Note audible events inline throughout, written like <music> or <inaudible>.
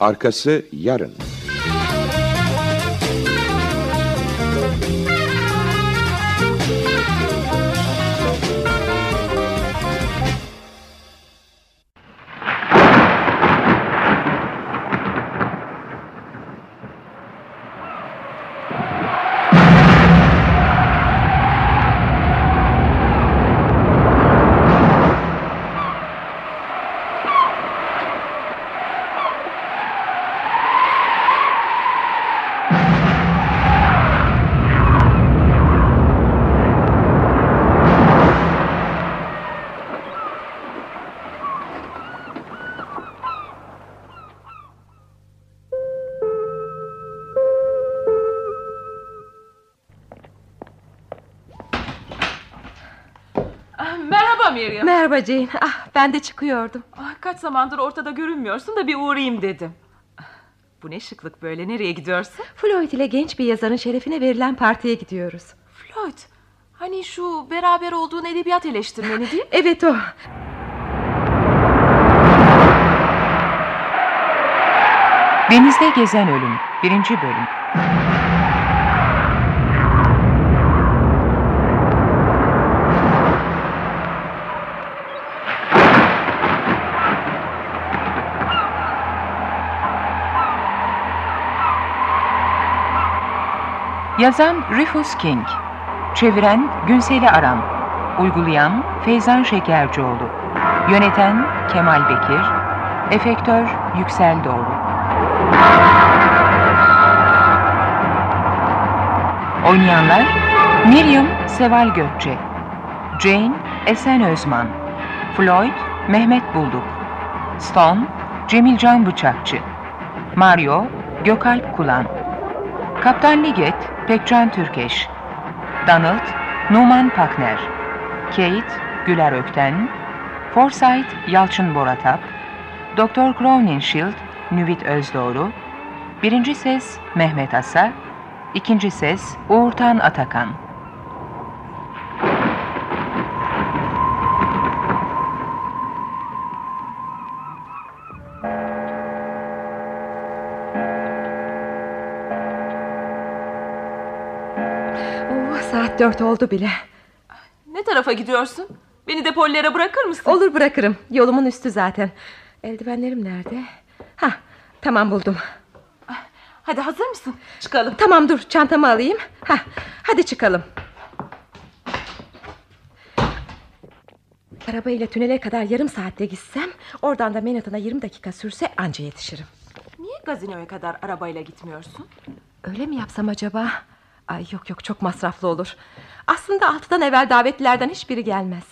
Arkası yarın. Merhaba Jane. Ah, ben de çıkıyordum. Ah, kaç zamandır ortada görünmüyorsun da bir uğrayayım dedim. Bu ne şıklık böyle nereye gidiyorsun? Floyd ile genç bir yazarın şerefine verilen partiye gidiyoruz. Floyd. Hani şu beraber olduğun edebiyat eleştirmeni değil mi? <laughs> Evet o. Denizde Gezen Ölüm 1. Bölüm Yazan Rufus King. Çeviren Günseli Aram. Uygulayan Feyzan Şekercioğlu. Yöneten Kemal Bekir. Efektör Yüksel Doğru. Oynayanlar Miriam Seval Gökçe Jane Esen Özman Floyd Mehmet Bulduk Stone Cemilcan Bıçakçı Mario Gökalp Kulan Kaptan Liget Pekcan Türkeş Donald Numan Pakner Kate Güler Ökten Forsyth Yalçın Boratap Doktor Crowninshield Nüvit Özdoğru Birinci ses Mehmet Asa İkinci ses Uğurtan Atakan dört oldu bile. Ne tarafa gidiyorsun? Beni de pollere bırakır mısın? Olur bırakırım. Yolumun üstü zaten. Eldivenlerim nerede? Ha, tamam buldum. Hadi hazır mısın? Çıkalım. Tamam dur çantamı alayım. Ha, hadi çıkalım. Arabayla tünele kadar yarım saatte gitsem... ...oradan da Manhattan'a 20 dakika sürse anca yetişirim. Niye gazinoya kadar arabayla gitmiyorsun? Öyle mi yapsam acaba? Ay yok yok çok masraflı olur. Aslında altıdan evvel davetlilerden hiçbiri gelmez.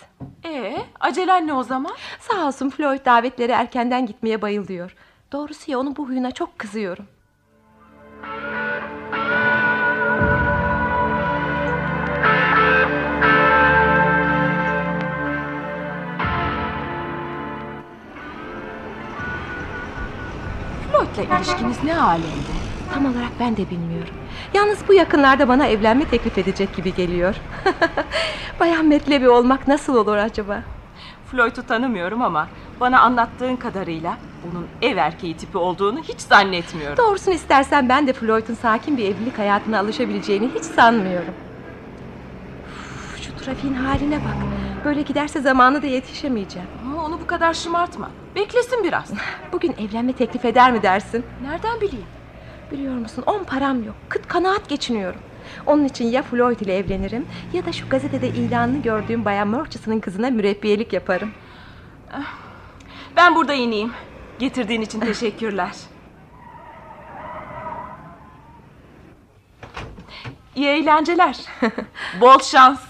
Ee, acelen ne o zaman? Sağ olsun Floyd davetleri erkenden gitmeye bayılıyor. Doğrusu ya onun bu huyuna çok kızıyorum. Floyd'la ilişkiniz ne alemde? Tam olarak ben de bilmiyorum. Yalnız bu yakınlarda bana evlenme teklif edecek gibi geliyor. <laughs> Bayan Metlebi olmak nasıl olur acaba? Floyd'u tanımıyorum ama bana anlattığın kadarıyla onun ev erkeği tipi olduğunu hiç zannetmiyorum. Doğrusunu istersen ben de Floyd'un sakin bir evlilik hayatına alışabileceğini hiç sanmıyorum. Uf, şu trafiğin haline bak. Böyle giderse zamanı da yetişemeyeceğim. Ama onu bu kadar şımartma. Beklesin biraz. <laughs> Bugün evlenme teklif eder mi dersin? Nereden bileyim? Biliyor musun on param yok. Kıt kanaat geçiniyorum. Onun için ya Floyd ile evlenirim ya da şu gazetede ilanını gördüğüm Bayan Murchison'ın kızına mürebbiyelik yaparım. Ben burada ineyim. Getirdiğin için teşekkürler. İyi eğlenceler. <laughs> Bol şans.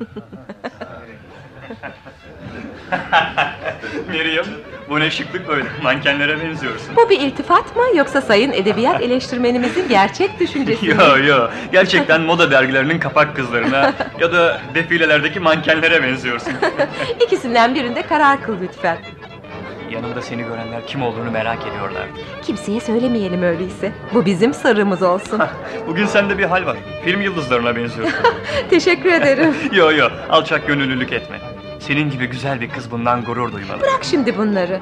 <laughs> Miriam, Bu ne şıklık böyle. Mankenlere benziyorsun. Bu bir iltifat mı yoksa sayın edebiyat eleştirmenimizin gerçek düşüncesi mi? <laughs> Yo yo. Gerçekten moda dergilerinin kapak kızlarına ya da defilelerdeki mankenlere benziyorsun. <laughs> İkisinden birinde karar kıl lütfen. Yanımda seni görenler kim olduğunu merak ediyorlar. Kimseye söylemeyelim öyleyse. Bu bizim sırrımız olsun. Bugün sende bir hal var. Film yıldızlarına benziyorsun. <laughs> Teşekkür ederim. <laughs> yo yo. Alçak gönüllülük etme. Senin gibi güzel bir kız bundan gurur duymalı. Bırak şimdi bunları.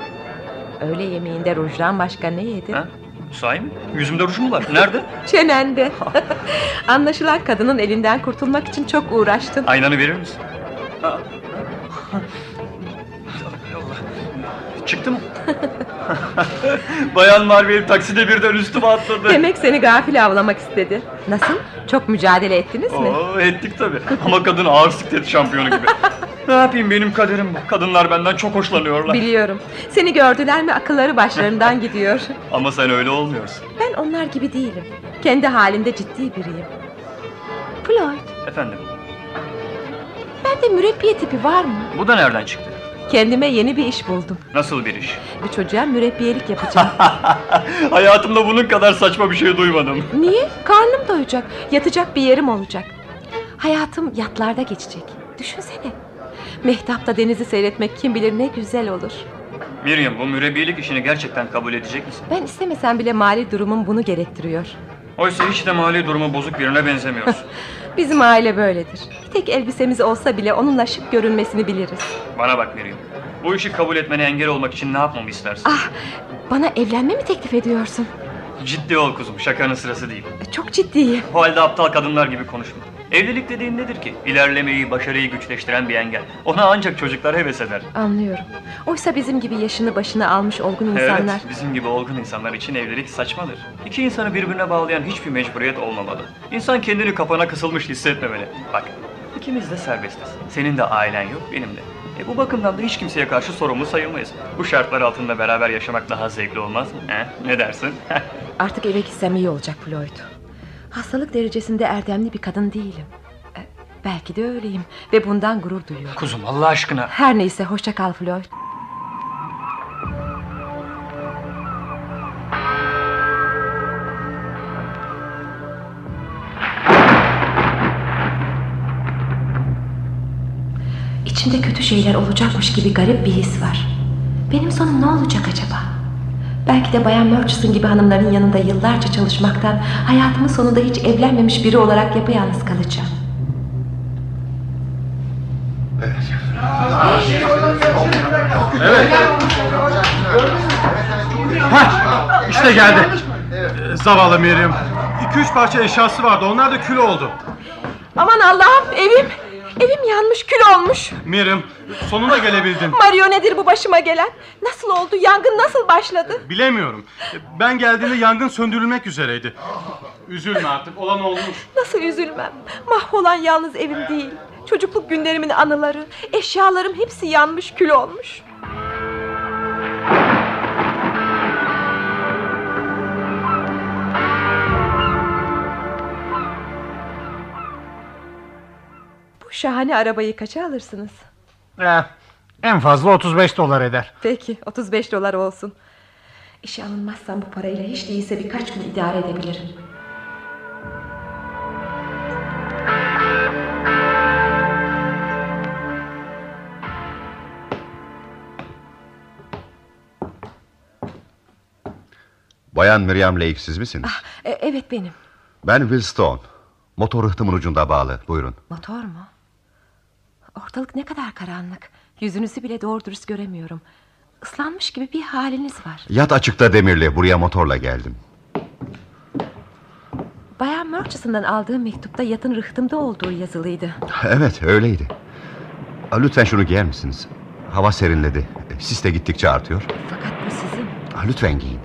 Öğle yemeğinde rujdan başka ne yedin? Ha? Sahi mi? Yüzümde ruj mu var? Nerede? <laughs> Çenende. Anlaşılan kadının elinden kurtulmak için çok uğraştın. Aynanı verir misin? Ha. Çıktı mı? <laughs> Bayan Marvel takside birden üstüme atladı. Demek seni gafil avlamak istedi. Nasıl? Çok mücadele ettiniz mi? Oo, ettik tabi. Ama kadın ağır siklet şampiyonu gibi. ne yapayım benim kaderim bu. Kadınlar benden çok hoşlanıyorlar. Biliyorum. Seni gördüler mi akılları başlarından gidiyor. <laughs> Ama sen öyle olmuyorsun. Ben onlar gibi değilim. Kendi halinde ciddi biriyim. Floyd, Efendim, bende mürebbiye tipi var mı? bu da nereden çıktı? Kendime yeni bir iş buldum. Nasıl bir iş? Bir çocuğa mürebbiyelik yapacağım. <laughs> Hayatımda bunun kadar saçma bir şey duymadım. Niye? Karnım doyacak. Yatacak bir yerim olacak. Hayatım yatlarda geçecek. Düşünsene. Mehtapta denizi seyretmek kim bilir ne güzel olur. Miriam bu mürebbiyelik işini gerçekten kabul edecek misin? Ben istemesem bile mali durumum bunu gerektiriyor. Oysa hiç de mali durumu bozuk birine benzemiyorsun. <laughs> Bizim aile böyledir. Bir tek elbisemiz olsa bile onunla şık görünmesini biliriz. Bana bak Miriam. Bu işi kabul etmene engel olmak için ne yapmamı istersin? Ah, bana evlenme mi teklif ediyorsun? Ciddi ol kuzum, şakanın sırası değil. Çok ciddiyim. O halde aptal kadınlar gibi konuşma. Evlilik dediğin nedir ki? İlerlemeyi, başarıyı güçleştiren bir engel. Ona ancak çocuklar heves eder. Anlıyorum. Oysa bizim gibi yaşını başına almış olgun insanlar... Evet, bizim gibi olgun insanlar için evlilik saçmadır. İki insanı birbirine bağlayan hiçbir mecburiyet olmamalı. İnsan kendini kapana kısılmış hissetmemeli. Bak, ikimiz de serbestiz. Senin de ailen yok, benim de. E bu bakımdan da hiç kimseye karşı sorumlu sayılmayız. Bu şartlar altında beraber yaşamak daha zevkli olmaz mı? He? Ne dersin? <laughs> Artık eve gitsem iyi olacak Floyd. Hastalık derecesinde erdemli bir kadın değilim. E, belki de öyleyim ve bundan gurur duyuyorum. Kuzum Allah aşkına. Her neyse hoşça kal Floyd. İçimde kötü şeyler olacakmış gibi garip bir his var. Benim sonum ne olacak acaba? Belki de Bayan Murchison gibi hanımların yanında yıllarca çalışmaktan hayatımın sonunda hiç evlenmemiş biri olarak yapayalnız kalacağım. İşte geldi. Ee, Zavallı Miriam. İki üç parça eşyası vardı. Onlar da kül oldu. Aman Allah'ım evim! Evim yanmış kül olmuş. Miriam sonunda gelebildin. Mario nedir bu başıma gelen? Nasıl oldu? Yangın nasıl başladı? Bilemiyorum. Ben geldiğimde yangın söndürülmek üzereydi. Üzülme artık. Olan olmuş. Nasıl üzülmem? Mahvolan yalnız evim değil. Çocukluk günlerimin anıları, eşyalarım hepsi yanmış kül olmuş. Şahane arabayı kaça alırsınız? Eh, en fazla 35 dolar eder. Peki 35 dolar olsun. İşe alınmazsam bu parayla hiç değilse birkaç gün idare edebilirim. Bayan Miriam Lake siz misiniz? E, evet benim. Ben Will Stone. Motor rıhtımın ucunda bağlı. Buyurun. Motor mu? Ortalık ne kadar karanlık. Yüzünüzü bile doğru dürüst göremiyorum. Islanmış gibi bir haliniz var. Yat açıkta demirli. Buraya motorla geldim. Bayan Murchison'dan aldığım mektupta yatın rıhtımda olduğu yazılıydı. Evet öyleydi. Lütfen şunu giyer misiniz? Hava serinledi. Sis de gittikçe artıyor. Fakat bu sizin. Lütfen giyin.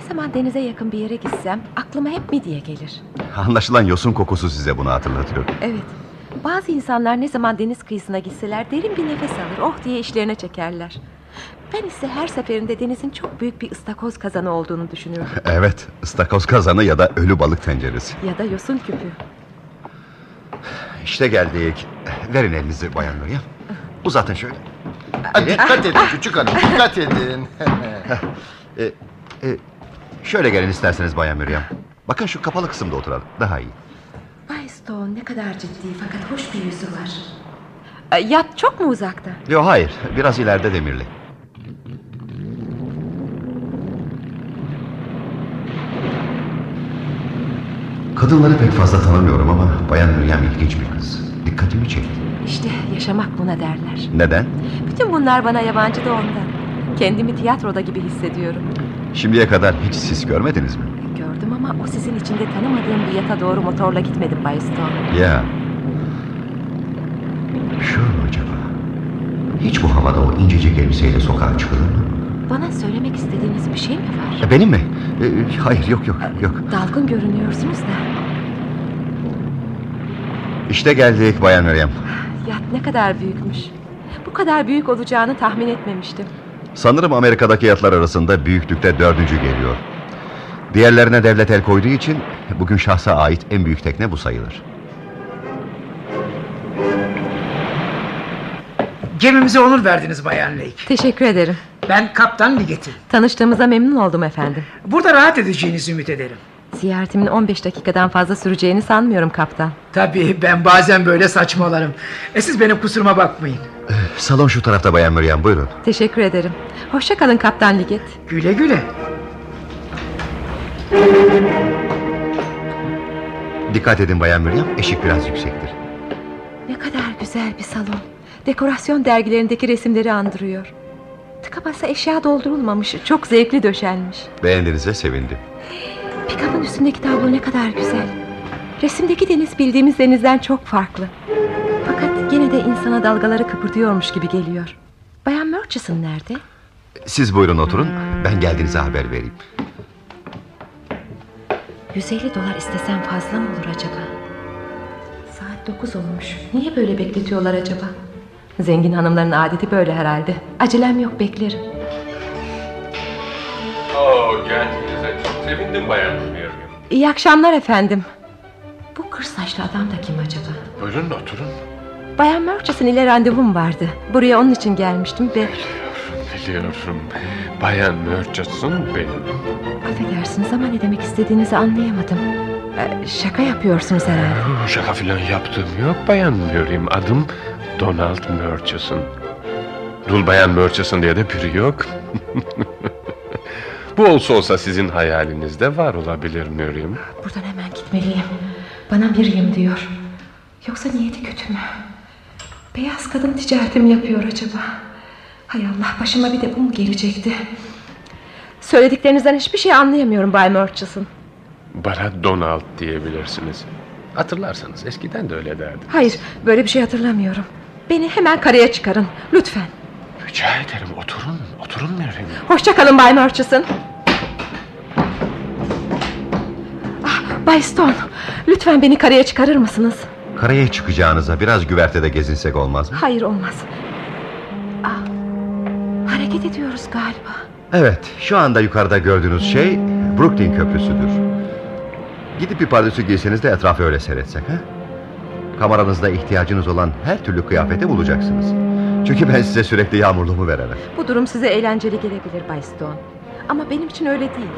Ne zaman denize yakın bir yere gitsem aklıma hep midye gelir. Anlaşılan yosun kokusu size bunu hatırlatıyor. Evet. Bazı insanlar ne zaman deniz kıyısına gitseler derin bir nefes alır. Oh diye işlerine çekerler. Ben ise her seferinde denizin çok büyük bir ıstakoz kazanı olduğunu düşünüyorum. <laughs> Evet, ıstakoz kazanı ya da ölü balık tenceresi. ya da yosun küpü. İşte geldik. Verin elinizi Bayan Miriam. Uzatın şöyle. Ha, dikkat edin küçük hanım dikkat edin. <laughs> E, e, şöyle gelin isterseniz Bayan Meryem. Bakın şu kapalı kısımda oturalım. Daha iyi. Bay Stone ne kadar ciddi fakat hoş bir yüzü var. E, Yat çok mu uzakta? Yok hayır. Biraz ileride demirli. Kadınları pek fazla tanımıyorum ama Bayan Meryem ilginç bir kız. Dikkatimi çekti. İşte yaşamak buna derler. Neden? Bütün bunlar bana yabancı da ondan. Kendimi tiyatroda gibi hissediyorum. Şimdiye kadar hiç sis görmediniz mi? Ama o sizin içinde tanımadığım bir yata doğru motorla gitmedim Bay Stone. Ya. Şu mu acaba? Hiç bu havada o incecik elbiseyle sokağa çıkılır mı? Bana söylemek istediğiniz bir şey mi var? E, Benim mi? E, hayır yok yok yok. Dalgın görünüyorsunuz da. İşte geldik Bayan Meryem. Yat ne kadar büyükmüş. Bu kadar büyük olacağını tahmin etmemiştim. Sanırım Amerika'daki yatlar arasında büyüklükte dördüncü geliyor. Diğerlerine devlet el koyduğu için bugün şahsa ait en büyük tekne bu sayılır. Gemimize onur verdiniz Bayan Lake. Teşekkür ederim. Ben Kaptan Ligeti. Tanıştığımıza memnun oldum efendim. Burada rahat edeceğinizi ümit ederim. Ziyaretimin 15 dakikadan fazla süreceğini sanmıyorum kaptan. Tabii ben bazen böyle saçmalarım. E siz benim kusuruma bakmayın. Salon şu tarafta Bayan Meryem buyurun. Teşekkür ederim. Hoşça kalın kaptan Liget. Güle güle. Dikkat edin Bayan Meryem eşik biraz yüksektir. Ne kadar güzel bir salon. Dekorasyon dergilerindeki resimleri andırıyor. Tıka basa eşya doldurulmamış. Çok zevkli döşenmiş. Beğendiğinize sevindim. Pikabın üstündeki tablo ne kadar güzel. Resimdeki deniz bildiğimiz denizden çok farklı. Fakat gene de insana dalgaları kıpırdıyormuş gibi geliyor. Bayan Murchison nerede? Siz buyurun oturun ben geldiğinize haber vereyim. 150 dolar istesem fazla mı olur acaba? Saat 9 olmuş. Niye böyle bekletiyorlar acaba? Zengin hanımların adeti böyle herhalde. Acelem yok beklerim. Oo, geldiğinize çok sevindim bayan Miriam. İyi akşamlar efendim. Bu kır saçlı adam da kim acaba? Buyurun oturun. Bayan Murchison ile randevum vardı. Buraya onun için gelmiştim ve... Biliyorum. Bayan Murchison benim. Affedersiniz ama ne demek istediğinizi anlayamadım. Ee, şaka yapıyorsunuz herhalde. Şaka filan yaptığım yok bayan Miriam. Adım Donald Murchison. Dul bayan Murchison diye de biri yok. <laughs> Bu olsa olsa sizin hayalinizde var olabilir Miriam. Buradan hemen gitmeliyim. Bana Miriam diyor. Yoksa niyeti kötü mü? Beyaz kadın ticareti mi yapıyor acaba? Hay Allah başıma bir de bu mu gelecekti? Söylediklerinizden hiçbir şey anlayamıyorum Bay Murchison. Bana Donald diyebilirsiniz. Hatırlarsanız eskiden de öyle derdim. Hayır böyle bir şey hatırlamıyorum. Beni hemen karaya çıkarın lütfen. Rica ederim oturun. Oturun Miriam. Hoşça kalın Bay Murchison. Ah, Bay Stone lütfen beni karaya çıkarır mısınız? Karaya çıkacağınıza biraz güvertede gezinsek olmaz mı? Hayır olmaz. Ah, hareket ediyoruz galiba. Evet şu anda yukarıda gördüğünüz şey Brooklyn Köprüsü'dür. Gidip bir pardesü giyseniz de etrafı öyle seyretsek ha? Kameranızda ihtiyacınız olan her türlü kıyafeti bulacaksınız. Çünkü ben size sürekli yağmurluğumu veremem. Bu durum size eğlenceli gelebilir Bay Stone. Ama benim için öyle değil.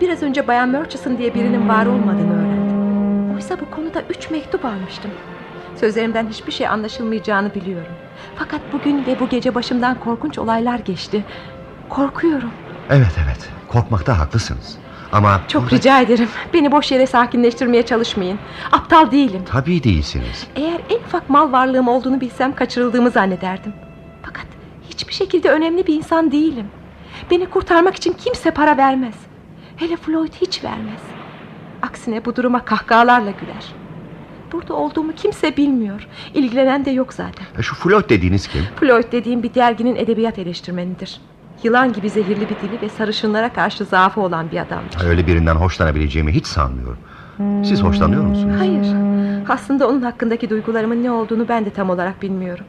Biraz önce Bayan Murchison diye birinin var olmadığını öğrendim. Oysa bu konuda üç mektup almıştım. Sözlerimden hiçbir şey anlaşılmayacağını biliyorum. Fakat bugün ve bu gece başımdan korkunç olaylar geçti. Korkuyorum. Evet evet korkmakta haklısınız. Ama Çok rica ederim. Beni boş yere sakinleştirmeye çalışmayın. Aptal değilim. tabii değilsiniz. Eğer en ufak mal varlığım olduğunu bilsem kaçırıldığımı zannederdim. Fakat hiçbir şekilde önemli bir insan değilim. Beni kurtarmak için kimse para vermez. Hele Floyd hiç vermez. Aksine bu duruma kahkahalarla güler. Burada olduğumu kimse bilmiyor. İlgilenen de yok zaten. E, Şu Floyd dediğiniz kim? Floyd dediğim bir derginin edebiyat eleştirmenidir. Yılan gibi zehirli bir dili ve sarışınlara karşı zaafı olan bir adamdır. Öyle birinden hoşlanabileceğimi hiç sanmıyorum. Siz hoşlanıyor musunuz? Hayır. Aslında onun hakkındaki duygularımın ne olduğunu ben de tam olarak bilmiyorum.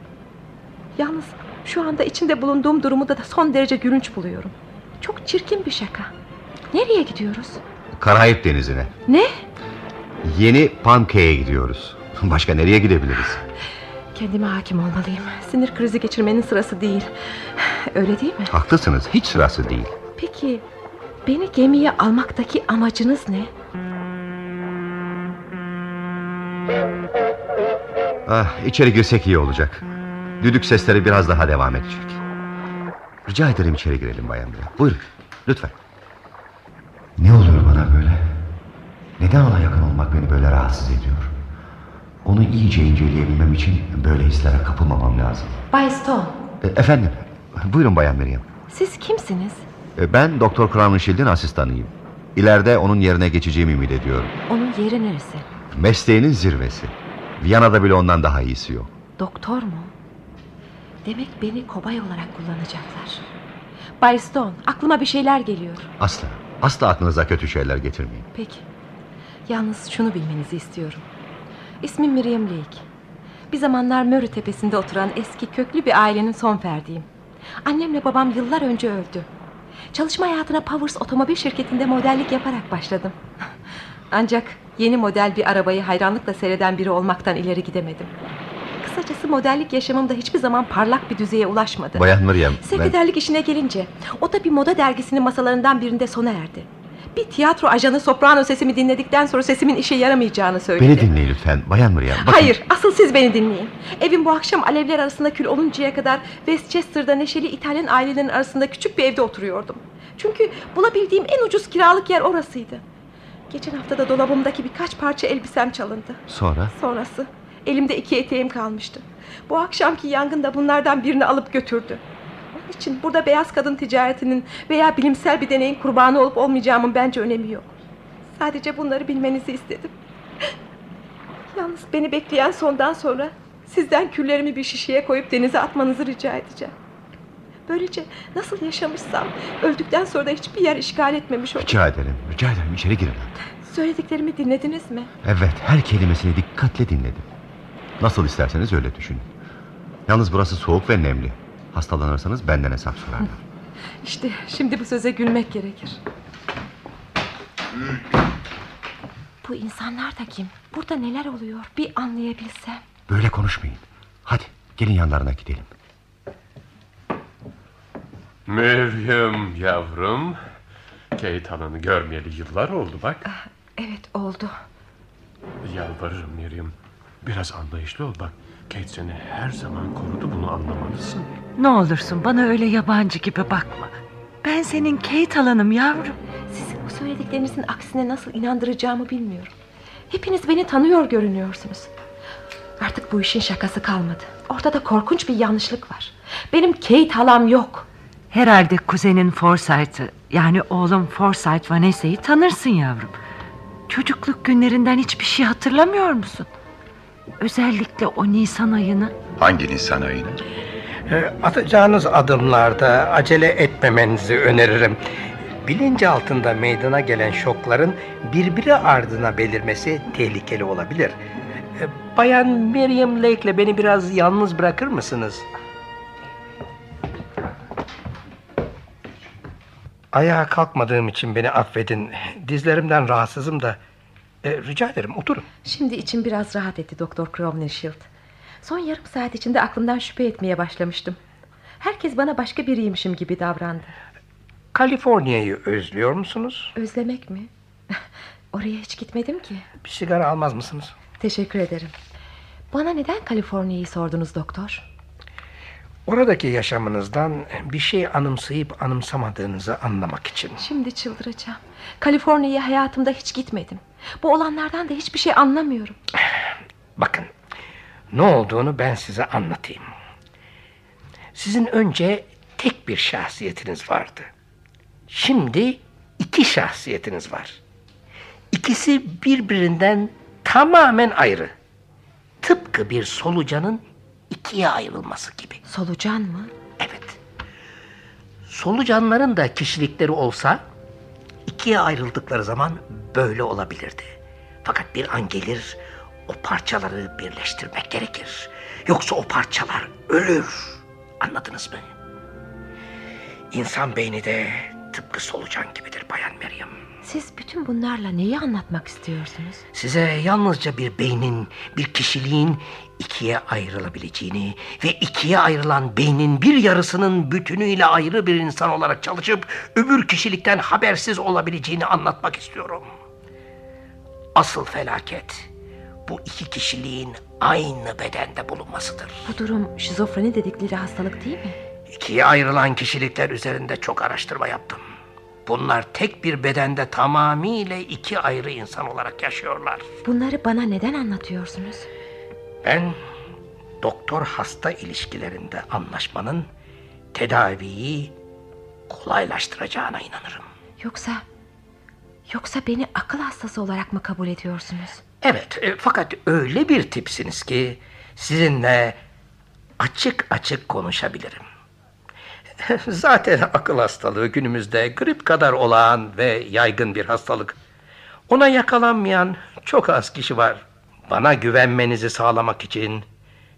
Yalnız şu anda içinde bulunduğum durumu da son derece gülünç buluyorum. Çok çirkin bir şaka. Nereye gidiyoruz? Karayip Denizi'ne. Ne? Yeni Pamke'ye gidiyoruz. <laughs> Başka nereye gidebiliriz? Kendime hakim olmalıyım. Sinir krizi geçirmenin sırası değil. Öyle değil mi? Haklısınız hiç sırası değil. Peki beni gemiye almaktaki amacınız ne? Ah, içeri girsek iyi olacak. Düdük sesleri biraz daha devam edecek. Rica ederim içeri girelim Bayan Bey. Buyurun lütfen. Ne oluyor bana böyle? Neden ona yakın olmak beni böyle rahatsız ediyor? Onu iyice inceleyebilmem için böyle hislere kapılmamam lazım. Bay Stone, E, efendim, buyurun Bayan Meryem. siz kimsiniz? E, ben Doktor Crownshield'in asistanıyım. İleride onun yerine geçeceğimi ümit ediyorum. Onun yeri neresi? Mesleğinin zirvesi. Viyana'da bile ondan daha iyisi yok. Doktor mu? Demek beni kobay olarak kullanacaklar. Bay Stone, aklıma bir şeyler geliyor. Asla, asla aklınıza kötü şeyler getirmeyin. Peki. Yalnız şunu bilmenizi istiyorum. İsmim Miriam Lake. Bir zamanlar Murray Tepesi'nde oturan eski köklü bir ailenin son ferdiyim. Annemle babam yıllar önce öldü. Çalışma hayatına Powers otomobil şirketinde modellik yaparak başladım. <laughs> Ancak yeni model bir arabayı hayranlıkla seyreden biri olmaktan ileri gidemedim. Kısacası modellik yaşamımda hiçbir zaman parlak bir düzeye ulaşmadı. Bayan Meryem, ben... Sekreterlik işine gelince o da bir moda dergisinin masalarından birinde sona erdi. Bir tiyatro ajanı soprano sesimi dinledikten sonra sesimin işe yaramayacağını söyledi. Beni dinleyin lütfen Bayan Meryem. Bakın, Hayır asıl siz beni dinleyin. Evim bu akşam alevler arasında kül oluncaya kadar Westchester'da neşeli İtalyan ailelerin arasında küçük bir evde oturuyordum. Çünkü bulabildiğim en ucuz kiralık yer orasıydı. Geçen hafta da dolabımdaki birkaç parça elbisem çalındı. Sonra? Sonrası elimde iki eteğim kalmıştı. Bu akşamki yangın da bunlardan birini alıp götürdü. Onun için burada beyaz kadın ticaretinin veya bilimsel bir deneyin kurbanı olup olmayacağımın bence önemi yok. Sadece bunları bilmenizi istedim. Yalnız beni bekleyen sondan sonra sizden küllerimi bir şişeye koyup denize atmanızı rica edeceğim. Böylece nasıl yaşamışsam öldükten sonra da hiçbir yer işgal etmemiş olurum. Rica ederim, rica ederim içeri girin. Söylediklerimi dinlediniz mi? Evet, her kelimesini dikkatle dinledim. Nasıl isterseniz öyle düşünün. Yalnız burası soğuk ve nemli. Hastalanırsanız benden hesap sorarlar. <laughs> İşte şimdi bu söze gülmek gerekir. Bu insanlar da kim? Burada neler oluyor? Bir anlayabilsem. Böyle konuşmayın. Hadi gelin yanlarına gidelim. Meryem yavrum. Kate Hanım'ı görmeyeli yıllar oldu bak. Evet oldu. Yalvarırım Meryem. Biraz anlayışlı ol bak. Kate seni her zaman korudu bunu anlamalısın. Ne olursun bana öyle yabancı gibi bakma. Ben senin Kate halanım yavrum. Sizin bu söylediklerinizin aksine nasıl inandıracağımı bilmiyorum. Hepiniz beni tanıyor görünüyorsunuz. Artık bu işin şakası kalmadı. Ortada korkunç bir yanlışlık var. Benim Kate halam yok. Herhalde kuzenin Forsyth'ı yani oğlum Forsyth Vanessa'yı tanırsın yavrum. Çocukluk günlerinden hiçbir şey hatırlamıyor musun? Özellikle o Nisan ayını. Hangi Nisan ayını? E, Atacağınız adımlarda acele etmemenizi öneririm. Bilinci altında meydana gelen şokların birbiri ardına belirmesi tehlikeli olabilir. E, Bayan Miriam Lake'le beni biraz yalnız bırakır mısınız? Ayağa kalkmadığım için beni affedin. Dizlerimden rahatsızım da. E, rica ederim oturun. Şimdi içim biraz rahat etti Doktor Crowninshield. Son yarım saat içinde aklımdan şüphe etmeye başlamıştım. Herkes bana başka biriymişim gibi davrandı. Kaliforniya'yı özlüyor musunuz? Özlemek mi? <laughs> Oraya hiç gitmedim ki. Bir sigara almaz mısınız? Teşekkür ederim. Bana neden Kaliforniya'yı sordunuz doktor? Oradaki yaşamınızdan bir şey anımsayıp anımsamadığınızı anlamak için. Şimdi çıldıracağım. Kaliforniya'ya hayatımda hiç gitmedim. Bu olanlardan da hiçbir şey anlamıyorum. Bakın, ne olduğunu ben size anlatayım. Sizin önce tek bir şahsiyetiniz vardı. Şimdi iki şahsiyetiniz var. İkisi birbirinden tamamen ayrı. Tıpkı bir solucanın ikiye ayrılması gibi. Solucan mı? Evet. Solucanların da kişilikleri olsa ikiye ayrıldıkları zaman böyle olabilirdi. Fakat bir an gelir o parçaları birleştirmek gerekir. Yoksa o parçalar ölür. Anladınız mı? İnsan beyni de tıpkı solucan gibidir Bayan Meryem. Siz bütün bunlarla neyi anlatmak istiyorsunuz? Size yalnızca bir beynin, bir kişiliğin ikiye ayrılabileceğini ve ikiye ayrılan beynin bir yarısının bütünüyle ayrı bir insan olarak çalışıp öbür kişilikten habersiz olabileceğini anlatmak istiyorum. Asıl felaket bu iki kişiliğin aynı bedende bulunmasıdır. Bu durum şizofreni dedikleri hastalık değil mi? İkiye ayrılan kişilikler üzerinde çok araştırma yaptım. Bunlar tek bir bedende tamamıyla iki ayrı insan olarak yaşıyorlar. Bunları bana neden anlatıyorsunuz? Ben doktor hasta ilişkilerinde anlaşmanın tedaviyi kolaylaştıracağına inanırım. Yoksa yoksa beni akıl hastası olarak mı kabul ediyorsunuz? Evet, e, fakat öyle bir tipsiniz ki sizinle açık açık konuşabilirim. <laughs> Zaten akıl hastalığı günümüzde grip kadar olağan ve yaygın bir hastalık. Ona yakalanmayan çok az kişi var. Bana güvenmenizi sağlamak için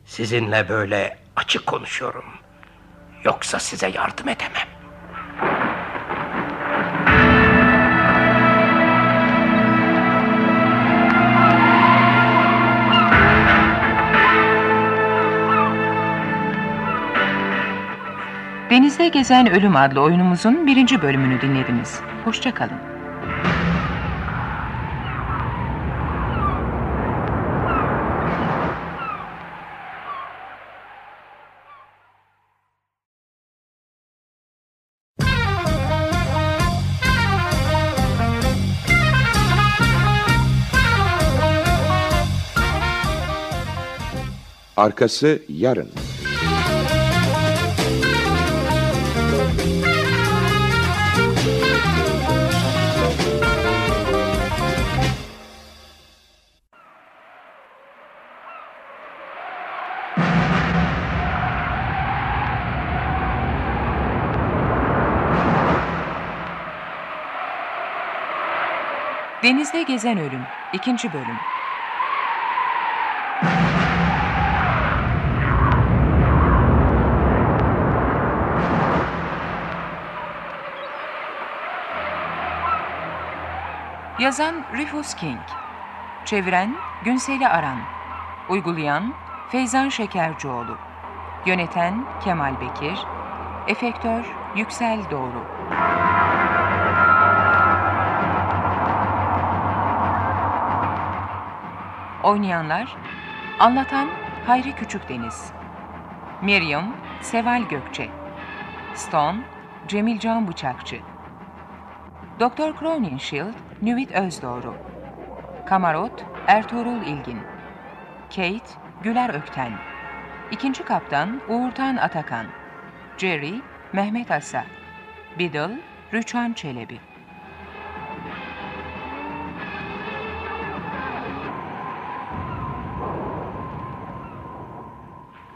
sizinle böyle açık konuşuyorum. Yoksa size yardım edemem. Denizde Gezen Ölüm adlı oyunumuzun birinci bölümünü dinlediniz. Hoşçakalın. Arkası yarın. Denizde Gezen Ölüm 2. bölüm Yazan Rufus King. Çeviren Günseli Aran. Uygulayan Feyzan Şekercioğlu. Yöneten Kemal Bekir. Efektör Yüksel Doğru. Oynayanlar Anlatan Hayri Küçükdeniz Miriam Seval Gökçe. Stone Cemil Can Bıçakçı Doktor Crowninshield Nüvit Özdoğru Kamarot Ertuğrul İlgin. Kate Güler Ökten. İkinci Kaptan Uğurtan Atakan. Jerry Mehmet Asa. Biddle Rüçhan Çelebi.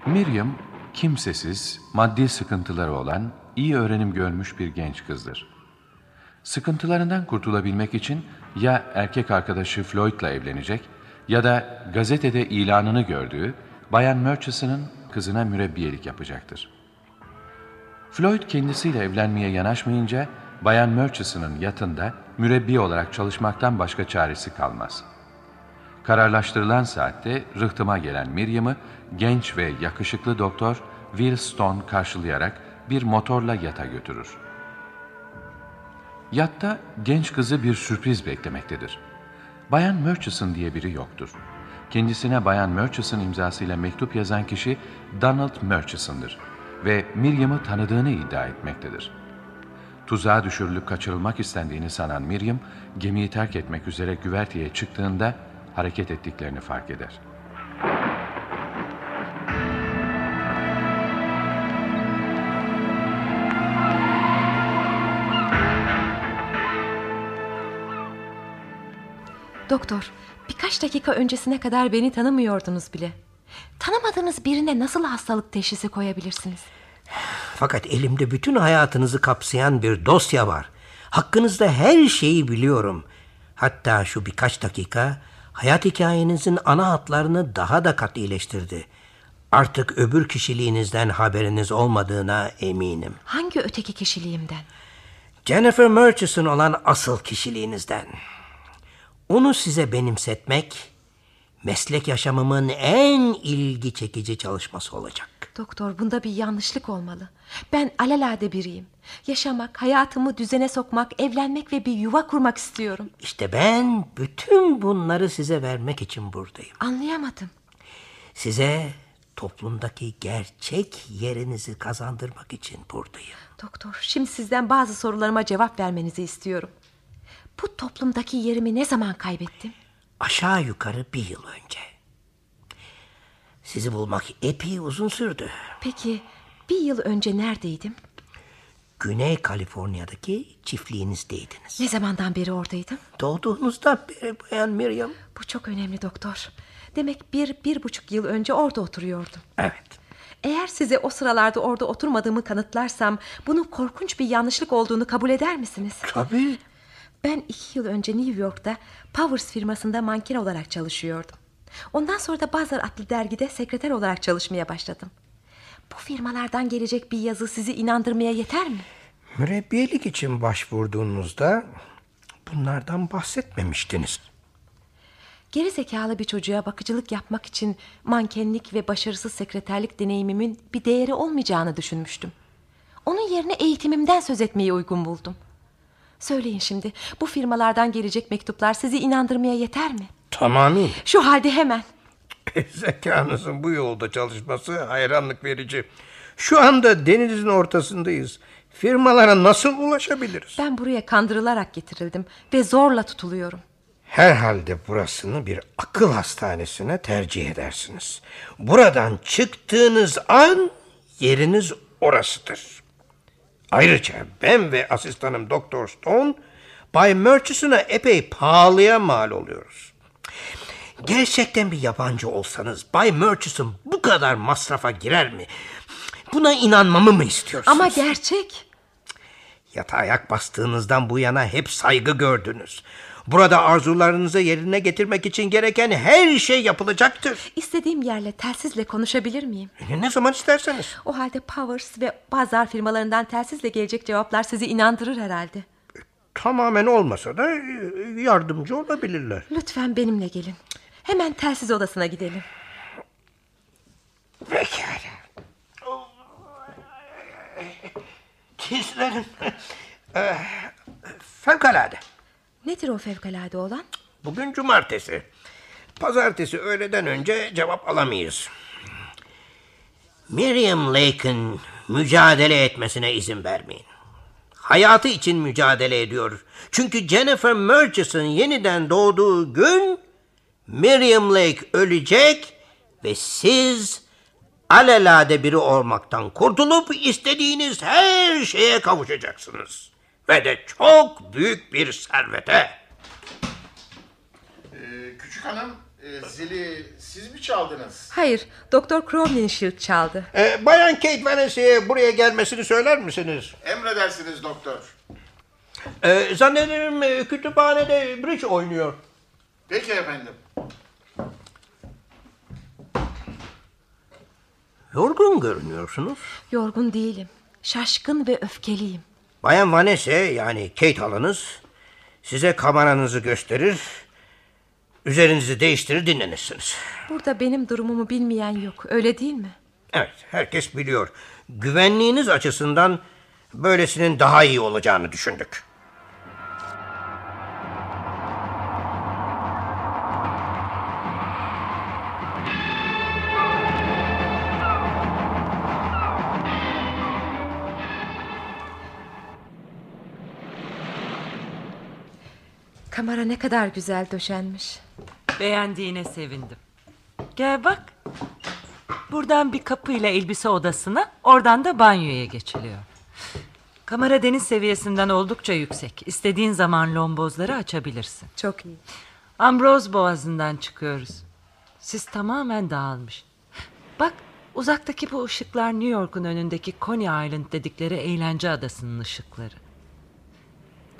Miriam, kimsesiz, maddi sıkıntıları olan, iyi öğrenim görmüş bir genç kızdır. Sıkıntılarından kurtulabilmek için ya erkek arkadaşı Floyd'la evlenecek ya da gazetede ilanını gördüğü Bayan Murchison'ın kızına mürebbiyelik yapacaktır. Floyd kendisiyle evlenmeye yanaşmayınca Bayan Murchison'ın yatında mürebbi olarak çalışmaktan başka çaresi kalmaz. Kararlaştırılan saatte rıhtıma gelen Miriam'ı genç ve yakışıklı doktor Will Stone karşılayarak bir motorla yata götürür. Yatta genç kızı bir sürpriz beklemektedir. Bayan Murchison diye biri yoktur. Kendisine Bayan Murchison imzasıyla mektup yazan kişi Donald Murchison'dır ve Miriam'ı tanıdığını iddia etmektedir. Tuzağa düşürülüp kaçırılmak istendiğini sanan Miriam, gemiyi terk etmek üzere güverteye çıktığında hareket ettiklerini fark eder. Doktor, birkaç dakika öncesine kadar beni tanımıyordunuz bile. Tanımadığınız birine nasıl hastalık teşhisi koyabilirsiniz? Fakat elimde bütün hayatınızı kapsayan bir dosya var. Hakkınızda her şeyi biliyorum. Hatta şu birkaç dakika hayat hikayenizin ana hatlarını daha da katileştirdi. Artık öbür kişiliğinizden haberiniz olmadığına eminim. Hangi öteki kişiliğimden? Jennifer Murchison olan asıl kişiliğinizden. Onu size benimsetmek meslek yaşamımın en ilgi çekici çalışması olacak. Doktor bunda bir yanlışlık olmalı. Ben alelade biriyim. Yaşamak, hayatımı düzene sokmak, evlenmek ve bir yuva kurmak istiyorum. İşte ben bütün bunları size vermek için buradayım. Anlayamadım. Size toplumdaki gerçek yerinizi kazandırmak için buradayım. Doktor, şimdi sizden bazı sorularıma cevap vermenizi istiyorum. Bu toplumdaki yerimi ne zaman kaybettim? Aşağı yukarı bir yıl önce. Sizi bulmak epey uzun sürdü. Peki bir yıl önce neredeydim? Güney Kaliforniya'daki çiftliğinizdeydiniz. Ne zamandan beri oradaydım? Doğduğunuzdan beri Bayan Miriam. Bu çok önemli doktor. Demek bir, bir buçuk yıl önce orada oturuyordum. Evet. Eğer size o sıralarda orada oturmadığımı kanıtlarsam... ...bunun korkunç bir yanlışlık olduğunu kabul eder misiniz? Tabii. Ben iki yıl önce New York'ta Powers firmasında manken olarak çalışıyordum. Ondan sonra da Bazar adlı dergide sekreter olarak çalışmaya başladım. Bu firmalardan gelecek bir yazı sizi inandırmaya yeter mi? Mürebbiyelik için başvurduğunuzda bunlardan bahsetmemiştiniz. Geri zekalı bir çocuğa bakıcılık yapmak için mankenlik ve başarısız sekreterlik deneyimimin bir değeri olmayacağını düşünmüştüm. Onun yerine eğitimimden söz etmeyi uygun buldum. Söyleyin şimdi bu firmalardan gelecek mektuplar sizi inandırmaya yeter mi? Tamamıyla. Şu halde hemen. <laughs> Zekanızın bu yolda çalışması hayranlık verici. Şu anda denizin ortasındayız. Firmalara nasıl ulaşabiliriz? Ben buraya kandırılarak getirildim ve zorla tutuluyorum. Herhalde burasını bir akıl hastanesine tercih edersiniz. Buradan çıktığınız an yeriniz orasıdır. Ayrıca ben ve asistanım Doktor Stone Bay Murchison'a epey pahalıya mal oluyoruz. Gerçekten bir yabancı olsanız Bay Murchison bu kadar masrafa girer mi? Buna inanmamı mı istiyorsunuz? Ama gerçek. Yatağa ayak bastığınızdan bu yana hep saygı gördünüz. Burada arzularınızı yerine getirmek için gereken her şey yapılacaktır. İstediğim yerle telsizle konuşabilir miyim? Ne zaman isterseniz. O halde Powers ve Bazar firmalarından telsizle gelecek cevaplar sizi inandırır herhalde. Tamamen olmasa da yardımcı olabilirler. Lütfen benimle gelin. Hemen telsiz odasına gidelim. Pekala. Tizlerim. Fevkalade. Nedir o fevkalade olan? Bugün cumartesi. Pazartesi öğleden önce cevap alamayız. Miriam Lake'ın mücadele etmesine izin vermeyin. Hayatı için mücadele ediyor. Çünkü Jennifer Murchison yeniden doğduğu gün Miriam Lake ölecek ve siz alelade biri olmaktan kurtulup istediğiniz her şeye kavuşacaksınız. Ve de çok büyük bir servete. Ee, küçük hanım e, zili siz mi çaldınız? Hayır, Doktor Crowninshield çaldı. Ee, Bayan Kate Vanessa'ya buraya gelmesini söyler misiniz? Emredersiniz doktor. Ee, zannederim e, kütüphanede bridge oynuyor. Peki efendim. Yorgun görünüyorsunuz. Yorgun değilim. Şaşkın ve öfkeliyim. Bayan Vanessa yani Kate halanız size kameranızı gösterir, üzerinizi değiştirir dinlenirsiniz. Burada benim durumumu bilmeyen yok, öyle değil mi? Evet, herkes biliyor. Güvenliğiniz açısından böylesinin daha iyi olacağını düşündük. Kamera ne kadar güzel döşenmiş. Beğendiğine sevindim. Gel bak. Buradan bir kapıyla elbise odasına, oradan da banyoya geçiliyor. Kamera deniz seviyesinden oldukça yüksek. İstediğin zaman lombozları açabilirsin. Çok iyi. Ambrose boğazından çıkıyoruz. Sis tamamen dağılmış. Bak uzaktaki bu ışıklar New York'un önündeki Coney Island dedikleri eğlence adasının ışıkları.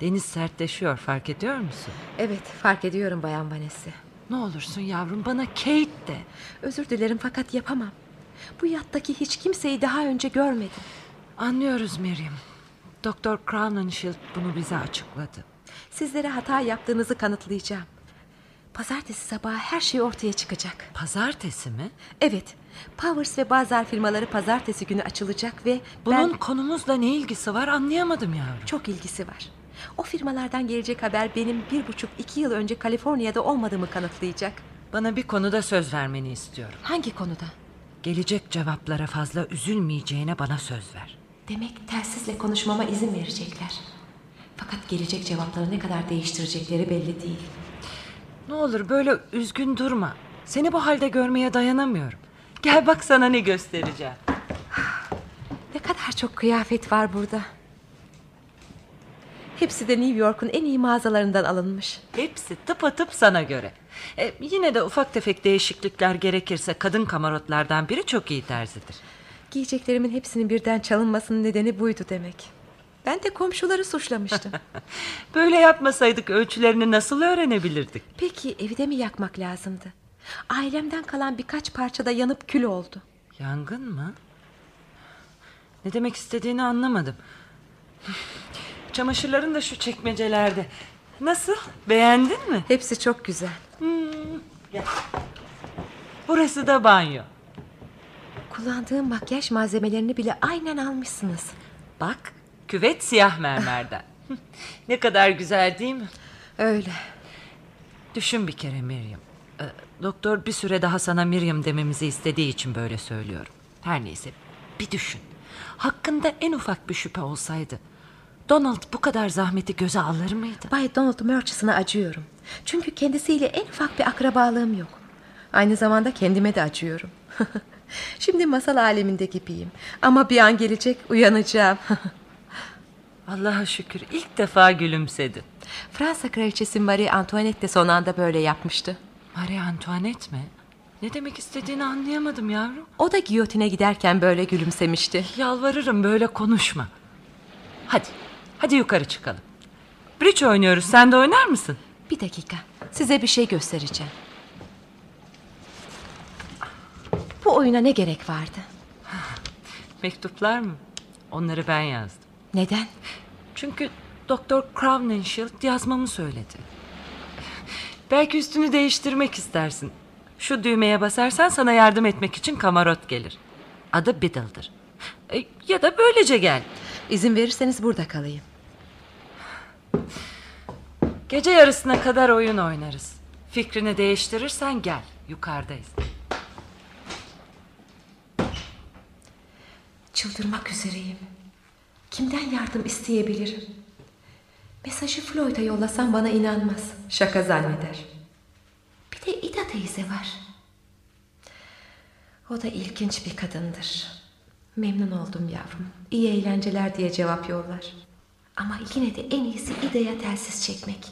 Deniz sertleşiyor fark ediyor musun? Evet, fark ediyorum Bayan Vanessa. Ne olursun yavrum bana Kate de. Özür dilerim fakat yapamam. Bu yattaki hiç kimseyi daha önce görmedim. Anlıyoruz Miriam. Doktor Crowninshield bunu bize açıkladı. Sizlere hata yaptığınızı kanıtlayacağım. Pazartesi sabahı her şey ortaya çıkacak. Pazartesi mi? Evet. Powers ve Bazar firmaları pazartesi günü açılacak ve Bunun ben... konumuzla ne ilgisi var anlayamadım yavrum. Çok ilgisi var. O firmalardan gelecek haber benim bir buçuk iki yıl önce Kaliforniya'da olmadığımı kanıtlayacak. Bana bir konuda söz vermeni istiyorum. Hangi konuda? Gelecek cevaplara fazla üzülmeyeceğine bana söz ver. Demek telsizle konuşmama izin verecekler. Fakat gelecek cevapları ne kadar değiştirecekleri belli değil. Ne olur böyle üzgün durma. Seni bu halde görmeye dayanamıyorum. Gel bak sana ne göstereceğim. Ne kadar çok kıyafet var burada. Hepsi de New York'un en iyi mağazalarından alınmış. Hepsi tıpatıp sana göre. E, yine de ufak tefek değişiklikler gerekirse kadın kamarotlardan biri çok iyi terzidir. Giyeceklerimin hepsinin birden çalınmasının nedeni buydu demek. Ben de komşuları suçlamıştım. <laughs> Böyle yapmasaydık ölçülerini nasıl öğrenebilirdik? Peki evi de mi yakmak lazımdı? Ailemden kalan birkaç parçada yanıp kül oldu. Yangın mı? Ne demek istediğini anlamadım. Çamaşırların da şu çekmecelerde. Nasıl? Beğendin mi? Hepsi çok güzel. Hmm, gel. Burası da banyo. Kullandığım makyaj malzemelerini bile aynen almışsınız. Bak küvet siyah mermerden. ne kadar güzel değil mi? Öyle. Düşün bir kere Miriam. Ee, doktor bir süre daha sana Miriam dememizi istediği için böyle söylüyorum. Her neyse bir düşün. Hakkında en ufak bir şüphe olsaydı Donald bu kadar zahmeti göze alır mıydı? Bay Donald Murchison'a acıyorum. Çünkü kendisiyle en ufak bir akrabalığım yok. Aynı zamanda kendime de acıyorum. <laughs> Şimdi masal aleminde gibiyim. Ama bir an gelecek uyanacağım. <laughs> Allah'a şükür ilk defa gülümsedi. Fransa kraliçesi Marie Antoinette de son anda böyle yapmıştı. Marie Antoinette mi? Ne demek istediğini anlayamadım yavrum. O da giyotine giderken böyle gülümsemişti. Yalvarırım böyle konuşma. Hadi, hadi yukarı çıkalım. Bridge oynuyoruz, sen de oynar mısın? Bir dakika, size bir şey göstereceğim. Bu oyuna ne gerek vardı? <laughs> Mektuplar mı? Onları ben yazdım. Neden? Çünkü Doktor Crowninshield yazmamı söyledi. Belki üstünü değiştirmek istersin. Şu düğmeye basarsan sana yardım etmek için kamarot gelir. Adı Biddle'dır. E, ya da böylece gel. İzin verirseniz burada kalayım. Gece yarısına kadar oyun oynarız. Fikrini değiştirirsen gel. Yukarıdayız. Çıldırmak üzereyim. Kimden yardım isteyebilirim? Mesajı Floyd'a yollasam bana inanmaz. Şaka zanneder. Bir de Ida teyze var. O da ilginç bir kadındır. Memnun oldum yavrum. İyi eğlenceler diye cevap yollar. Ama yine de en iyisi İda'ya telsiz çekmek.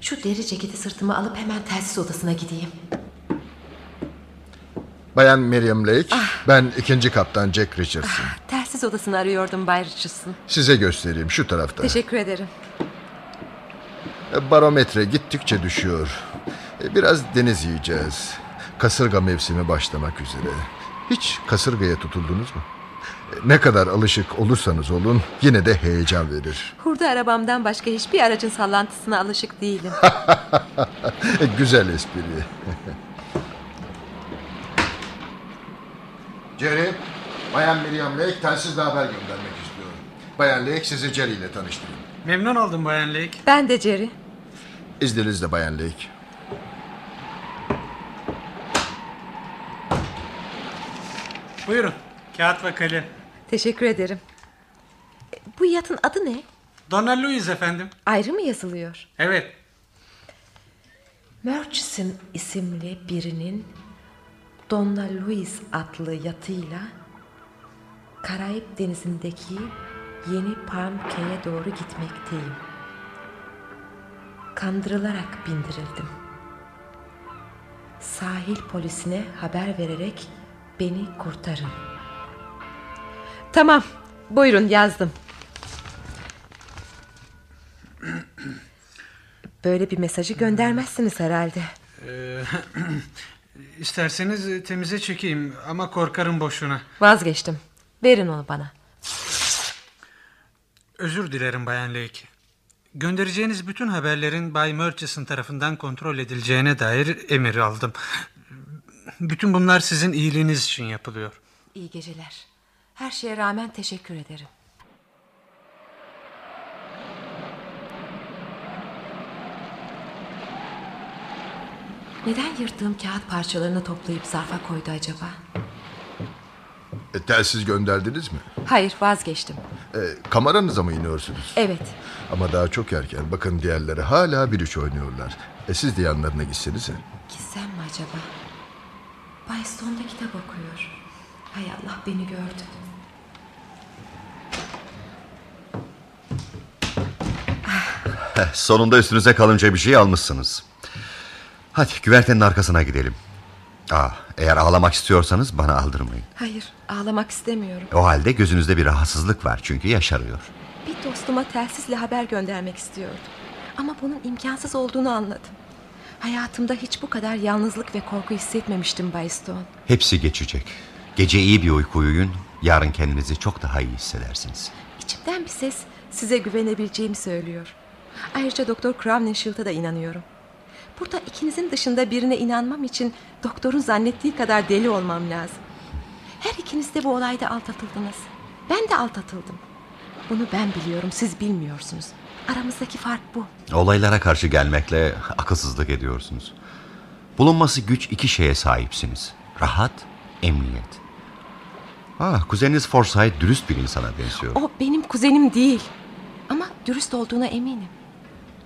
Şu deri ceketi sırtıma alıp hemen telsiz odasına gideyim. Bayan Miriam Lake, ben ikinci kaptan Jack Richardson. Telsiz odasını arıyordum Bay Richardson. Size göstereyim şu tarafta. Teşekkür ederim. Barometre gittikçe düşüyor. E, Biraz deniz yiyeceğiz. Kasırga mevsimi başlamak üzere. Hiç kasırgaya tutuldunuz mu? E, Ne kadar alışık olursanız olun yine de heyecan verir. Hurda arabamdan başka hiçbir aracın sallantısına alışık değilim. <laughs> Güzel espri. <laughs> Jerry, Bayan Miriam Lake telsizle haber göndermek istiyor. Bayan Lake sizi Jerry ile tanıştırayım. Memnun oldum Bayan Lake. Ben de Jerry. İzninizle Bayan Lake. Buyurun. Kağıt ve kalem. Teşekkür ederim. E, Bu yatın adı ne? Donna Louise efendim. Ayrı mı yazılıyor? Evet. Murchison isimli birinin Donna Louise adlı yatıyla Karayip denizindeki yeni Palm Cay'e doğru gitmekteyim. Kandırılarak bindirildim. Sahil polisine haber vererek beni kurtarın. Tamam, buyurun yazdım. Böyle bir mesajı göndermezsiniz herhalde. Ee, <clears throat> isterseniz temize çekeyim ama korkarım boşuna. Vazgeçtim. Verin onu bana. Özür dilerim Bayan Lake. Göndereceğiniz bütün haberlerin Bay Murchison tarafından kontrol edileceğine dair emir aldım. Bütün bunlar sizin iyiliğiniz için yapılıyor. İyi geceler. Her şeye rağmen teşekkür ederim. Neden yırttığım kağıt parçalarını toplayıp zarfa koydu acaba? E, telsiz gönderdiniz mi? Hayır vazgeçtim. E, kameranıza mı iniyorsunuz? Evet. Ama daha çok erken. Bakın diğerleri hala bir üç oynuyorlar. E siz de yanlarına gitsenize. Gitsem mi acaba? Bay Stone'da kitap okuyor. Hay Allah beni gördü. Sonunda üstünüze kalınca bir şey almışsınız. Hadi güvertenin arkasına gidelim. Aa, eğer ağlamak istiyorsanız bana aldırmayın. Hayır ağlamak istemiyorum. O halde gözünüzde bir rahatsızlık var çünkü yaşarıyor. Bir dostuma telsizle haber göndermek istiyordum. Ama bunun imkansız olduğunu anladım. Hayatımda hiç bu kadar yalnızlık ve korku hissetmemiştim Bay Stone. Hepsi geçecek. Gece iyi bir uyku uyuyun. Yarın kendinizi çok daha iyi hissedersiniz. İçimden bir ses size güvenebileceğimi söylüyor. Ayrıca Doktor Crowninshielt'a da inanıyorum. Burada ikinizin dışında birine inanmam için doktorun zannettiği kadar deli olmam lazım. Her ikiniz de bu olayda aldatıldınız. Ben de aldatıldım. Bunu ben biliyorum, siz bilmiyorsunuz. Aramızdaki fark bu. Olaylara karşı gelmekle akılsızlık ediyorsunuz. Bulunması güç iki şeye sahipsiniz. Rahat, emniyet. Ah, kuzeniniz Forsyth dürüst bir insana benziyor. O benim kuzenim değil. Ama dürüst olduğuna eminim.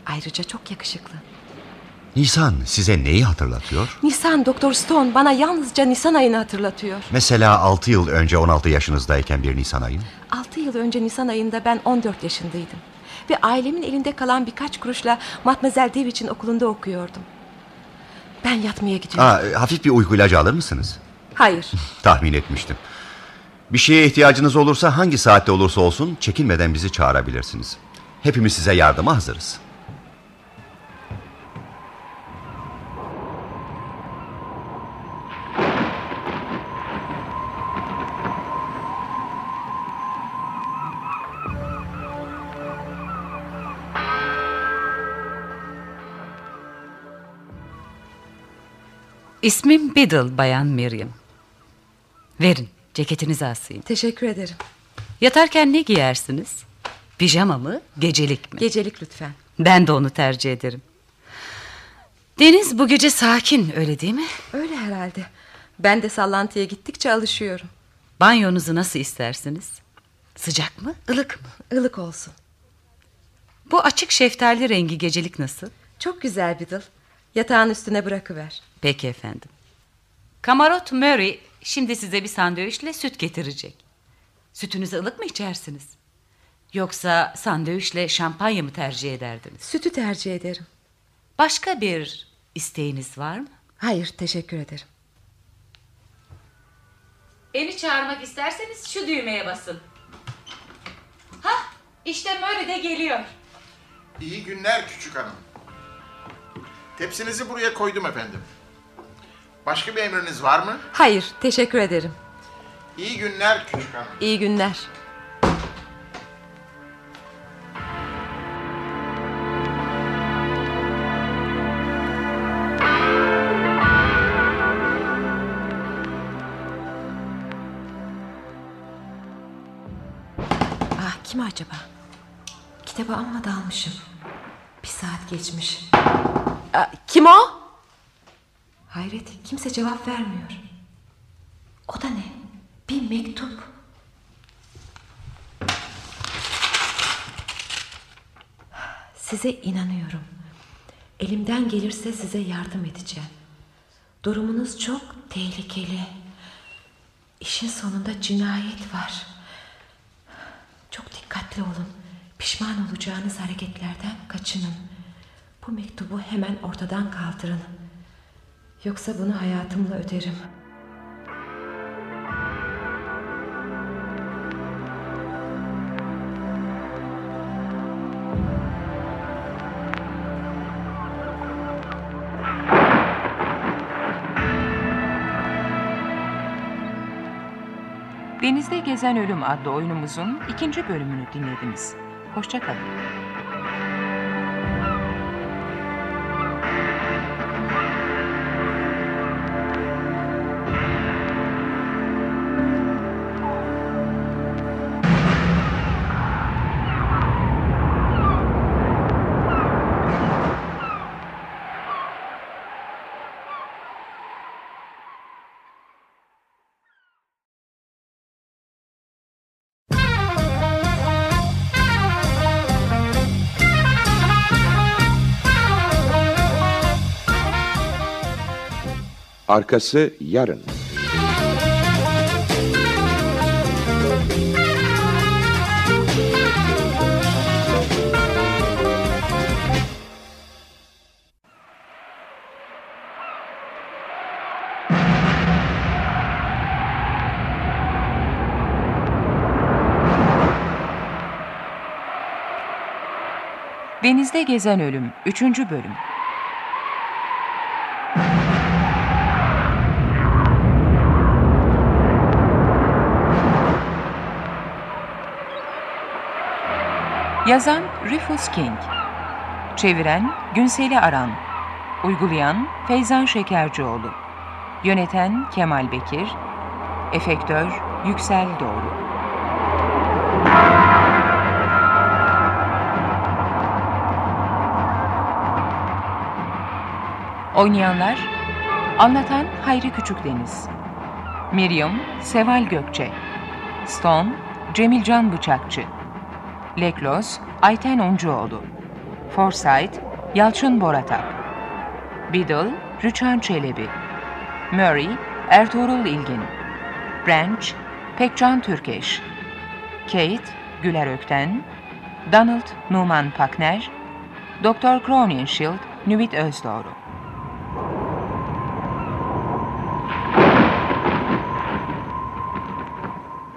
Ayrıca çok yakışıklı. Nisan size neyi hatırlatıyor? Nisan Doktor Stone bana yalnızca Nisan ayını hatırlatıyor. Mesela 6 yıl önce 16 yaşınızdayken bir Nisan ayı. 6 yıl önce Nisan ayında ben 14 yaşındaydım. Ve ailemin elinde kalan birkaç kuruşla Matmazel Davidge'in okulunda okuyordum. Ben yatmaya gidiyorum. Aa, e, hafif bir uyku ilacı alır mısınız? Hayır. <laughs> Tahmin etmiştim. Bir şeye ihtiyacınız olursa hangi saatte olursa olsun çekinmeden bizi çağırabilirsiniz. Hepimiz size yardıma hazırız. İsmim Biddle Bayan Miriam. Verin ceketinizi asayım. Teşekkür ederim. Yatarken ne giyersiniz? Pijama mı, gecelik mi? Gecelik lütfen. Ben de onu tercih ederim. Deniz bu gece sakin öyle değil mi? Öyle herhalde. Ben de sallantıya gittikçe alışıyorum. Banyonuzu nasıl istersiniz? Sıcak mı, ılık mı? Ilık olsun. Bu açık şeftali rengi gecelik nasıl? Çok güzel Biddle. Yatağın üstüne bırakıver. Peki efendim. Kamarot Murray şimdi size bir sandviçle süt getirecek. Sütünüzü ılık mı içersiniz? Yoksa sandviçle şampanya mı tercih ederdiniz? Sütü tercih ederim. Başka bir isteğiniz var mı? Hayır teşekkür ederim. Beni çağırmak isterseniz şu düğmeye basın. Hah işte Murray de geliyor. İyi günler küçük hanım. Tepsinizi buraya koydum efendim. Başka bir emriniz var mı? Hayır teşekkür ederim. İyi günler küçük hanım. İyi günler. Ah kim acaba? Kitabı amma dalmışım. Bir saat geçmiş. Aa, kim o? Hayret kimse cevap vermiyor. O da ne? Bir mektup. Size inanıyorum. Elimden gelirse size yardım edeceğim. Durumunuz çok tehlikeli. İşin sonunda cinayet var. Çok dikkatli olun. Pişman olacağınız hareketlerden kaçının. Bu mektubu hemen ortadan kaldırın. Yoksa bunu hayatımla öderim. Denizde Gezen Ölüm adlı oyunumuzun ikinci bölümünü dinlediniz. Hoşçakalın. Arkası yarın. Denizde Gezen Ölüm 3. Bölüm Yazan Rufus King. Çeviren Günseli Aran. Uygulayan Feyzan Şekercioğlu. Yöneten Kemal Bekir. Efektör Yüksel Doğru. Oynayanlar Anlatan Hayri Küçükdeniz. Miriam Seval Gökçe. Stone Cemilcan Bıçakçı Leklos Ayten Oncuoğlu Forsyth Yalçın Boratak Biddle Rüçhan Çelebi Murray Ertuğrul İlgin Branch Pekcan Türkeş Kate Güler Ökten Donald Numan Pakner Doktor Crowninshield Nüvit Özdoğru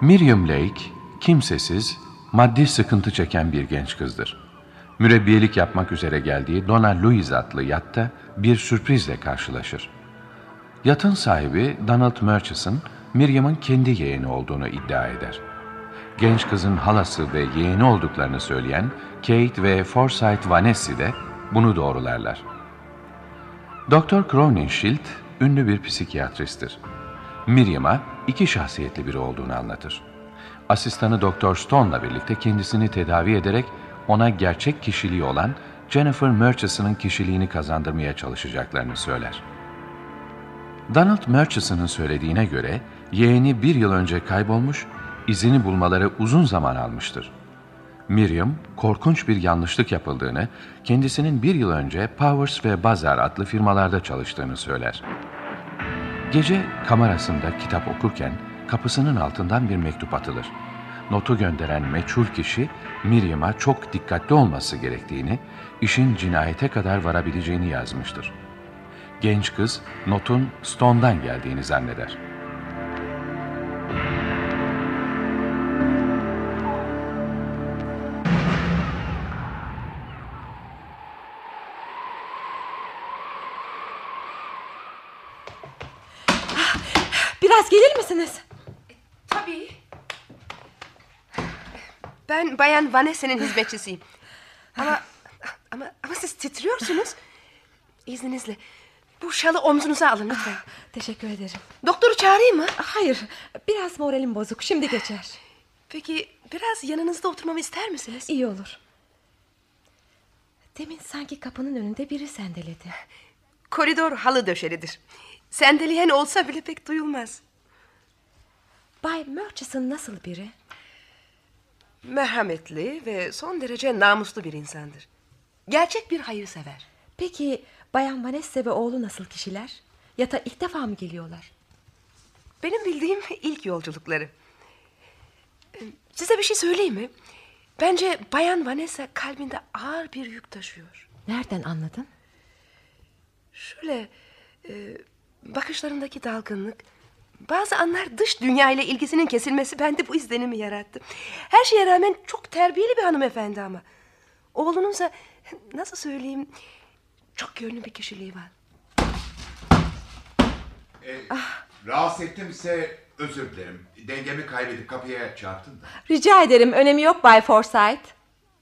Miriam Lake, kimsesiz, maddi sıkıntı çeken bir genç kızdır. Mürebbiyelik yapmak üzere geldiği Donna Louise adlı yatta bir sürprizle karşılaşır. Yatın sahibi Donald Murchison, Miriam'ın kendi yeğeni olduğunu iddia eder. Genç kızın halası ve yeğeni olduklarını söyleyen Kate ve Forsyth Vanessa de bunu doğrularlar. Dr. Crowninshield ünlü bir psikiyatristtir. Miriam'a iki şahsiyetli biri olduğunu anlatır. Asistanı Dr. Stone'la birlikte kendisini tedavi ederek ona gerçek kişiliği olan Jennifer Murchison'ın kişiliğini kazandırmaya çalışacaklarını söyler. Donald Murchison'ın söylediğine göre yeğeni bir yıl önce kaybolmuş, izini bulmaları uzun zaman almıştır. Miriam, korkunç bir yanlışlık yapıldığını, kendisinin bir yıl önce Powers ve Bazar adlı firmalarda çalıştığını söyler. Gece kamerasında kitap okurken kapısının altından bir mektup atılır. Notu gönderen meçhul kişi Miriam'a çok dikkatli olması gerektiğini, işin cinayete kadar varabileceğini yazmıştır. Genç kız notun Stone'dan geldiğini zanneder. Biraz gelir misiniz? Tabii. Ben Bayan Vanessa'nın hizmetçisiyim. Ama ama ama siz titriyorsunuz. İzninizle. Bu şalı omzunuza alın lütfen. Teşekkür ederim. Doktoru çağırayım mı? Hayır. Biraz moralim bozuk. Şimdi geçer. Peki biraz yanınızda oturmamı ister misiniz? İyi olur. Demin sanki kapının önünde biri sendeledi. Koridor halı döşelidir. Sendeleyen olsa bile pek duyulmaz. Bay Murchison nasıl biri? Merhametli ve son derece namuslu bir insandır. Gerçek bir hayırsever. Peki Bayan Vanessa ve oğlu nasıl kişiler? Yata ilk defa mı geliyorlar? Benim bildiğim ilk yolculukları. Size bir şey söyleyeyim mi? Bence Bayan Vanessa kalbinde ağır bir yük taşıyor. Nereden anladın? Şöyle e, bakışlarındaki dalgınlık, bazı anlar dış dünya ile ilgisinin kesilmesi bende bu izlenimi yarattı. Her şeye rağmen çok terbiyeli bir hanımefendi ama. Oğlunuzsa nasıl söyleyeyim çok yönlü bir kişiliği var. Ee, Rahatsız ettimse özür dilerim. Dengemi kaybedip kapıya çarptım da. Rica ederim önemi yok Bay Forsyth.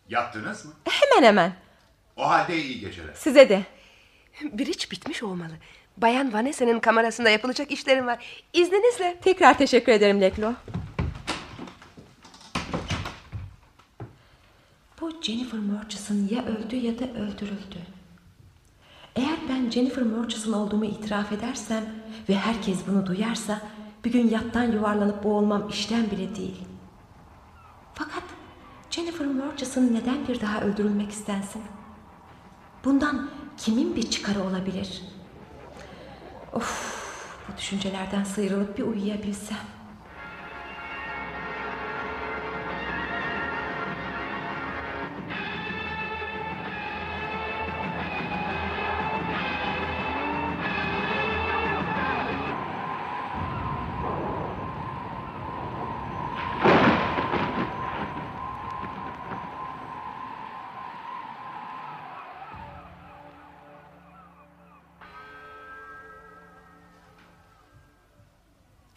Yattınız mı? Hemen hemen. O halde iyi geceler. Size de. Bridge bitmiş olmalı. Bayan Vanessa'nın kamerasında yapılacak işlerim var. İzninizle. Tekrar teşekkür ederim Leklo. Bu Jennifer Murchison ya öldü ya da öldürüldü. Eğer ben Jennifer Murchison olduğumu itiraf edersem ve herkes bunu duyarsa bir gün yattan yuvarlanıp boğulmam işten bile değil. Fakat Jennifer Murchison neden bir daha öldürülmek istensin? Bundan kimin bir çıkarı olabilir? Of, bu düşüncelerden sıyrılıp bir uyuyabilsem.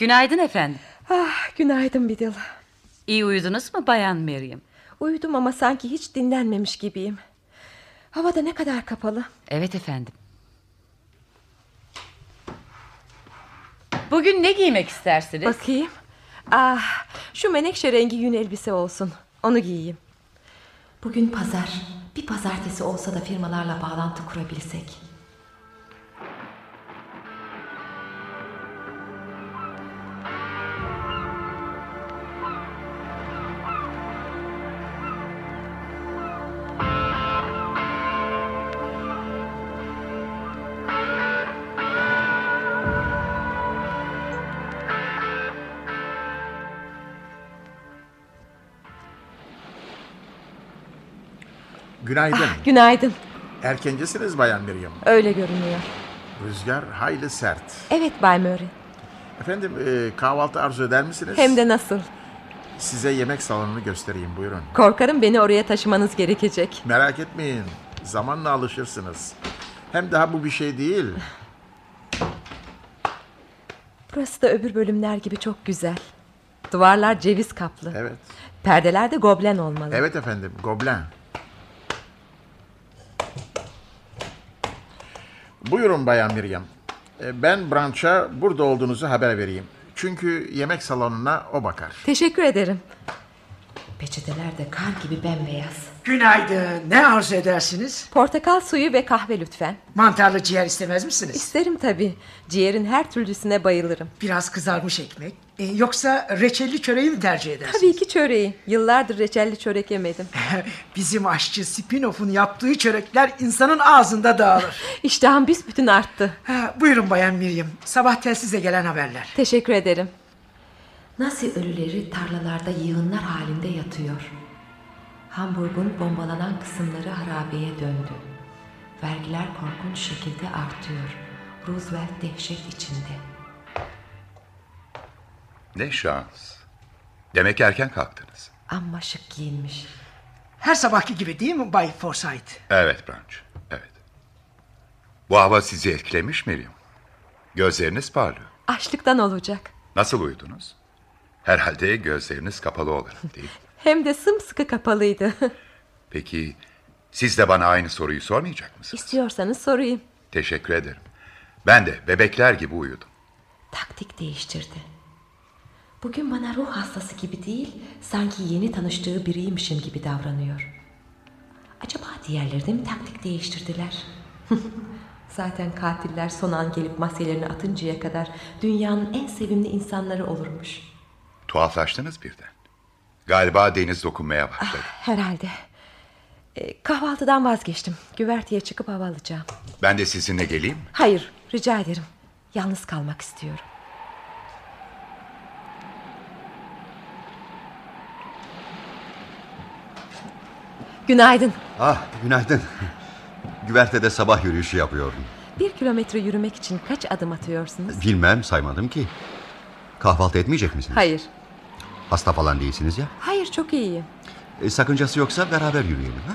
Günaydın efendim. Ah, günaydın Biddle. İyi uyudunuz mu Bayan Miriam? Uyudum ama sanki hiç dinlenmemiş gibiyim. Havada ne kadar kapalı. Evet efendim. Bugün ne giymek istersiniz? Bakayım. Ah, şu menekşe rengi yün elbise olsun. Onu giyeyim. Bugün pazar. Bir pazartesi olsa da firmalarla bağlantı kurabilsek. Günaydın. Ah, günaydın. Erkencisiniz Bayan Miriam. Öyle görünüyor. Rüzgar hayli sert. Evet Bay Murray. Efendim e, kahvaltı arzu eder misiniz? Hem de nasıl? Size yemek salonunu göstereyim buyurun. Korkarım beni oraya taşımanız gerekecek. Merak etmeyin. Zamanla alışırsınız. Hem daha bu bir şey değil. Burası da öbür bölümler gibi çok güzel. Duvarlar ceviz kaplı. Evet. Perdeler de goblen olmalı. Evet efendim. Goblen. Buyurun Bayan Miriam. E, Ben Branch'a burada olduğunuzu haber vereyim. Çünkü yemek salonuna o bakar. Teşekkür ederim. Peçeteler de kar gibi bembeyaz. Günaydın. Ne arzu edersiniz? Portakal suyu ve kahve lütfen. Mantarlı ciğer istemez misiniz? İsterim tabii. Ciğerin her türlüsüne bayılırım. Biraz kızarmış ekmek. E, yoksa reçelli çöreği mi tercih edersiniz? Tabii ki çöreği. Yıllardır reçelli çörek yemedim. <laughs> Bizim aşçı Spinoff'un yaptığı çörekler insanın ağzında dağılır. <laughs> İştahım büsbütün arttı. Ha, buyurun Bayan Miriam. Sabah telsize gelen haberler. Teşekkür ederim. Nazi ölüleri tarlalarda yığınlar halinde yatıyor. Hamburg'un bombalanan kısımları harabeye döndü. Vergiler korkunç şekilde artıyor. Roosevelt dehşet içinde. Ne şans. Demek erken kalktınız. Amma şık giyinmiş. Her sabahki gibi değil mi Bay Forsyth? Evet Branch, evet. Bu hava sizi etkilemiş Miriam. Gözleriniz parlıyor. Açlıktan olacak. Nasıl uyudunuz? Herhalde gözleriniz kapalı olarak değil. <laughs> Hem de sımsıkı kapalıydı. <laughs> Peki siz de bana aynı soruyu sormayacak mısınız? İstiyorsanız sorayım. Teşekkür ederim. Ben de bebekler gibi uyudum. Taktik değiştirdi. Bugün bana ruh hastası gibi değil, sanki yeni tanıştığı biriymişim gibi davranıyor. Acaba diğerleri de mi taktik değiştirdiler? <laughs> Zaten katiller son an gelip maskelerini atıncaya kadar dünyanın en sevimli insanları olurmuş. Tuhaflaştınız birden. Galiba deniz dokunmaya başladı. Herhalde. Ee, kahvaltıdan vazgeçtim. Güverteye çıkıp hava alacağım. Ben de sizinle geleyim mi? Hayır, rica ederim. Yalnız kalmak istiyorum. Günaydın. Ah günaydın. Güvertede sabah yürüyüşü yapıyordum. Bir kilometre yürümek için kaç adım atıyorsunuz? Bilmem saymadım ki. Kahvaltı etmeyecek misiniz? Hayır. Hasta falan değilsiniz ya. Hayır çok iyiyim. E, sakıncası yoksa beraber yürüyelim. Ha?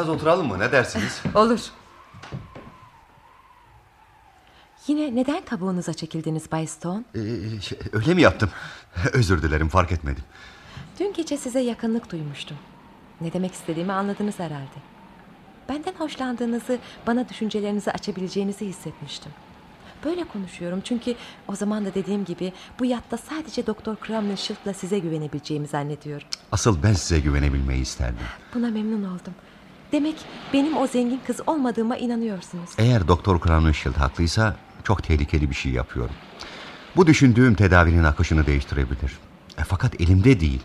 Biraz oturalım mı ne dersiniz? <laughs> Olur. Yine neden kabuğunuza çekildiniz Bay Stone? Ee, şey, öyle mi yaptım? <laughs> Özür dilerim fark etmedim. Dün gece size yakınlık duymuştum. Ne demek istediğimi anladınız herhalde. Benden hoşlandığınızı, bana düşüncelerinizi açabileceğinizi hissetmiştim. Böyle konuşuyorum çünkü o zaman da dediğim gibi bu yatta sadece Doktor Crumleshield'la size güvenebileceğimi zannediyorum. Asıl ben size güvenebilmeyi isterdim. Buna memnun oldum. Demek benim o zengin kız olmadığıma inanıyorsunuz. Eğer Doktor Crowninshield haklıysa çok tehlikeli bir şey yapıyorum. Bu düşündüğüm tedavinin akışını değiştirebilir. E, fakat elimde değil.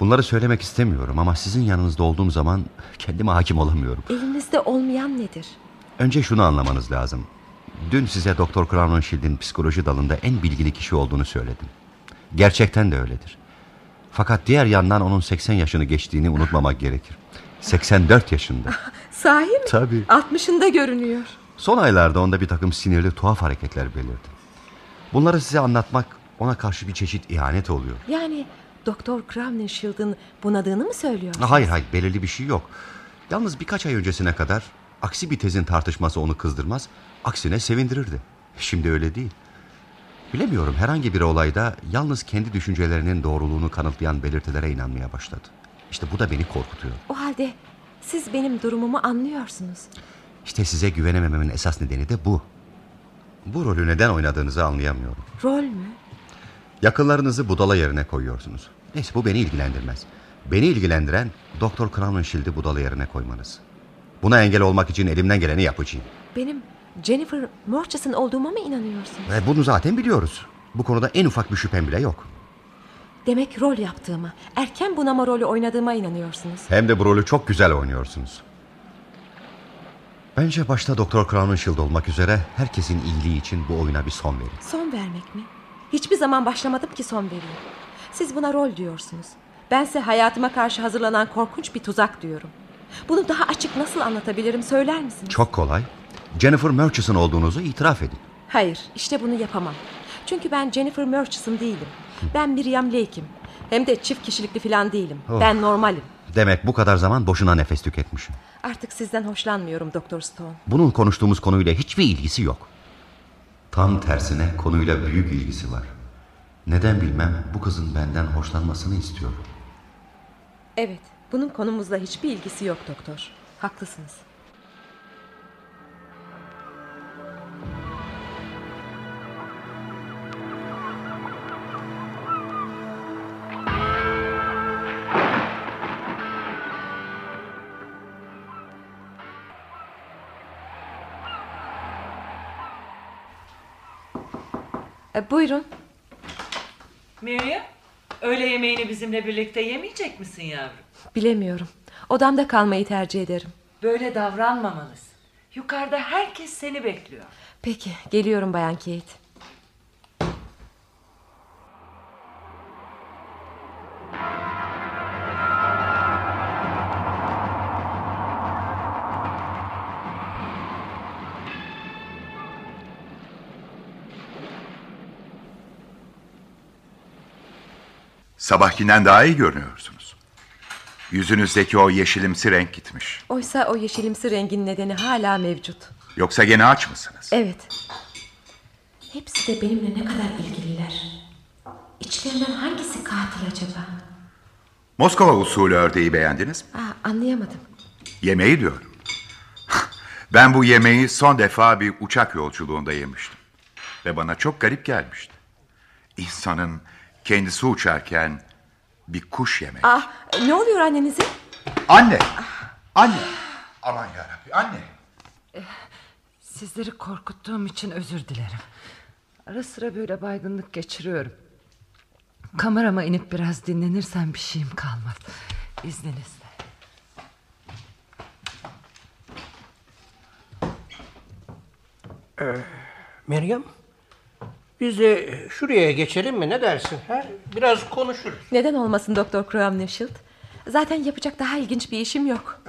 Bunları söylemek istemiyorum ama sizin yanınızda olduğum zaman kendime hakim olamıyorum. Elinizde olmayan nedir? Önce şunu anlamanız lazım. Dün size Doktor Crownshield'in psikoloji dalında en bilgili kişi olduğunu söyledim. Gerçekten de öyledir. Fakat diğer yandan onun 80 yaşını geçtiğini unutmamak gerekir. 84 yaşında. Sahi mi? Tabii. 60'ında görünüyor. Son aylarda onda bir takım sinirli tuhaf hareketler belirdi. Bunları size anlatmak ona karşı bir çeşit ihanet oluyor. Yani Doktor Crumleshield'ın bunadığını mı söylüyorsunuz? Hayır hayır belirli bir şey yok. Yalnız birkaç ay öncesine kadar aksi bir tezin tartışması onu kızdırmaz, aksine sevindirirdi. Şimdi öyle değil. Bilemiyorum herhangi bir olayda yalnız kendi düşüncelerinin doğruluğunu kanıtlayan belirtilere inanmaya başladı. İşte bu da beni korkutuyor. O halde siz benim durumumu anlıyorsunuz. İşte size güvenemememin esas nedeni de bu. Bu rolü neden oynadığınızı anlayamıyorum. Rol mü? Yakınlarınızı budala yerine koyuyorsunuz. Neyse bu beni ilgilendirmez. Beni ilgilendiren Doktor Crownshield'i budala yerine koymanız. Buna engel olmak için elimden geleni yapacağım. Benim Jennifer Murchison olduğuma mı inanıyorsunuz? Ve bunu zaten biliyoruz. Bu konuda en ufak bir şüphem bile yok. Demek rol yaptığıma, erken bunama rolü oynadığıma inanıyorsunuz. Hem de bu rolü çok güzel oynuyorsunuz. Bence başta Doktor Crowninshield olmak üzere herkesin iyiliği için bu oyuna bir son verin. Son vermek mi? Hiçbir zaman başlamadım ki son vereyim. Siz buna rol diyorsunuz. Bense hayatıma karşı hazırlanan korkunç bir tuzak diyorum. Bunu daha açık nasıl anlatabilirim söyler misiniz? Çok kolay. Jennifer Murchison olduğunuzu itiraf edin. Hayır, işte bunu yapamam. Çünkü ben Jennifer Murchison değilim. Ben Miriam Lake'im. Hem de çift kişilikli falan değilim. Oh. Ben normalim. Demek bu kadar zaman boşuna nefes tüketmişim. Artık sizden hoşlanmıyorum Doktor Stone. Bunun konuştuğumuz konuyla hiçbir ilgisi yok. Tam tersine konuyla büyük ilgisi var. Neden bilmem bu kızın benden hoşlanmasını istiyorum. Evet, bunun konumuzla hiçbir ilgisi yok doktor. Haklısınız. E, buyurun. Miriam, öğle yemeğini bizimle birlikte yemeyecek misin yavrum? Bilemiyorum. Odamda kalmayı tercih ederim. Böyle davranmamalısın. Yukarıda herkes seni bekliyor. Peki, geliyorum Bayan Kate. Sabahkinden daha iyi görünüyorsunuz. Yüzünüzdeki o yeşilimsi renk gitmiş. Oysa o yeşilimsi rengin nedeni hala mevcut. Yoksa gene aç mısınız? Evet. Hepsi de benimle ne kadar ilgililer. İçlerinden hangisi katil acaba? Moskova usulü ördeği beğendiniz mi? Aa, anlayamadım. Yemeği diyorum. <laughs> Ben bu yemeği son defa bir uçak yolculuğunda yemiştim. Ve bana çok garip gelmişti. İnsanın kendisi uçarken bir kuş yemek. Ah, ne oluyor annenize? Anne! Anne! Aman yarabbi anne! Sizleri korkuttuğum için özür dilerim. Ara sıra böyle baygınlık geçiriyorum. Kamerama inip biraz dinlenirsem bir şeyim kalmaz. İzninizle. Ee, Meryem, biz de şuraya geçelim mi ne dersin? Ha? Biraz konuşuruz. Neden olmasın Doktor Crumleshield? Zaten yapacak daha ilginç bir işim yok.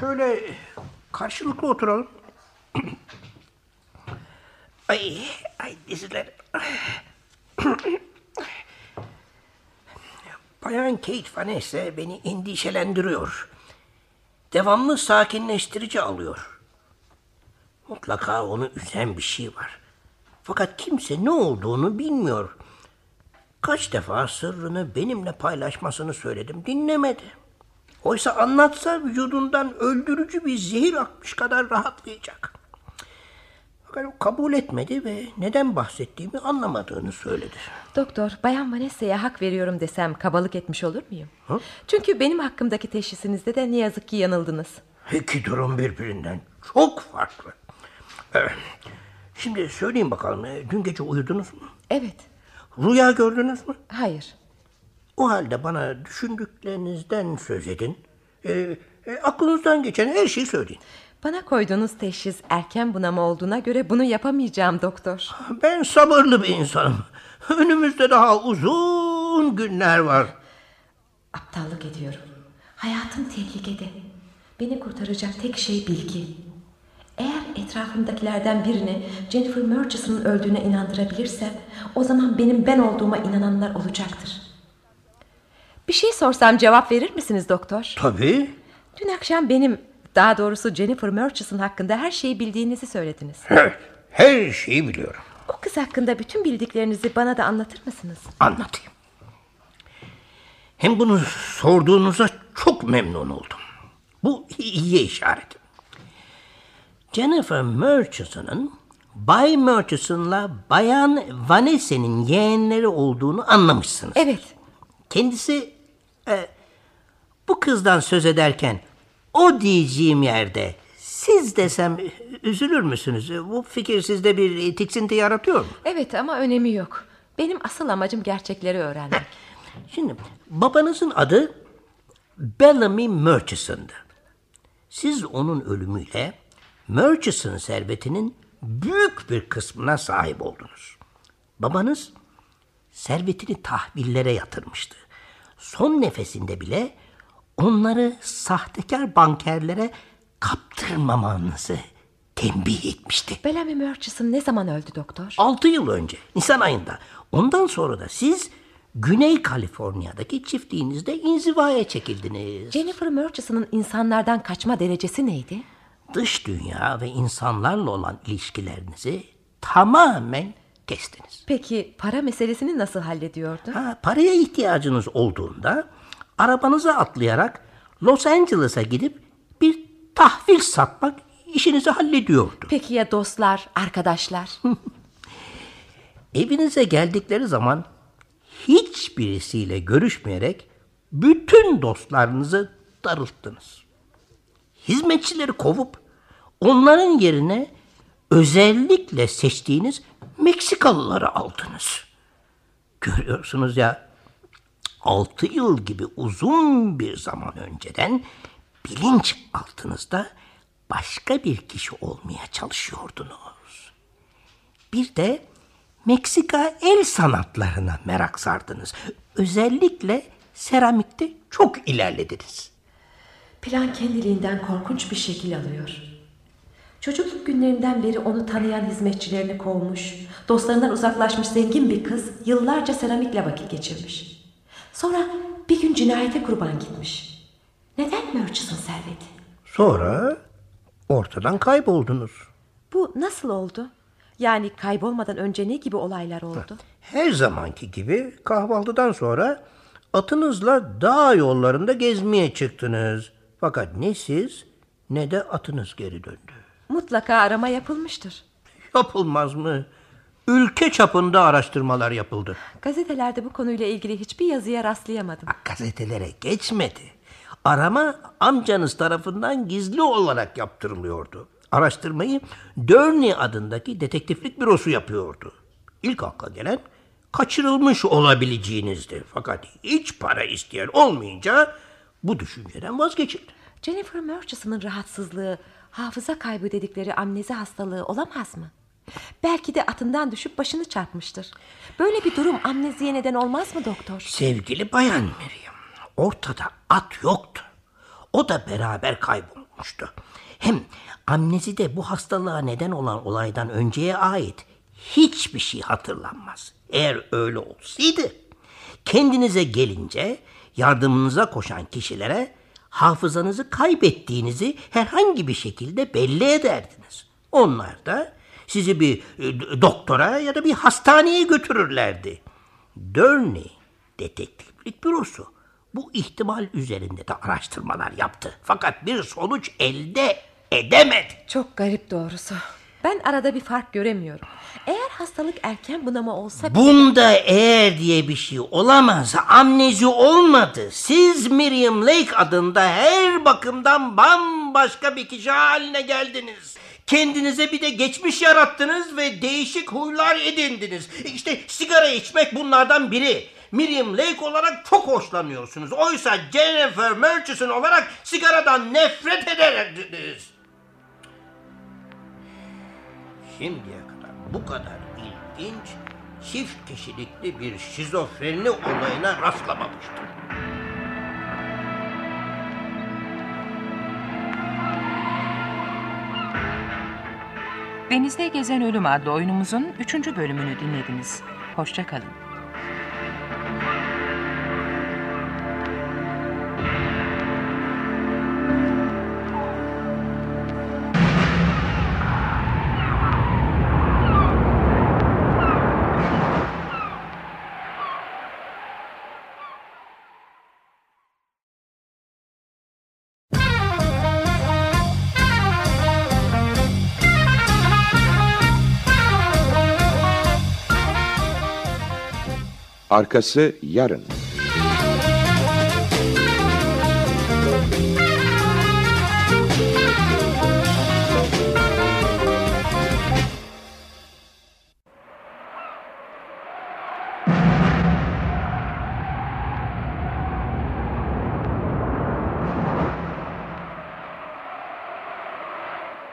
Şöyle karşılıklı oturalım. <clears throat> ay, ay diziler. <clears throat> Bayan Kate Vanessa beni endişelendiriyor. devamlı sakinleştirici alıyor. Mutlaka onu üzen bir şey var. Fakat kimse ne olduğunu bilmiyor. Kaç defa sırrını benimle paylaşmasını söyledim, dinlemedi. Oysa anlatsa vücudundan öldürücü bir zehir akmış kadar rahatlayacak. Fakat kabul etmedi ve neden bahsettiğimi anlamadığını söyledi. Doktor, Bayan Vanessa'ya hak veriyorum desem kabalık etmiş olur muyum? Hı? Çünkü benim hakkımdaki teşhisinizde de ne yazık ki yanıldınız. İki durum birbirinden çok farklı. Evet. Şimdi söyleyin bakalım, e, dün gece uyudunuz mu? Evet. Rüya gördünüz mü? Hayır. O halde bana düşündüklerinizden söz edin. E, e, aklınızdan geçen her şeyi söyleyin. Bana koyduğunuz teşhis erken bunama olduğuna göre bunu yapamayacağım doktor. Ben sabırlı bir insanım. Önümüzde daha uzun günler var. Aptallık ediyorum. Hayatım tehlikede. Beni kurtaracak tek şey bilgi. Eğer etrafımdakilerden birini Jennifer Murchison'ın öldüğüne inandırabilirsem o zaman benim ben olduğuma inananlar olacaktır. Bir şey sorsam cevap verir misiniz doktor? Tabii. Dün akşam benim daha doğrusu Jennifer Murchison hakkında her şeyi bildiğinizi söylediniz. Evet, her şeyi biliyorum. O kız hakkında bütün bildiklerinizi bana da anlatır mısınız? Anlatayım. Hem bunu sorduğunuza çok memnun oldum. Bu iyi işaret. Jennifer Murchison'ın Bay Murchison'la Bayan Vanessa'nın yeğenleri olduğunu anlamışsınız. Evet. Kendisi e, bu kızdan söz ederken o diyeceğim yerde siz desem üzülür müsünüz? Bu fikir sizde bir tiksinti yaratıyor mu? Evet ama önemi yok. Benim asıl amacım gerçekleri öğrenmek. Şimdi babanızın adı Bellamy Murchison'dı. Siz onun ölümüyle Murchison servetinin büyük bir kısmına sahip oldunuz. Babanız servetini tahvillere yatırmıştı. Son nefesinde bile onları sahtekar bankerlere kaptırmamanızı tembih etmişti. Bellamy Murchison ne zaman öldü doktor? Altı yıl önce Nisan ayında. Ondan sonra da siz Güney Kaliforniya'daki çiftliğinizde inzivaya çekildiniz. Jennifer Murchison'ın insanlardan kaçma derecesi neydi? Dış dünya ve insanlarla olan ilişkilerinizi tamamen kestiniz. Peki para meselesini nasıl hallediyordu? Ha, paraya ihtiyacınız olduğunda arabanıza atlayarak Los Angeles'a gidip bir tahvil satmak işinizi hallediyordu. Peki ya dostlar, arkadaşlar? <laughs> Evinize geldikleri zaman hiçbirisiyle görüşmeyerek bütün dostlarınızı darılttınız. Hizmetçileri kovup onların yerine özellikle seçtiğiniz Meksikalıları aldınız. Görüyorsunuz ya altı yıl gibi uzun bir zaman önceden bilinç altınızda başka bir kişi olmaya çalışıyordunuz. Bir de Meksika el sanatlarına merak sardınız. Özellikle seramikte çok ilerlediniz. Plan kendiliğinden korkunç bir şekil alıyor. Çocukluk günlerinden beri onu tanıyan hizmetçilerini kovmuş, dostlarından uzaklaşmış zengin bir kız yıllarca seramikle vakit geçirmiş. Sonra bir gün cinayete kurban gitmiş. Neden Murchison serveti? Sonra ortadan kayboldunuz. Bu nasıl oldu? Yani kaybolmadan önce ne gibi olaylar oldu? Her zamanki gibi kahvaltıdan sonra atınızla dağ yollarında gezmeye çıktınız. Fakat ne siz ne de atınız geri döndü. Mutlaka arama yapılmıştır. Yapılmaz mı? Ülke çapında araştırmalar yapıldı. Gazetelerde bu konuyla ilgili hiçbir yazıya rastlayamadım. Gazetelere geçmedi. Arama amcanız tarafından gizli olarak yaptırılıyordu. Araştırmayı Dörney adındaki detektiflik bürosu yapıyordu. İlk akla gelen kaçırılmış olabileceğinizdi. Fakat hiç para isteyen olmayınca bu düşünceden vazgeçildi. Jennifer Murchison'ın rahatsızlığı, hafıza kaybı dedikleri amnezi hastalığı olamaz mı? Belki de atından düşüp başını çarpmıştır. Böyle bir durum amneziye neden olmaz mı doktor? Sevgili bayan Meryem, ortada at yoktu. O da beraber kaybolmuştu. Hem amnezide bu hastalığa neden olan olaydan önceye ait hiçbir şey hatırlanmaz. Eğer öyle olsaydı kendinize gelince yardımınıza koşan kişilere hafızanızı kaybettiğinizi herhangi bir şekilde belli ederdiniz. Onlar da sizi bir e, doktora ya da bir hastaneye götürürlerdi. Durney Detektiflik Bürosu bu ihtimal üzerinde de araştırmalar yaptı. Fakat bir sonuç elde edemedi. Çok garip doğrusu. Ben arada bir fark göremiyorum. Eğer hastalık erken bunama olsa... bile- Bunda eğer diye bir şey olamaz. Amnezi olmadı. Siz Miriam Lake adında her bakımdan bambaşka bir kişi haline geldiniz. Kendinize bir de geçmiş yarattınız ve değişik huylar edindiniz. İşte sigara içmek bunlardan biri. Miriam Lake olarak çok hoşlanıyorsunuz. Oysa Jennifer Murchison olarak sigaradan nefret ederdiniz. Şimdiye kadar bu kadar ilginç, çift kişilikli bir şizofreni olayına rastlamamıştım. Denizde Gezen Ölüm adlı oyunumuzun 3. bölümünü dinlediniz. Hoşçakalın. Arkası yarın.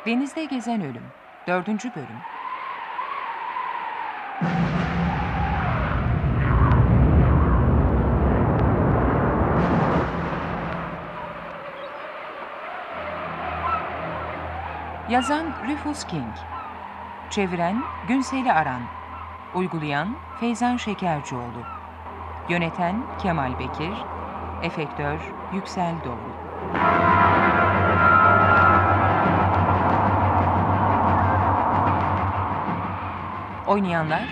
Denizde Gezen Ölüm 4. bölüm Yazan Rufus King. Çeviren Günseli Aran. Uygulayan Feyzan Şekercioğlu. Yöneten Kemal Bekir. Efektör Yüksel Doğru. Oynayanlar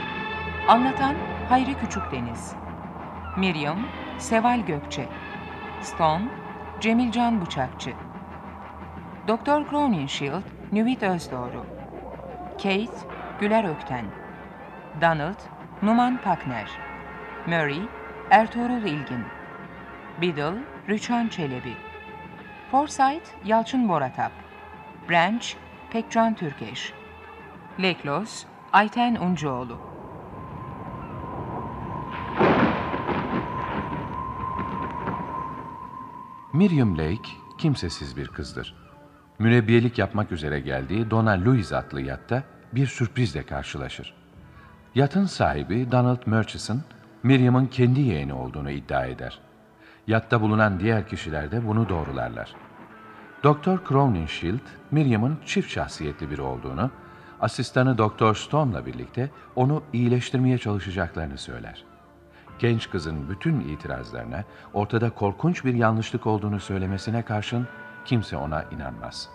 Anlatan Hayri Küçükdeniz Miriam Seval Gökçe. Stone Cemilcan Bıçakçı. Doktor Crowninshield Nüvit Özdoğru Kate Güler Ökten Donald Numan Pakner Murray Ertuğrul İlgin Biddle Rüçhan Çelebi Forsyth Yalçın Boratap Branch Pekcan Türkeş Leklos Ayten Uncuoğlu Miriam Lake kimsesiz bir kızdır. Mürebbiyelik yapmak üzere geldiği Donna Louise adlı yatta bir sürprizle karşılaşır. Yatın sahibi Donald Murchison, Miriam'ın kendi yeğeni olduğunu iddia eder. Yatta bulunan diğer kişiler de bunu doğrularlar. Doktor Crowninshield, Miriam'ın çift şahsiyetli biri olduğunu, asistanı Doktor Stone'la birlikte onu iyileştirmeye çalışacaklarını söyler. Genç kızın bütün itirazlarına, ortada korkunç bir yanlışlık olduğunu söylemesine karşın kimse ona inanmaz.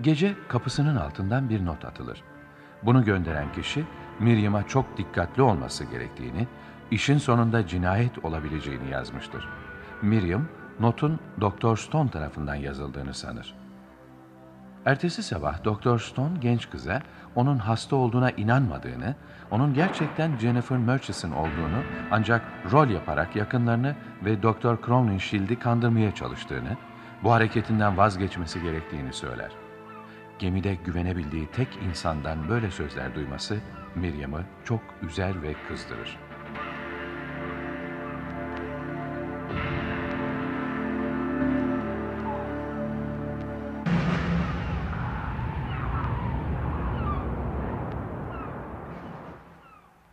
Gece kapısının altından bir not atılır. Bunu gönderen kişi Miriam'a çok dikkatli olması gerektiğini, işin sonunda cinayet olabileceğini yazmıştır. Miriam, notun Doktor Stone tarafından yazıldığını sanır. Ertesi sabah Doktor Stone genç kıza onun hasta olduğuna inanmadığını, onun gerçekten Jennifer Murchison olduğunu ancak rol yaparak yakınlarını ve Doktor Crownshield'i kandırmaya çalıştığını, bu hareketinden vazgeçmesi gerektiğini söyler. Gemide güvenebildiği tek insandan böyle sözler duyması Miriam'ı çok üzer ve kızdırır.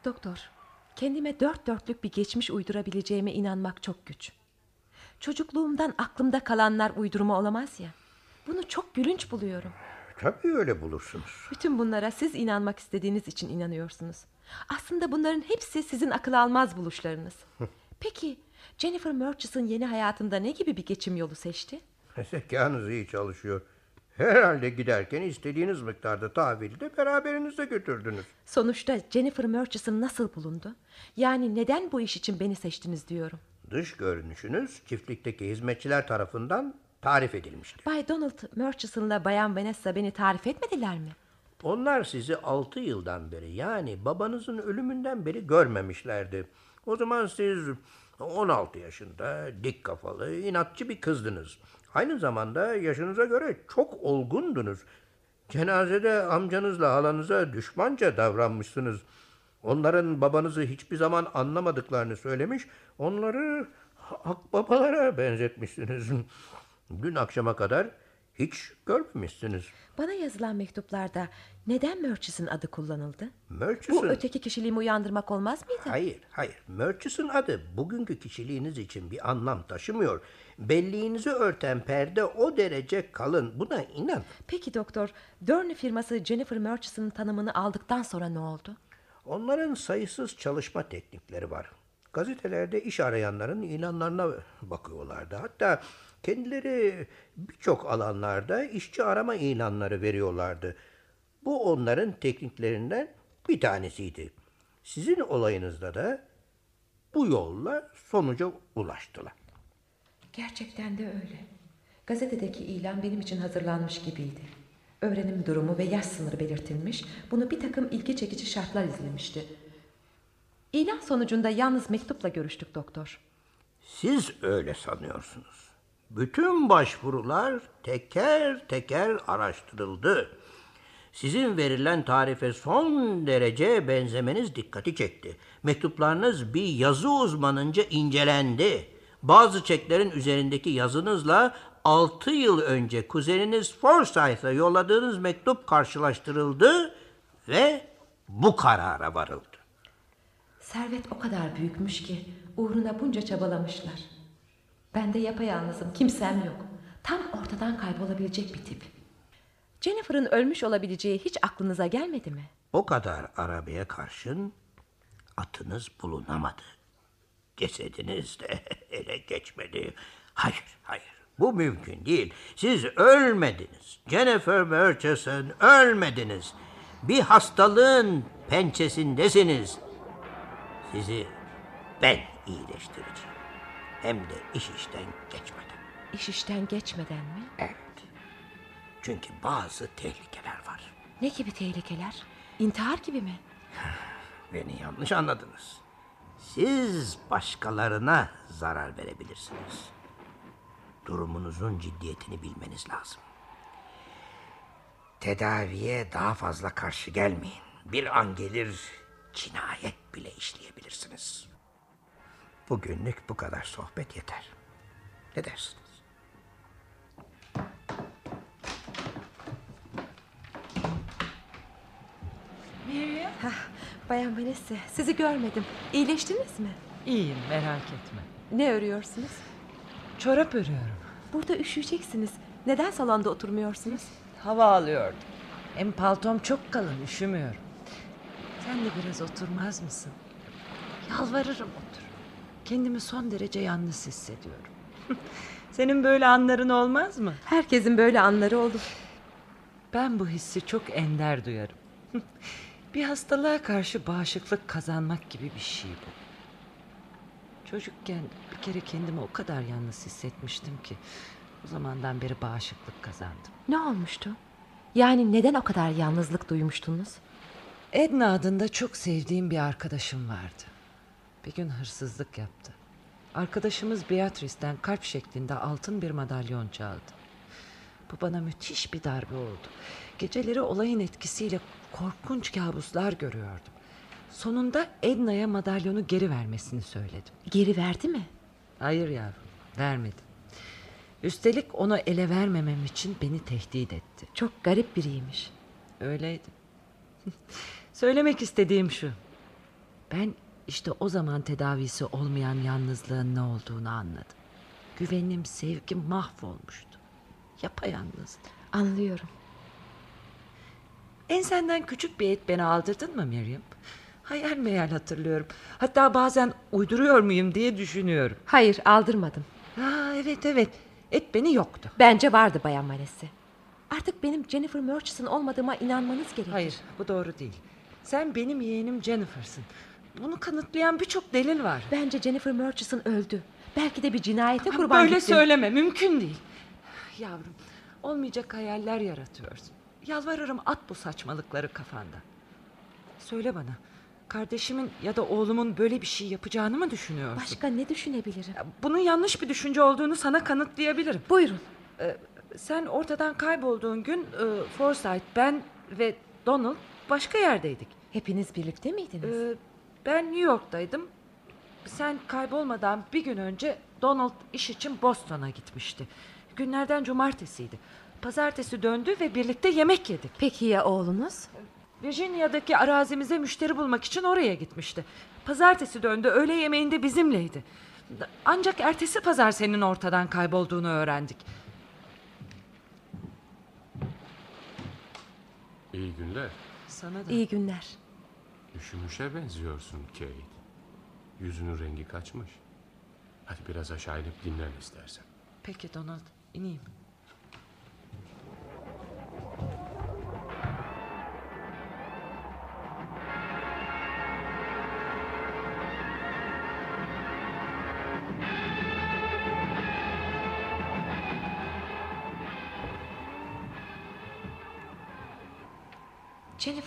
Doktor, kendime dört dörtlük bir geçmiş uydurabileceğime inanmak çok güç. Çocukluğumdan aklımda kalanlar uydurma olamaz ya. Bunu çok gülünç buluyorum. Tabii öyle bulursunuz. Bütün bunlara siz inanmak istediğiniz için inanıyorsunuz. Aslında bunların hepsi sizin akıl almaz buluşlarınız. <laughs> Peki Jennifer Murchison yeni hayatında ne gibi bir geçim yolu seçti? <laughs> Zekanız iyi çalışıyor. Herhalde giderken istediğiniz miktarda tahvili de beraberinizde götürdünüz. Sonuçta Jennifer Murchison nasıl bulundu? Yani neden bu iş için beni seçtiniz diyorum. Dış görünüşünüz çiftlikteki hizmetçiler tarafından tarif edilmiştir. Bay Donald Murchison'la Bayan Vanessa beni tarif etmediler mi? Onlar sizi altı yıldan beri yani babanızın ölümünden beri görmemişlerdi. O zaman siz 16 yaşında dik kafalı inatçı bir kızdınız. Aynı zamanda yaşınıza göre çok olgundunuz. Cenazede amcanızla halanıza düşmanca davranmışsınız. Onların babanızı hiçbir zaman anlamadıklarını söylemiş, onları akbabalara benzetmişsiniz. <laughs> Dün akşama kadar hiç görmemişsiniz. Bana yazılan mektuplarda neden Murchison adı kullanıldı? Murchison? Bu öteki kişiliğimi uyandırmak olmaz mıydı? Hayır, hayır. Murchison adı bugünkü kişiliğiniz için bir anlam taşımıyor. Belliğinizi örten perde o derece kalın. Buna inan. Peki doktor, Durney firması Jennifer Murchison'ın tanımını aldıktan sonra ne oldu? Onların sayısız çalışma teknikleri var. Gazetelerde iş arayanların ilanlarına bakıyorlardı. Hatta kendileri birçok alanlarda işçi arama ilanları veriyorlardı. Bu onların tekniklerinden bir tanesiydi. Sizin olayınızda da bu yolla sonuca ulaştılar. Gerçekten de öyle. Gazetedeki ilan benim için hazırlanmış gibiydi. Öğrenim durumu ve yaş sınırı belirtilmiş, bunu bir takım ilgi çekici şartlar izlemişti. İlan sonucunda yalnız mektupla görüştük doktor. Siz öyle sanıyorsunuz. Bütün başvurular teker teker araştırıldı. Sizin verilen tarife son derece benzemeniz dikkati çekti. Mektuplarınız bir yazı uzmanınca incelendi. Bazı çeklerin üzerindeki yazınızla 6 yıl önce kuzeniniz Forsyth'a yolladığınız mektup karşılaştırıldı ve bu karara varıldı. Servet o kadar büyükmüş ki uğruna bunca çabalamışlar. Ben de yapayalnızım, kimsem yok. Tam ortadan kaybolabilecek bir tip. Jennifer'ın ölmüş olabileceği hiç aklınıza gelmedi mi? O kadar arabaya karşın atınız bulunamadı. Cesediniz de <laughs> ele geçmedi. Hayır, hayır. Bu mümkün değil. Siz ölmediniz. Jennifer Murchison ölmediniz. Bir hastalığın pençesindesiniz. Sizi ben iyileştireceğim. Hem de iş işten geçmeden. İş işten geçmeden mi? Evet. Çünkü bazı tehlikeler var. Ne gibi tehlikeler? İntihar gibi mi? Beni yanlış anladınız. Siz başkalarına zarar verebilirsiniz. Durumunuzun ciddiyetini bilmeniz lazım. Tedaviye daha fazla karşı gelmeyin. Bir an gelir cinayet bile işleyebilirsiniz. Bugünlük bu kadar sohbet yeter. Ne dersiniz? Miriam. Bayan Vanessa, sizi görmedim. İyileştiniz mi? İyiyim merak etme. Ne örüyorsunuz? Çorap örüyorum. Burada üşüyeceksiniz. Neden salonda oturmuyorsunuz? Hava alıyordum. Hem paltom çok kalın üşümüyorum. Sen de biraz oturmaz mısın? Yalvarırım otur. Kendimi son derece yalnız hissediyorum. <laughs> Senin böyle anların olmaz mı? Herkesin böyle anları olur. Ben bu hissi çok ender duyarım. <laughs> bir hastalığa karşı bağışıklık kazanmak gibi bir şey bu. Çocukken bir kere kendimi o kadar yalnız hissetmiştim ki... ...o zamandan beri bağışıklık kazandım. Ne olmuştu? Yani neden o kadar yalnızlık duymuştunuz? Edna adında çok sevdiğim bir arkadaşım vardı. Bir gün hırsızlık yaptı. Arkadaşımız Beatrice'den kalp şeklinde altın bir madalyon çaldı. Bu bana müthiş bir darbe oldu. Geceleri olayın etkisiyle korkunç kabuslar görüyordum. Sonunda Edna'ya madalyonu geri vermesini söyledim. Geri verdi mi? Hayır yavrum, vermedi. Üstelik onu ele vermemem için beni tehdit etti. Çok garip biriymiş. Öyleydi. <laughs> Söylemek istediğim şu. Ben işte o zaman tedavisi olmayan yalnızlığın ne olduğunu anladım. Güvenim, sevgim mahvolmuştu. Yapayalnızdı. Anlıyorum. Ensenden küçük bir et beni aldırdın mı Miriam? Hayal meyal hatırlıyorum. Hatta bazen uyduruyor muyum diye düşünüyorum. Hayır aldırmadım. Ha, evet evet. Et beni yoktu. Bence vardı Bayan Vanessa. Artık benim Jennifer Murchison olmadığıma inanmanız gerekir. Hayır bu doğru değil. Sen benim yeğenim Jennifer'sın. Bunu kanıtlayan birçok delil var. Bence Jennifer Murchison öldü. Belki de bir cinayete kurban Böyle gitti. söyleme mümkün değil. Yavrum olmayacak hayaller yaratıyorsun. Yalvarırım at bu saçmalıkları kafanda. Söyle bana. Kardeşimin ya da oğlumun böyle bir şey yapacağını mı düşünüyorsun? Başka ne düşünebilirim? Bunun yanlış bir düşünce olduğunu sana kanıtlayabilirim. Buyurun. Ee, sen ortadan kaybolduğun gün e, Forsyth, ben ve Donald başka yerdeydik. Hepiniz birlikte miydiniz? Ee, ben New York'taydım. Sen kaybolmadan bir gün önce Donald iş için Boston'a gitmişti. Günlerden cumartesiydi. Pazartesi döndü ve birlikte yemek yedik. Peki ya oğlunuz? Virginia'daki arazimize müşteri bulmak için oraya gitmişti. Pazartesi döndü, öğle yemeğinde bizimleydi. Ancak ertesi pazar senin ortadan kaybolduğunu öğrendik. İyi günler. Sana da. İyi günler. Üşümüşe benziyorsun Kate. Yüzünün rengi kaçmış. Hadi biraz aşağı inip dinlen istersen. Peki Donald, ineyim.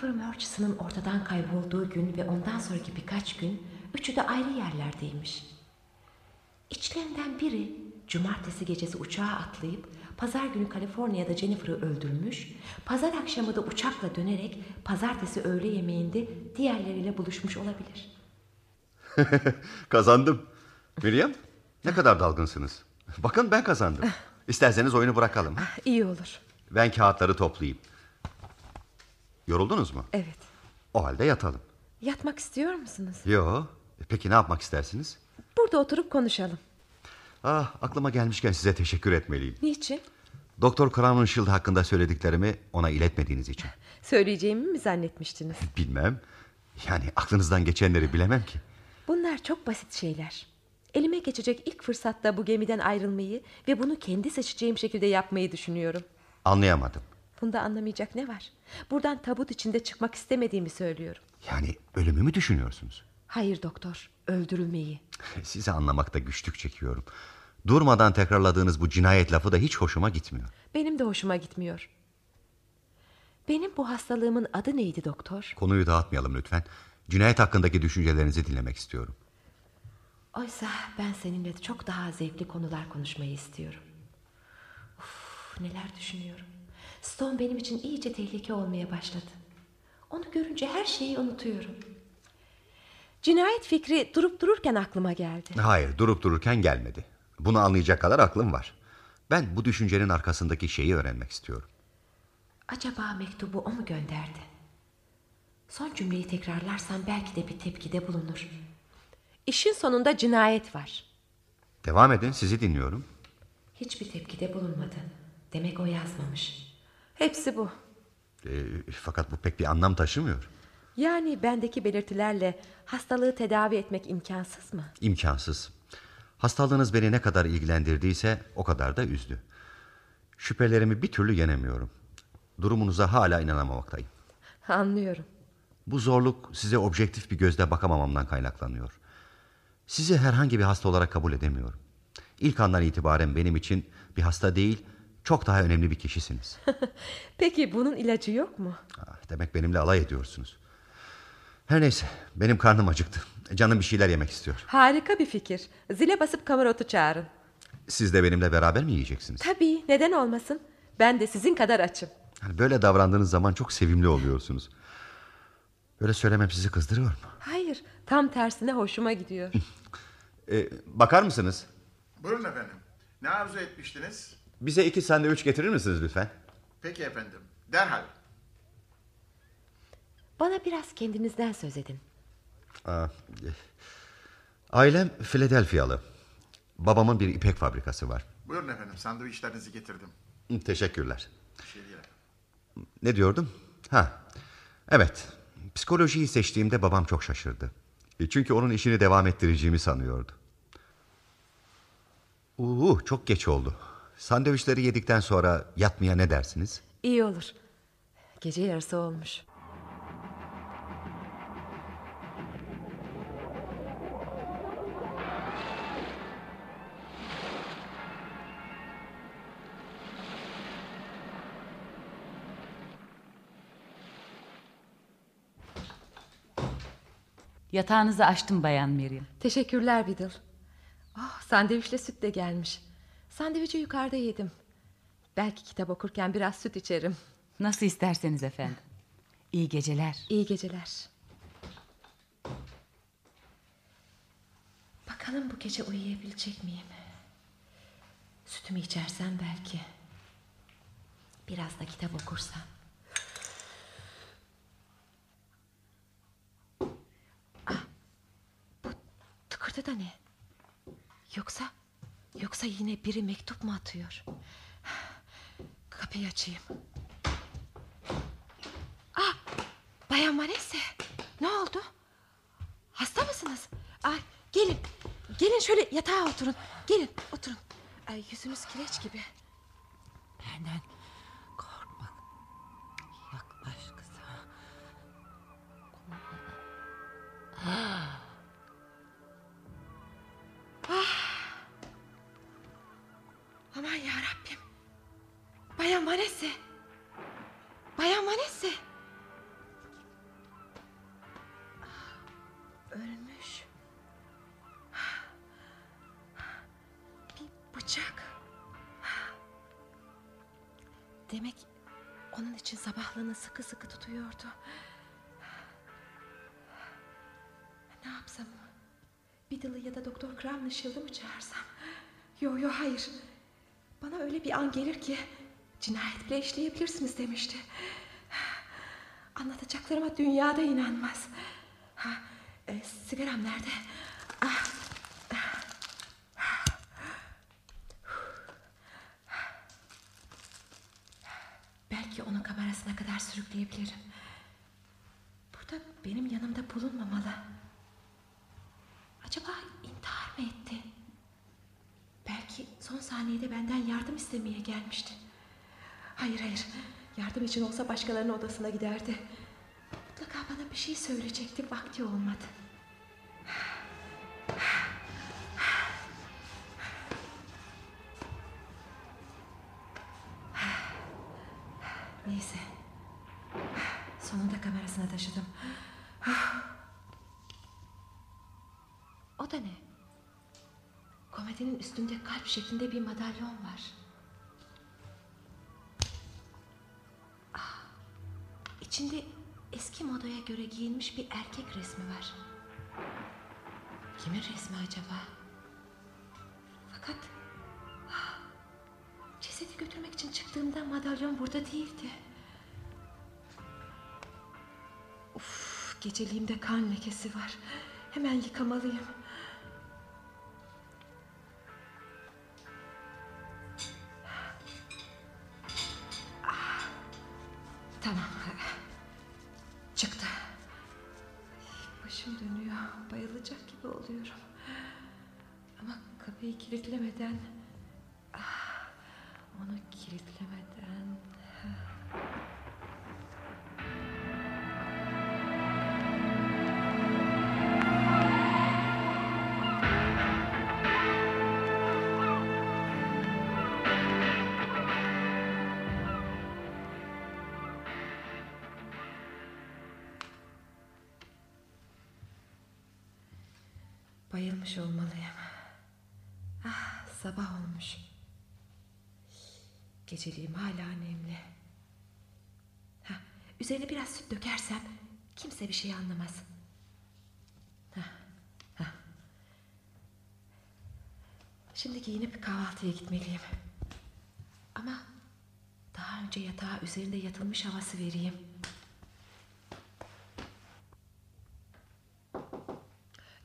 Murchison'ın ortadan kaybolduğu gün ve ondan sonraki birkaç gün üçü de ayrı yerlerdeymiş. İçlerinden biri cumartesi gecesi uçağa atlayıp pazar günü Kaliforniya'da Jennifer'ı öldürmüş, pazar akşamı da uçakla dönerek pazartesi öğle yemeğinde diğerleriyle buluşmuş olabilir. <laughs> Kazandım. Miriam ne kadar dalgınsınız. Bakın ben kazandım. İsterseniz oyunu bırakalım. İyi olur. Ben kağıtları toplayayım. Yoruldunuz mu? Evet. O halde yatalım. Yatmak istiyor musunuz? Yo. E, Peki ne yapmak istersiniz? Burada oturup konuşalım. Ah aklıma gelmişken size teşekkür etmeliyim. Niçin? Doktor Crowninshield hakkında söylediklerimi ona iletmediğiniz için. <laughs> Söyleyeceğimi mi zannetmiştiniz? <laughs> Bilmem. Yani aklınızdan geçenleri bilemem ki. Bunlar çok basit şeyler. Elime geçecek ilk fırsatta bu gemiden ayrılmayı ve bunu kendi seçeceğim şekilde yapmayı düşünüyorum. Anlayamadım. Bunda anlamayacak ne var? Buradan tabut içinde çıkmak istemediğimi söylüyorum. Yani ölümü mü düşünüyorsunuz? Hayır doktor, öldürülmeyi. <laughs> Sizi anlamakta güçlük çekiyorum. Durmadan tekrarladığınız bu cinayet lafı da hiç hoşuma gitmiyor. Benim de hoşuma gitmiyor. Benim bu hastalığımın adı neydi doktor? Konuyu dağıtmayalım lütfen. Cinayet hakkındaki düşüncelerinizi dinlemek istiyorum. Oysa ben seninle çok daha zevkli konular konuşmayı istiyorum. Uf, neler düşünüyorum. Stone benim için iyice tehlike olmaya başladı. Onu görünce her şeyi unutuyorum. Cinayet fikri durup dururken aklıma geldi. Hayır durup dururken gelmedi. Bunu anlayacak kadar aklım var. Ben bu düşüncenin arkasındaki şeyi öğrenmek istiyorum. Acaba mektubu o mu gönderdi? Son cümleyi tekrarlarsam belki de bir tepkide bulunur. İşin sonunda cinayet var. Devam edin sizi dinliyorum. Hiçbir tepkide bulunmadı. Demek o yazmamış. Hepsi bu. E, fakat bu pek bir anlam taşımıyor. Yani bendeki belirtilerle hastalığı tedavi etmek imkansız mı? İmkansız. Hastalığınız beni ne kadar ilgilendirdiyse o kadar da üzdü. Şüphelerimi bir türlü yenemiyorum. Durumunuza hala inanamamaktayım. Anlıyorum. Bu zorluk size objektif bir gözle bakamamamdan kaynaklanıyor. Sizi herhangi bir hasta olarak kabul edemiyorum. İlk andan itibaren benim için bir hasta değil, çok daha önemli bir kişisiniz. <laughs> Peki bunun ilacı yok mu? Ah, Demek benimle alay ediyorsunuz. Her neyse, benim karnım acıktı. Canım bir şeyler yemek istiyor. Harika bir fikir. Zile basıp kamarotu çağırın. Siz de benimle beraber mi yiyeceksiniz? Tabii neden olmasın? Ben de sizin kadar açım. Hani böyle davrandığınız zaman çok sevimli oluyorsunuz. Böyle söylemem sizi kızdırıyor mu? Hayır tam tersine hoşuma gidiyor. Ee, <laughs> bakar mısınız? Buyurun efendim. Ne arzu etmiştiniz? Bize iki sandviç getirir misiniz lütfen? Peki efendim. Derhal. Bana biraz kendinizden söz edin. Aa, e, ailem Philadelphia'lı. Babamın bir ipek fabrikası var. Buyurun efendim. Sandviçlerinizi getirdim. Teşekkürler. Şey. Ne diyordum? Ha. Evet. Psikolojiyi seçtiğimde babam çok şaşırdı. E, Çünkü onun işini devam ettireceğimi sanıyordu. Uuu çok geç oldu. Sandviçleri yedikten sonra yatmaya ne dersiniz? İyi olur. Gece yarısı olmuş. Yatağınızı açtım Bayan Miriam. Teşekkürler Biddle. Oh, sandviçle süt de gelmiş. Sandviçi yukarıda yedim. Belki kitap okurken biraz süt içerim. Nasıl isterseniz efendim. İyi geceler. İyi geceler. Bakalım bu gece uyuyabilecek miyim? Sütümü içersem belki. Biraz da kitap okursam. Ah, bu tıkırtı da ne? Yoksa, yoksa yine biri mektup mu atıyor? Kapıyı açayım. Ah, Bayan Vanessa, ne oldu? Hasta mısınız? Ay, gelin, gelin şöyle yatağa oturun. Gelin, oturun. Ay, yüzünüz kireç gibi. Benden korkma. Yaklaş kıza. Ah. Aman ya Rabbim. Bayan Vanessa. Bayan Vanessa. Ölmüş. Bir bıçak. Demek onun için sabahlığını sıkı sıkı tutuyordu. Ne yapsam? Biddle'ı ya da Doktor Cramnishield'ı mı çağırsam? Yo yo hayır. Bana öyle bir an gelir ki cinayet bile işleyebilirsiniz demişti. Anlatacaklarıma dünyada inanmaz. Ha, e, sigaram nerede? Ah, Belki onu kamerasına kadar sürükleyebilirim. Burada benim yanımda bulunmamalı. Acaba intihar mı etti? Belki saniyede benden yardım istemeye gelmişti. Hayır hayır. Yardım için olsa başkalarının odasına giderdi. Mutlaka bana bir şey söyleyecekti. Vakti olmadı. Üstünde kalp şeklinde bir madalyon var. Ah, içinde eski modaya göre giyinmiş bir erkek resmi var. Kimin resmi acaba? Fakat ah, cesedi götürmek için çıktığımda madalyon burada değildi. Uf, geceliğimde kan lekesi var. Hemen yıkamalıyım. Geceliğim hala nemli. Ha, üzerine biraz süt dökersem kimse bir şey anlamaz. Ha, ha. Şimdi giyinip kahvaltıya gitmeliyim. Ama daha önce yatağa üzerinde yatılmış havası vereyim.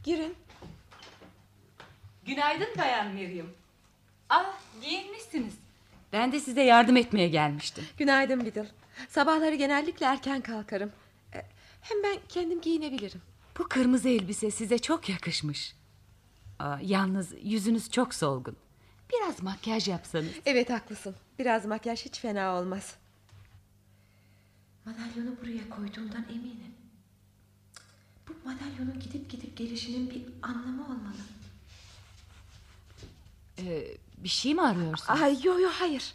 Girin. Günaydın Bayan Miriam. Ah giyinmişsiniz. Ben de size yardım etmeye gelmiştim. Günaydın Biddle. Sabahları genellikle erken kalkarım. E, Hem ben kendim giyinebilirim. Bu kırmızı elbise size çok yakışmış. Aa, yalnız yüzünüz çok solgun. Biraz makyaj yapsanız. Evet haklısın. Biraz makyaj hiç fena olmaz. Madalyonu buraya koyduğumdan eminim. Bu madalyonun gidip gidip gelişinin bir anlamı olmalı. Ee, bir şey mi arıyorsun? Ay yo yo hayır.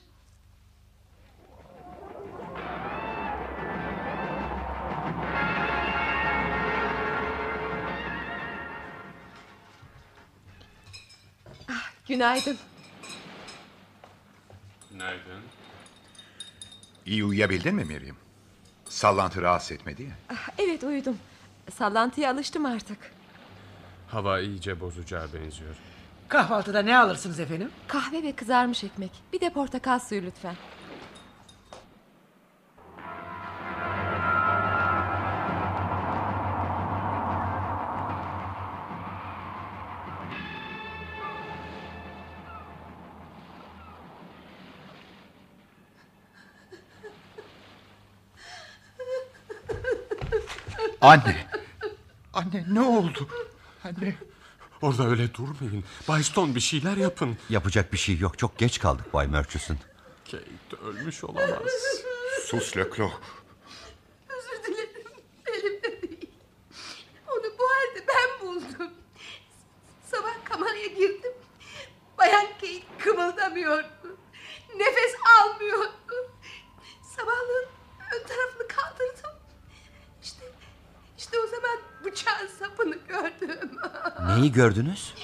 Ah, günaydın. Günaydın. İyi uyuyabildin mi Miriam? Sallantı rahatsız etmedi ya. Ah, evet uyudum. Sallantıya alıştım artık. Hava iyice bozacağı benziyor. Kahvaltıda ne alırsınız efendim? Kahve ve kızarmış ekmek. Bir de portakal suyu lütfen. Anne. Anne ne oldu? Anne. Orada öyle durmayın. Bay Stone bir şeyler yapın. Yapacak bir şey yok. Çok geç kaldık Bay Murchison. Kate ölmüş olamaz. Sus Leclos. Özür dilerim. Elimde değil. Onu bu halde ben buldum. Sabah kameraya girdim. Bayan Kate kımıldamıyordu. Nefes almıyordu. Sabahlığın ön tarafını kaldırdım. İşte, işte o zaman bıçağın sapını gördüm. Neyi gördünüz?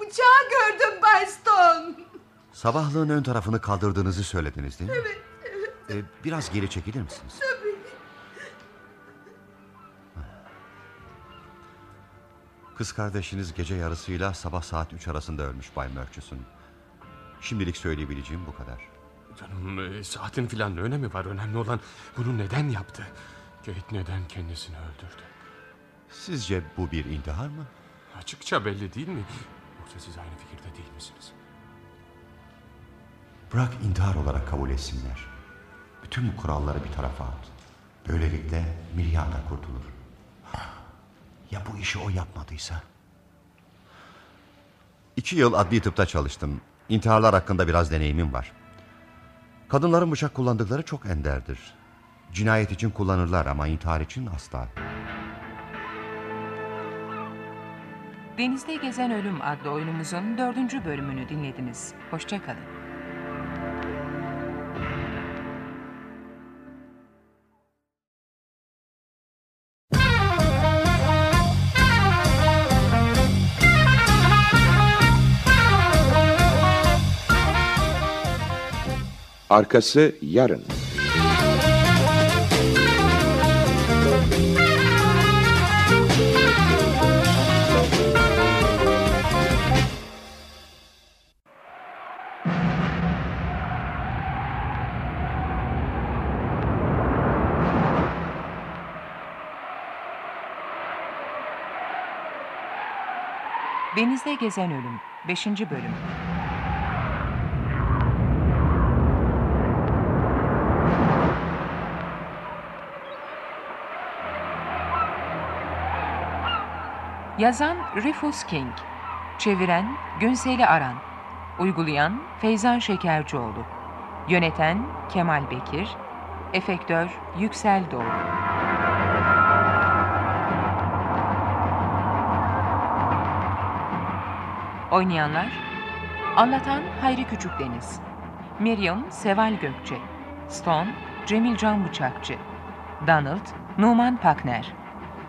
Bıçağı gördüm Bay Stone. Sabahlığın ön tarafını kaldırdığınızı söylediniz değil mi? Evet, evet Ee, biraz geri çekilir misiniz? tabii. Kız kardeşiniz gece yarısıyla sabah saat 3 arasında ölmüş Bay Murchison. Şimdilik söyleyebileceğim bu kadar. Canım e, saatin filan ne önemi var? Önemli olan bunu neden yaptı? Kate neden kendisini öldürdü? Sizce bu bir intihar mı? Açıkça belli değil mi? Yoksa siz aynı fikirde değil misiniz? Bırak intihar olarak kabul etsinler. Bütün bu kuralları bir tarafa at. Böylelikle Miriam da kurtulur. Ya bu işi o yapmadıysa? İki yıl adli tıpta çalıştım. İntiharlar hakkında biraz deneyimim var. Kadınların bıçak kullandıkları çok enderdir. Cinayet için kullanırlar ama intihar için asla. Denizde Gezen Ölüm adlı oyunumuzun dördüncü bölümünü dinlediniz. Hoşçakalın. Arkası yarın. Denizde Gezen Ölüm 5. bölüm Yazan Rufus King Çeviren Günseli Aran Uygulayan Feyzan Şekercioğlu Yöneten Kemal Bekir Efektör Yüksel Doğru Oynayanlar Anlatan Hayri Küçükdeniz Miriam Seval Gökçe Stone Cemil Can Bıçakçı Donald Numan Pakner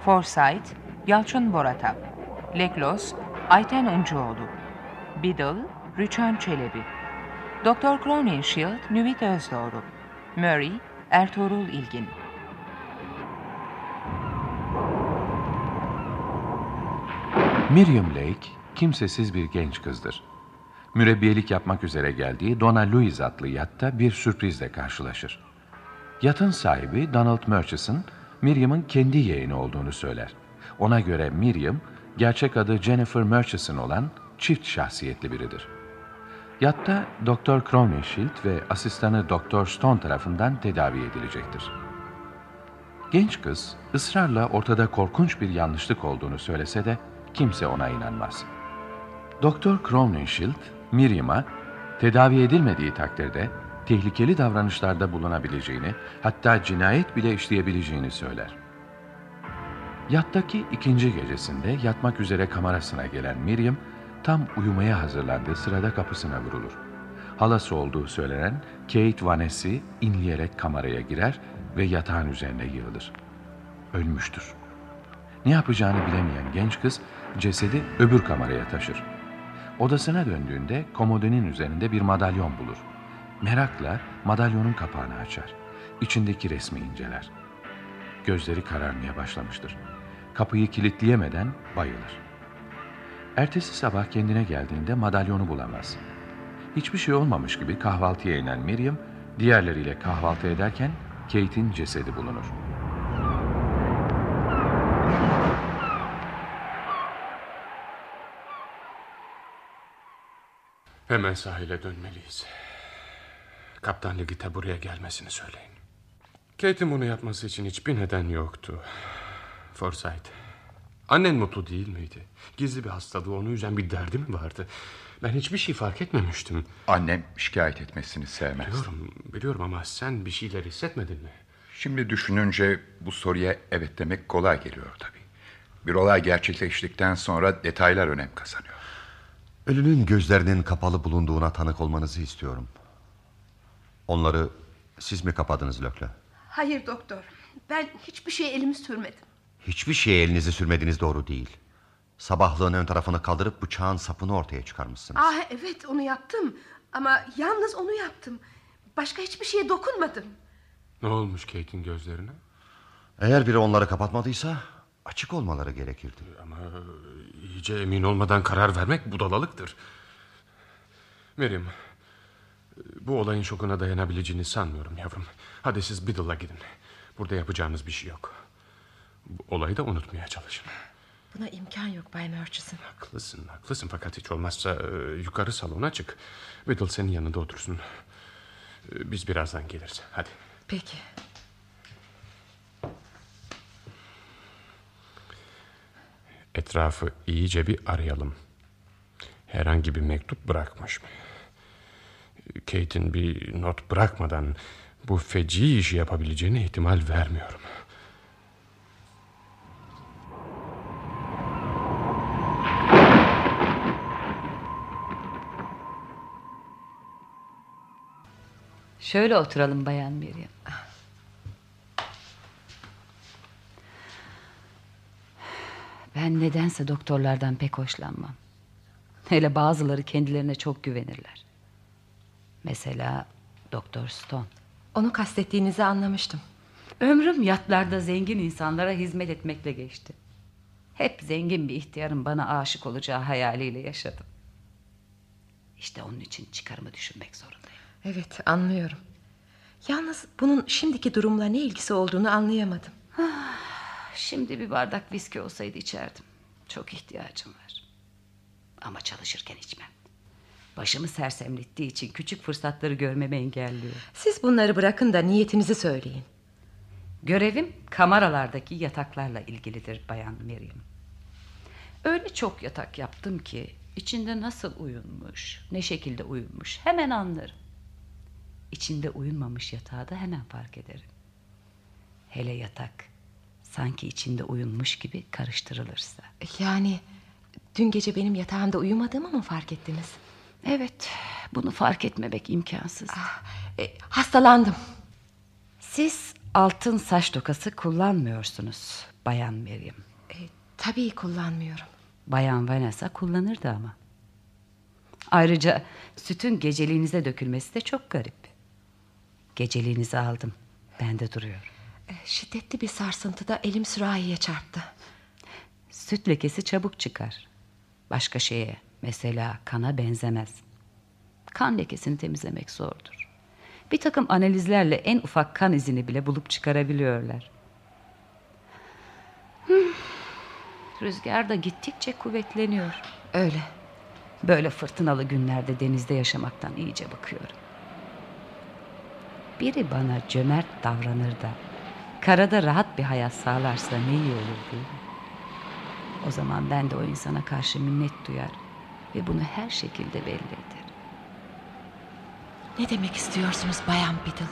Forsyth Yalçın Boratap Leklos Ayten Uncuoğlu Biddle Rüçhan Çelebi Doktor Crowninshield Nüvit Özdoğru Murray Ertuğrul İlgin. Miriam Lake kimsesiz bir genç kızdır. Mürebbiyelik yapmak üzere geldiği Donna Louise adlı yatta bir sürprizle karşılaşır. Yatın sahibi Donald Murchison, Miriam'ın kendi yeğeni olduğunu söyler. Ona göre Miriam, gerçek adı Jennifer Murchison olan çift şahsiyetli biridir. Yatta Dr. Crowninshield ve asistanı Dr. Stone tarafından tedavi edilecektir. Genç kız ısrarla ortada korkunç bir yanlışlık olduğunu söylese de kimse ona inanmaz. Doktor Crowninshield, Miriam'a tedavi edilmediği takdirde tehlikeli davranışlarda bulunabileceğini, hatta cinayet bile işleyebileceğini söyler. Yattaki ikinci gecesinde yatmak üzere kamerasına gelen Miriam, tam uyumaya hazırlandığı sırada kapısına vurulur. Halası olduğu söylenen Kate Vaness'i inleyerek kameraya girer ve yatağın üzerine yığılır. Ölmüştür. Ne yapacağını bilemeyen genç kız cesedi öbür kameraya taşır. Odasına döndüğünde komodinin üzerinde bir madalyon bulur. Merakla madalyonun kapağını açar. İçindeki resmi inceler. Gözleri kararmaya başlamıştır. Kapıyı kilitleyemeden bayılır. Ertesi sabah kendine geldiğinde madalyonu bulamaz. Hiçbir şey olmamış gibi kahvaltıya inen Miriam, diğerleriyle kahvaltı ederken Kate'in cesedi bulunur. Hemen sahile dönmeliyiz. Kaptan Ligit'e buraya gelmesini söyleyin. Kate'in bunu yapması için hiçbir neden yoktu. Forsyth. Annen mutlu değil miydi? Gizli bir hastalığı onu üzen bir derdi mi vardı? Ben hiçbir şey fark etmemiştim. Annem şikayet etmesini sevmez. Biliyorum, biliyorum ama sen bir şeyler hissetmedin mi? Şimdi düşününce bu soruya evet demek kolay geliyor tabii. Bir olay gerçekleştikten sonra detaylar önem kazanıyor. Ölünün gözlerinin kapalı bulunduğuna tanık olmanızı istiyorum. Onları siz mi kapadınız Lökle? Hayır doktor. Ben hiçbir şeye elimi sürmedim. Hiçbir şeye elinizi sürmediğiniz doğru değil. Sabahlığın ön tarafını kaldırıp bıçağın sapını ortaya çıkarmışsınız. Ah evet onu yaptım. Ama yalnız onu yaptım. Başka hiçbir şeye dokunmadım. Ne olmuş Kate'in gözlerine? Eğer biri onları kapatmadıysa açık olmaları gerekirdi. Ama iyice emin olmadan karar vermek budalalıktır. Miriam, bu olayın şokuna dayanabileceğini sanmıyorum yavrum. Hadi siz Biddle'la gidin. Burada yapacağınız bir şey yok. Bu olayı da unutmaya çalışın. Buna imkan yok Bay Murchison. Haklısın, haklısın fakat hiç olmazsa e, yukarı salona çık. Biddle senin yanında otursun. E, Biz birazdan geliriz. Hadi. Peki. Etrafı iyice bir arayalım. Herhangi bir mektup bırakmış mı? Kate'in bir not bırakmadan bu feci işi yapabileceğine ihtimal vermiyorum. Şöyle oturalım Bayan Miriam. Ben nedense doktorlardan pek hoşlanmam. Hele bazıları kendilerine çok güvenirler. Mesela Doktor Stone. Onu kastettiğinizi anlamıştım. Ömrüm yatlarda zengin insanlara hizmet etmekle geçti. Hep zengin bir ihtiyarın bana aşık olacağı hayaliyle yaşadım. İşte onun için çıkarımı düşünmek zorundayım. Evet anlıyorum. Yalnız bunun şimdiki durumla ne ilgisi olduğunu anlayamadım. Şimdi bir bardak viski olsaydı içerdim. Çok ihtiyacım var. Ama çalışırken içmem. Başımı sersemlettiği için küçük fırsatları görmemi engelliyor. Siz bunları bırakın da niyetinizi söyleyin. Görevim kameralardaki yataklarla ilgilidir Bayan Miriam. Öyle çok yatak yaptım ki içinde nasıl uyunmuş, ne şekilde uyunmuş hemen anlarım. İçinde uyunmamış yatağı da hemen fark ederim. Hele yatak sanki içinde uyunmuş gibi karıştırılırsa. Yani dün gece benim yatağımda uyumadığımı mı fark ettiniz? Evet, bunu fark etmemek imkansız. E, hastalandım. Siz altın saç dokası kullanmıyorsunuz Bayan Meryem. E, tabii kullanmıyorum. Bayan Vanessa kullanırdı ama. Ayrıca sütün geceliğinize dökülmesi de çok garip. Geceliğinizi aldım. Bende duruyor. E, şiddetli bir sarsıntıda elim sürahiye çarptı. Süt lekesi çabuk çıkar. Başka şeye mesela kana benzemez. Kan lekesini temizlemek zordur. Bir takım analizlerle en ufak kan izini bile bulup çıkarabiliyorlar. Hmm. <sighs> Rüzgar da gittikçe kuvvetleniyor. Öyle. Böyle fırtınalı günlerde denizde yaşamaktan iyice bakıyorum. Biri bana cömert davranır da karada rahat bir hayat sağlarsa ne iyi olur değil mi? O zaman ben de o insana karşı minnet duyar ve bunu her şekilde belli eder. Ne demek istiyorsunuz Bayan Biddle?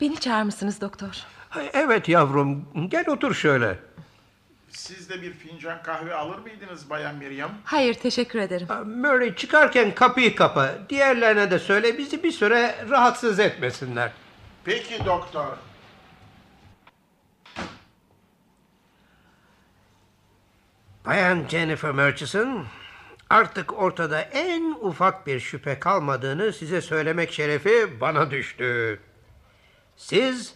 Beni çağırmışsınız doktor. Evet yavrum gel otur şöyle. Siz de bir fincan kahve alır mıydınız Bayan Miriam? Hayır teşekkür ederim. Murray çıkarken kapıyı kapa. Diğerlerine de söyle bizi bir süre rahatsız etmesinler. Peki doktor. Bayan Jennifer Murchison artık ortada en ufak bir şüphe kalmadığını size söylemek şerefi bana düştü. Siz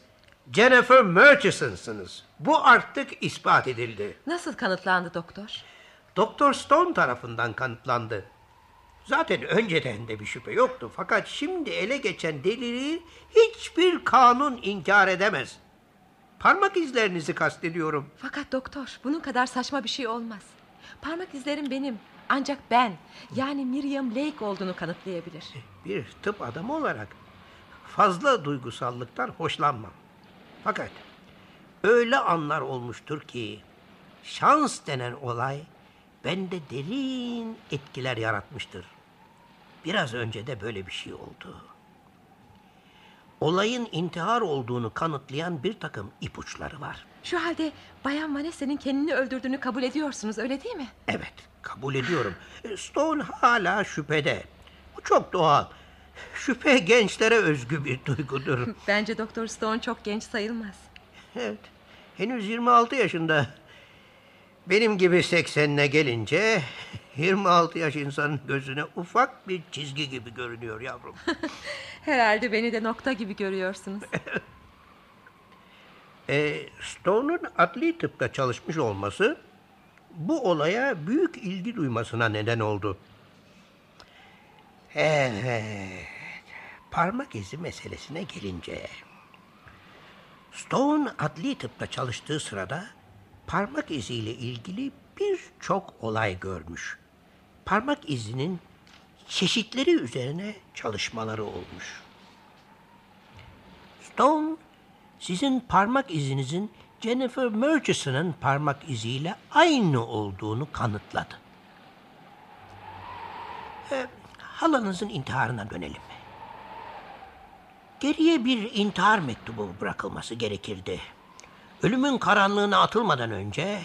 Jennifer Murchison'sınız. Bu artık ispat edildi. Nasıl kanıtlandı doktor? Doktor Stone tarafından kanıtlandı. Zaten önceden de bir şüphe yoktu. Fakat şimdi ele geçen delili hiçbir kanun inkar edemez. Parmak izlerinizi kastediyorum. Fakat doktor bunun kadar saçma bir şey olmaz. Parmak izlerim benim. Ancak ben yani Miriam Lake olduğunu kanıtlayabilir. Bir tıp adamı olarak fazla duygusallıktan hoşlanmam. Fakat öyle anlar olmuştur ki şans denen olay bende derin etkiler yaratmıştır. Biraz önce de böyle bir şey oldu. Olayın intihar olduğunu kanıtlayan bir takım ipuçları var. Şu halde Bayan Vanessa'nın kendini öldürdüğünü kabul ediyorsunuz öyle değil mi? Evet, kabul ediyorum. Stone hala şüphede. Bu çok doğal. Şüphe gençlere özgü bir duygudur. <laughs> Bence Doktor Stone çok genç sayılmaz. Evet, henüz 26 yaşında. Benim gibi 80'ine gelince 26 yaş insanın gözüne ufak bir çizgi gibi görünüyor yavrum. <laughs> Herhalde beni de nokta gibi görüyorsunuz. <laughs> E, Stone'un adli tıpta çalışmış olması bu olaya büyük ilgi duymasına neden oldu. Evet, parmak izi meselesine gelince... Stone adli tıpta çalıştığı sırada parmak iziyle ilgili birçok olay görmüş. Parmak izinin çeşitleri üzerine çalışmaları olmuş. Stone sizin parmak izinizin Jennifer Murchison'ın parmak iziyle aynı olduğunu kanıtladı. Ee, halanızın intiharına dönelim. Geriye bir intihar mektubu bırakılması gerekirdi. Ölümün karanlığına atılmadan önce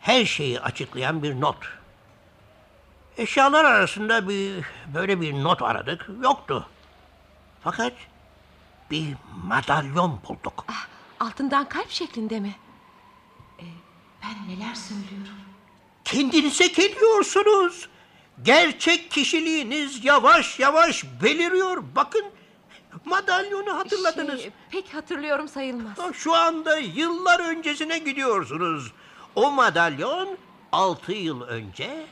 her şeyi açıklayan bir not. Eşyalar arasında bir böyle bir not aradık. Yoktu. Fakat bir madalyon bulduk. Altından kalp şeklinde mi? Ee, ben neler söylüyorum? Kendinize geliyorsunuz. Gerçek kişiliğiniz yavaş yavaş beliriyor. Bakın madalyonu hatırladınız. Şey, pek hatırlıyorum sayılmaz. Şu anda yıllar öncesine gidiyorsunuz. O madalyon altı yıl önce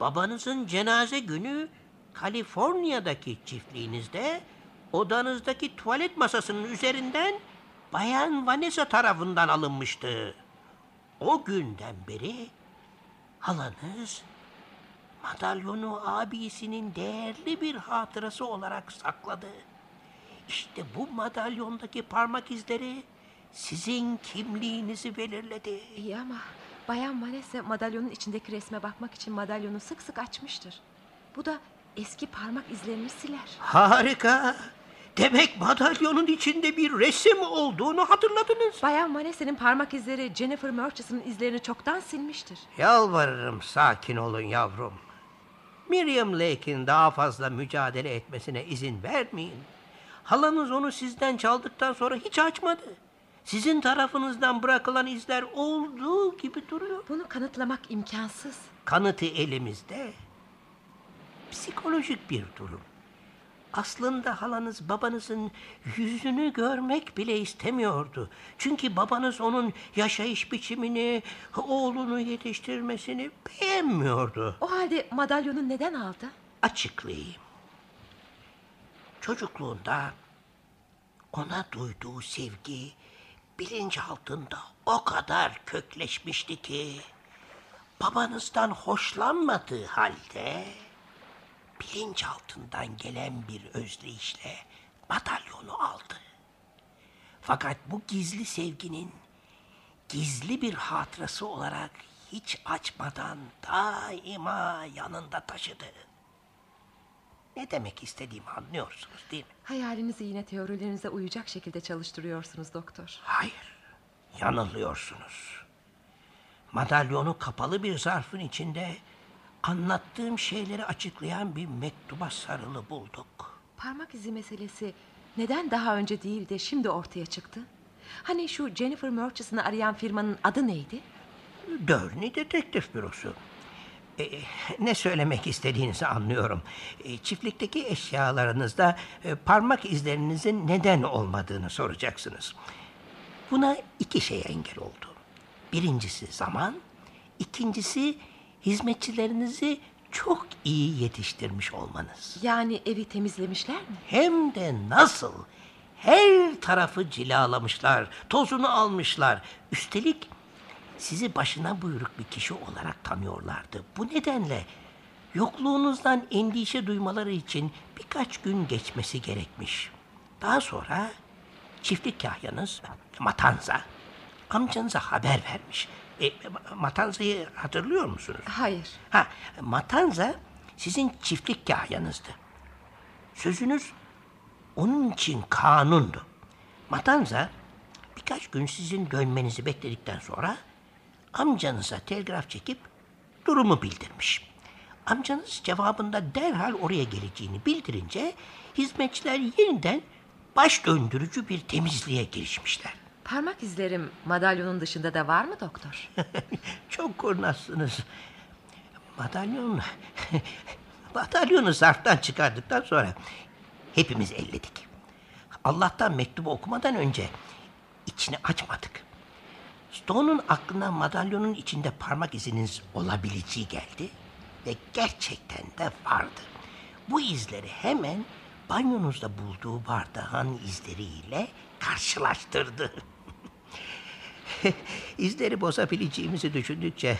babanızın cenaze günü Kaliforniya'daki çiftliğinizde odanızdaki tuvalet masasının üzerinden Bayan Vanessa tarafından alınmıştı. O günden beri halanız madalyonu abisinin değerli bir hatırası olarak sakladı. İşte bu madalyondaki parmak izleri sizin kimliğinizi belirledi. İyi ama Bayan Vanessa madalyonun içindeki resme bakmak için madalyonu sık sık açmıştır. Bu da eski parmak izlerini siler. Harika. Demek madalyonun içinde bir resim olduğunu hatırladınız. Bayan Vanessa'nın parmak izleri Jennifer Murchison'ın izlerini çoktan silmiştir. Yalvarırım sakin olun yavrum. Miriam Lake'in daha fazla mücadele etmesine izin vermeyin. Halanız onu sizden çaldıktan sonra hiç açmadı. Sizin tarafınızdan bırakılan izler olduğu gibi duruyor. Bunu kanıtlamak imkansız. Kanıtı elimizde. Psikolojik bir durum. Aslında halanız babanızın yüzünü görmek bile istemiyordu. Çünkü babanız onun yaşayış biçimini, oğlunu yetiştirmesini beğenmiyordu. O halde madalyonu neden aldı? Açıklayayım. Çocukluğunda ona duyduğu sevgi bilinçaltında o kadar kökleşmişti ki babanızdan hoşlanmadığı halde bilinçaltından gelen bir özleyişle madalyonu aldı. Fakat bu gizli sevginin gizli bir hatırası olarak hiç açmadan daima yanında taşıdı. Ne demek istediğimi anlıyorsunuz değil mi? Hayalinizi yine teorilerinize uyacak şekilde çalıştırıyorsunuz doktor. Hayır, yanılıyorsunuz. Madalyonu kapalı bir zarfın içinde anlattığım şeyleri açıklayan bir mektuba sarılı bulduk. Parmak izi meselesi neden daha önce değil de şimdi ortaya çıktı? Hani şu Jennifer Murchison'ı arayan firmanın adı neydi? Dörni Detektif Bürosu. E, ne söylemek istediğinizi anlıyorum. E, çiftlikteki eşyalarınızda e, parmak izlerinizin neden olmadığını soracaksınız. Buna iki şey engel oldu. Birincisi zaman, ikincisi hizmetçilerinizi çok iyi yetiştirmiş olmanız. Yani evi temizlemişler mi? Hem de nasıl? Her tarafı cilalamışlar, tozunu almışlar. Üstelik sizi başına buyruk bir kişi olarak tanıyorlardı. Bu nedenle yokluğunuzdan endişe duymaları için birkaç gün geçmesi gerekmiş. Daha sonra çiftlik kahyanız Matanza amcanıza haber vermiş. E, Matanza'yı hatırlıyor musunuz? Hayır. Ha, Matanza sizin çiftlik kahyanızdı. Sözünüz onun için kanundu. Matanza birkaç gün sizin dönmenizi bekledikten sonra amcanıza telgraf çekip durumu bildirmiş. Amcanız cevabında derhal oraya geleceğini bildirince hizmetçiler yeniden baş döndürücü bir temizliğe girişmişler. Parmak izlerim madalyonun dışında da var mı doktor? <laughs> Çok kurnazsınız. Madalyon... <laughs> Madalyonu zarftan çıkardıktan sonra hepimiz elledik. Allah'tan mektubu okumadan önce içini açmadık. Stone'un aklına madalyonun içinde parmak iziniz olabileceği geldi ve gerçekten de vardı. Bu izleri hemen banyonuzda bulduğu bardağın izleriyle karşılaştırdı. <laughs> <laughs> İzleri bozabileceğimizi düşündükçe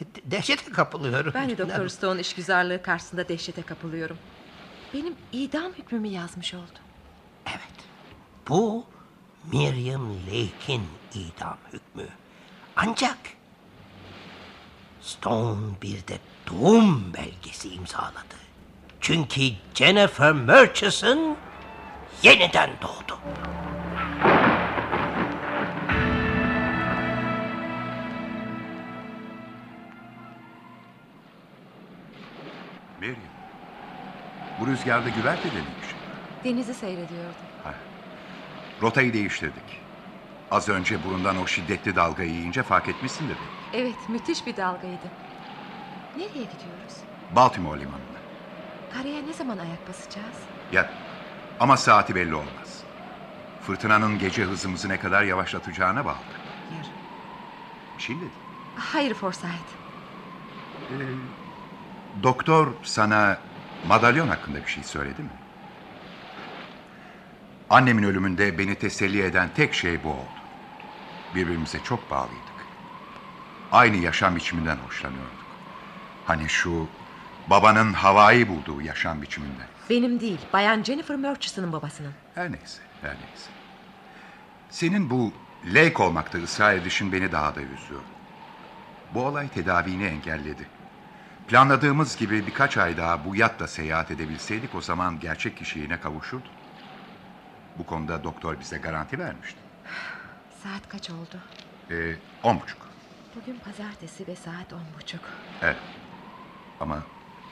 de- dehşete kapılıyorum. Ben de Doktor Stone işgüzarlığı karşısında dehşete kapılıyorum. Benim idam hükmümü yazmış oldu. Bu Miriam Lake'in idam hükmü. Ancak Stone bir de doğum belgesi imzaladı. Çünkü Jennifer Murchison yeniden doğdu. Miriam. Bu rüzgarda güverte de neymiş? Denizi seyrediyordum. Rotayı değiştirdik. Az önce burundan o şiddetli dalgayı yiyince fark etmişsindir belki. Evet müthiş bir dalgaydı. Nereye gidiyoruz? Baltimore limanına. Karaya ne zaman ayak basacağız? Ya ama saati belli olmaz. Fırtınanın gece hızımızı ne kadar yavaşlatacağına bağlı. Yarın. Bir şey mi dedi? Hayır Forsyth. Ee, doktor sana madalyon hakkında bir şey söyledi mi? Annemin ölümünde beni teselli eden tek şey bu oldu. Birbirimize çok bağlıydık. Aynı yaşam biçiminden hoşlanıyorduk. Hani şu babanın havayı bulduğu yaşam biçiminden. Benim değil, Bayan Jennifer Murchison'ın babasının. Her neyse, her neyse. Senin bu Lake olmakta ısrar edişin beni daha da üzüyor. Bu olay tedavini engelledi. Planladığımız gibi birkaç ay daha bu yatla seyahat edebilseydik o zaman gerçek kişiliğine kavuşurduk. Bu konuda doktor bize garanti vermişti. Saat kaç oldu? Ee, on buçuk. Bugün pazartesi ve saat on buçuk. Evet. Ama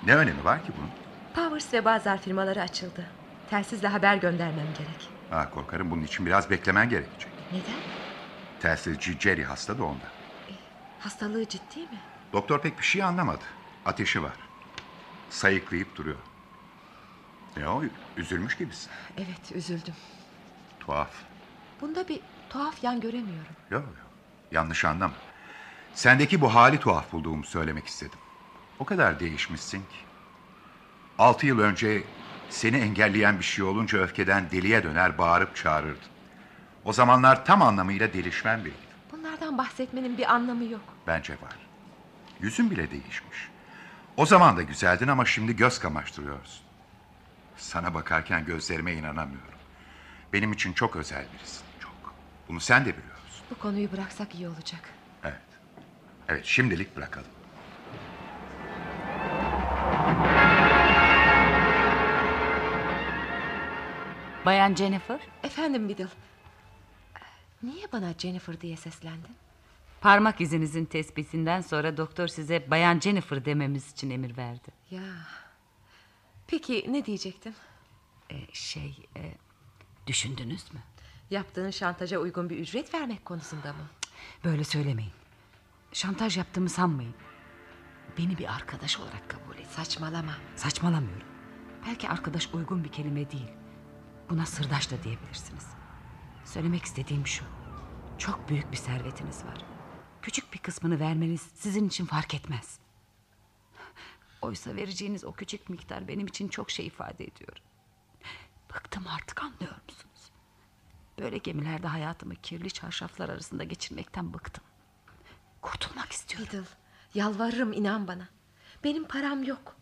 ne önemi var ki bunun? Powers ve bazı firmaları açıldı. Telsizle haber göndermem gerek. Ha, korkarım bunun için biraz beklemen gerekecek. Neden? Telsizci Jerry hasta da ondan. Hastalığı ciddi mi? Doktor pek bir şey anlamadı. Ateşi var. Sayıklayıp duruyor. Ne o? Üzülmüş gibisin. Evet, üzüldüm. Tuhaf. Bunda bir tuhaf yan göremiyorum. Yok yok. Yanlış anlama. Sendeki bu hali tuhaf bulduğumu söylemek istedim. O kadar değişmişsin ki. Altı yıl önce seni engelleyen bir şey olunca öfkeden deliye döner bağırıp çağırırdın. O zamanlar tam anlamıyla delişmen biriydi. Bunlardan bahsetmenin bir anlamı yok. Bence var. Yüzün bile değişmiş. O zaman da güzeldin ama şimdi göz kamaştırıyorsun. Sana bakarken gözlerime inanamıyorum. Benim için çok özel birisin. Çok. Bunu sen de biliyorsun. Bu konuyu bıraksak iyi olacak. Evet. Evet şimdilik bırakalım. Bayan Jennifer, Efendim Biddle. Niye bana Jennifer diye seslendin? Parmak izinizin tespitinden sonra doktor size Bayan Jennifer dememiz için emir verdi. Ya. Peki ne diyecektim? Ee, şey, e, düşündünüz mü? Yaptığın şantaja uygun bir ücret vermek konusunda mı? Böyle söylemeyin. Şantaj yaptığımı sanmayın. Beni bir arkadaş olarak kabul edin. Saçmalama. Saçmalamıyorum. Belki arkadaş uygun bir kelime değil. Buna sırdaş da diyebilirsiniz. Söylemek istediğim şu. Çok büyük bir servetiniz var. Küçük bir kısmını vermeniz sizin için fark etmez. Oysa vereceğiniz o küçük miktar benim için çok şey ifade ediyor. Bıktım artık anlıyor musunuz? Böyle gemilerde hayatımı kirli çarşaflar arasında geçirmekten bıktım. Kurtulmak istiyorum. Biddle, yalvarırım inan bana. Benim param yok.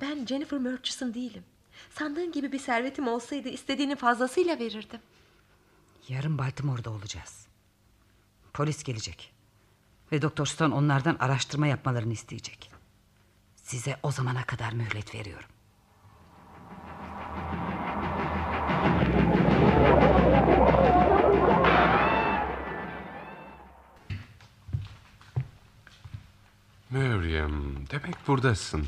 Ben Jennifer Murchison değilim. Sandığın gibi bir servetim olsaydı istediğinin fazlasıyla verirdim. Yarın Baltimore'da olacağız. Polis gelecek. Ve Doktor Stone onlardan araştırma yapmalarını isteyecek. Size o zamana kadar mühlet veriyorum. Miriam, demek buradasın.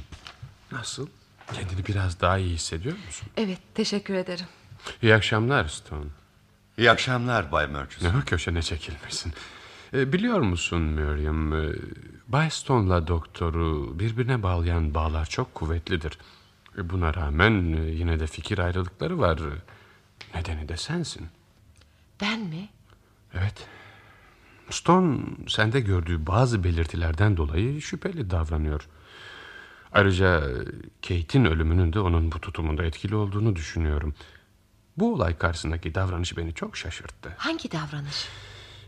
Nasıl? Kendini biraz daha iyi hissediyor musun? Evet, teşekkür ederim. İyi akşamlar Stone. İyi akşamlar Bay Murchison. Ne köşene çekilmişsin. E, biliyor musun Miriam, e, Bay Stone'la doktoru birbirine bağlayan bağlar çok kuvvetlidir. E, buna rağmen e, yine de fikir ayrılıkları var. Nedeni de sensin. Ben mi? Evet. Stone sende gördüğü bazı belirtilerden dolayı şüpheli davranıyor. Ayrıca Kate'in ölümünün de onun bu tutumunda etkili olduğunu düşünüyorum. Bu olay karşısındaki davranış beni çok şaşırttı. Hangi davranış?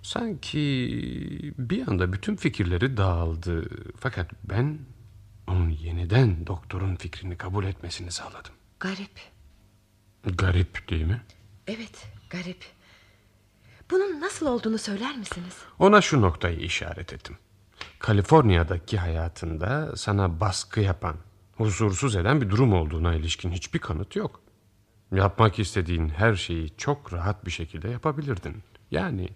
Sanki bir anda bütün fikirleri dağıldı. Fakat ben onun yeniden doktorun fikrini kabul etmesini sağladım. Garip. Garip değil mi? Evet, garip. Bunun nasıl olduğunu söyler misiniz? Ona şu noktayı işaret ettim. Kaliforniya'daki hayatında sana baskı yapan, huzursuz eden bir durum olduğuna ilişkin hiçbir kanıt yok. Yapmak istediğin her şeyi çok rahat bir şekilde yapabilirdin. Yani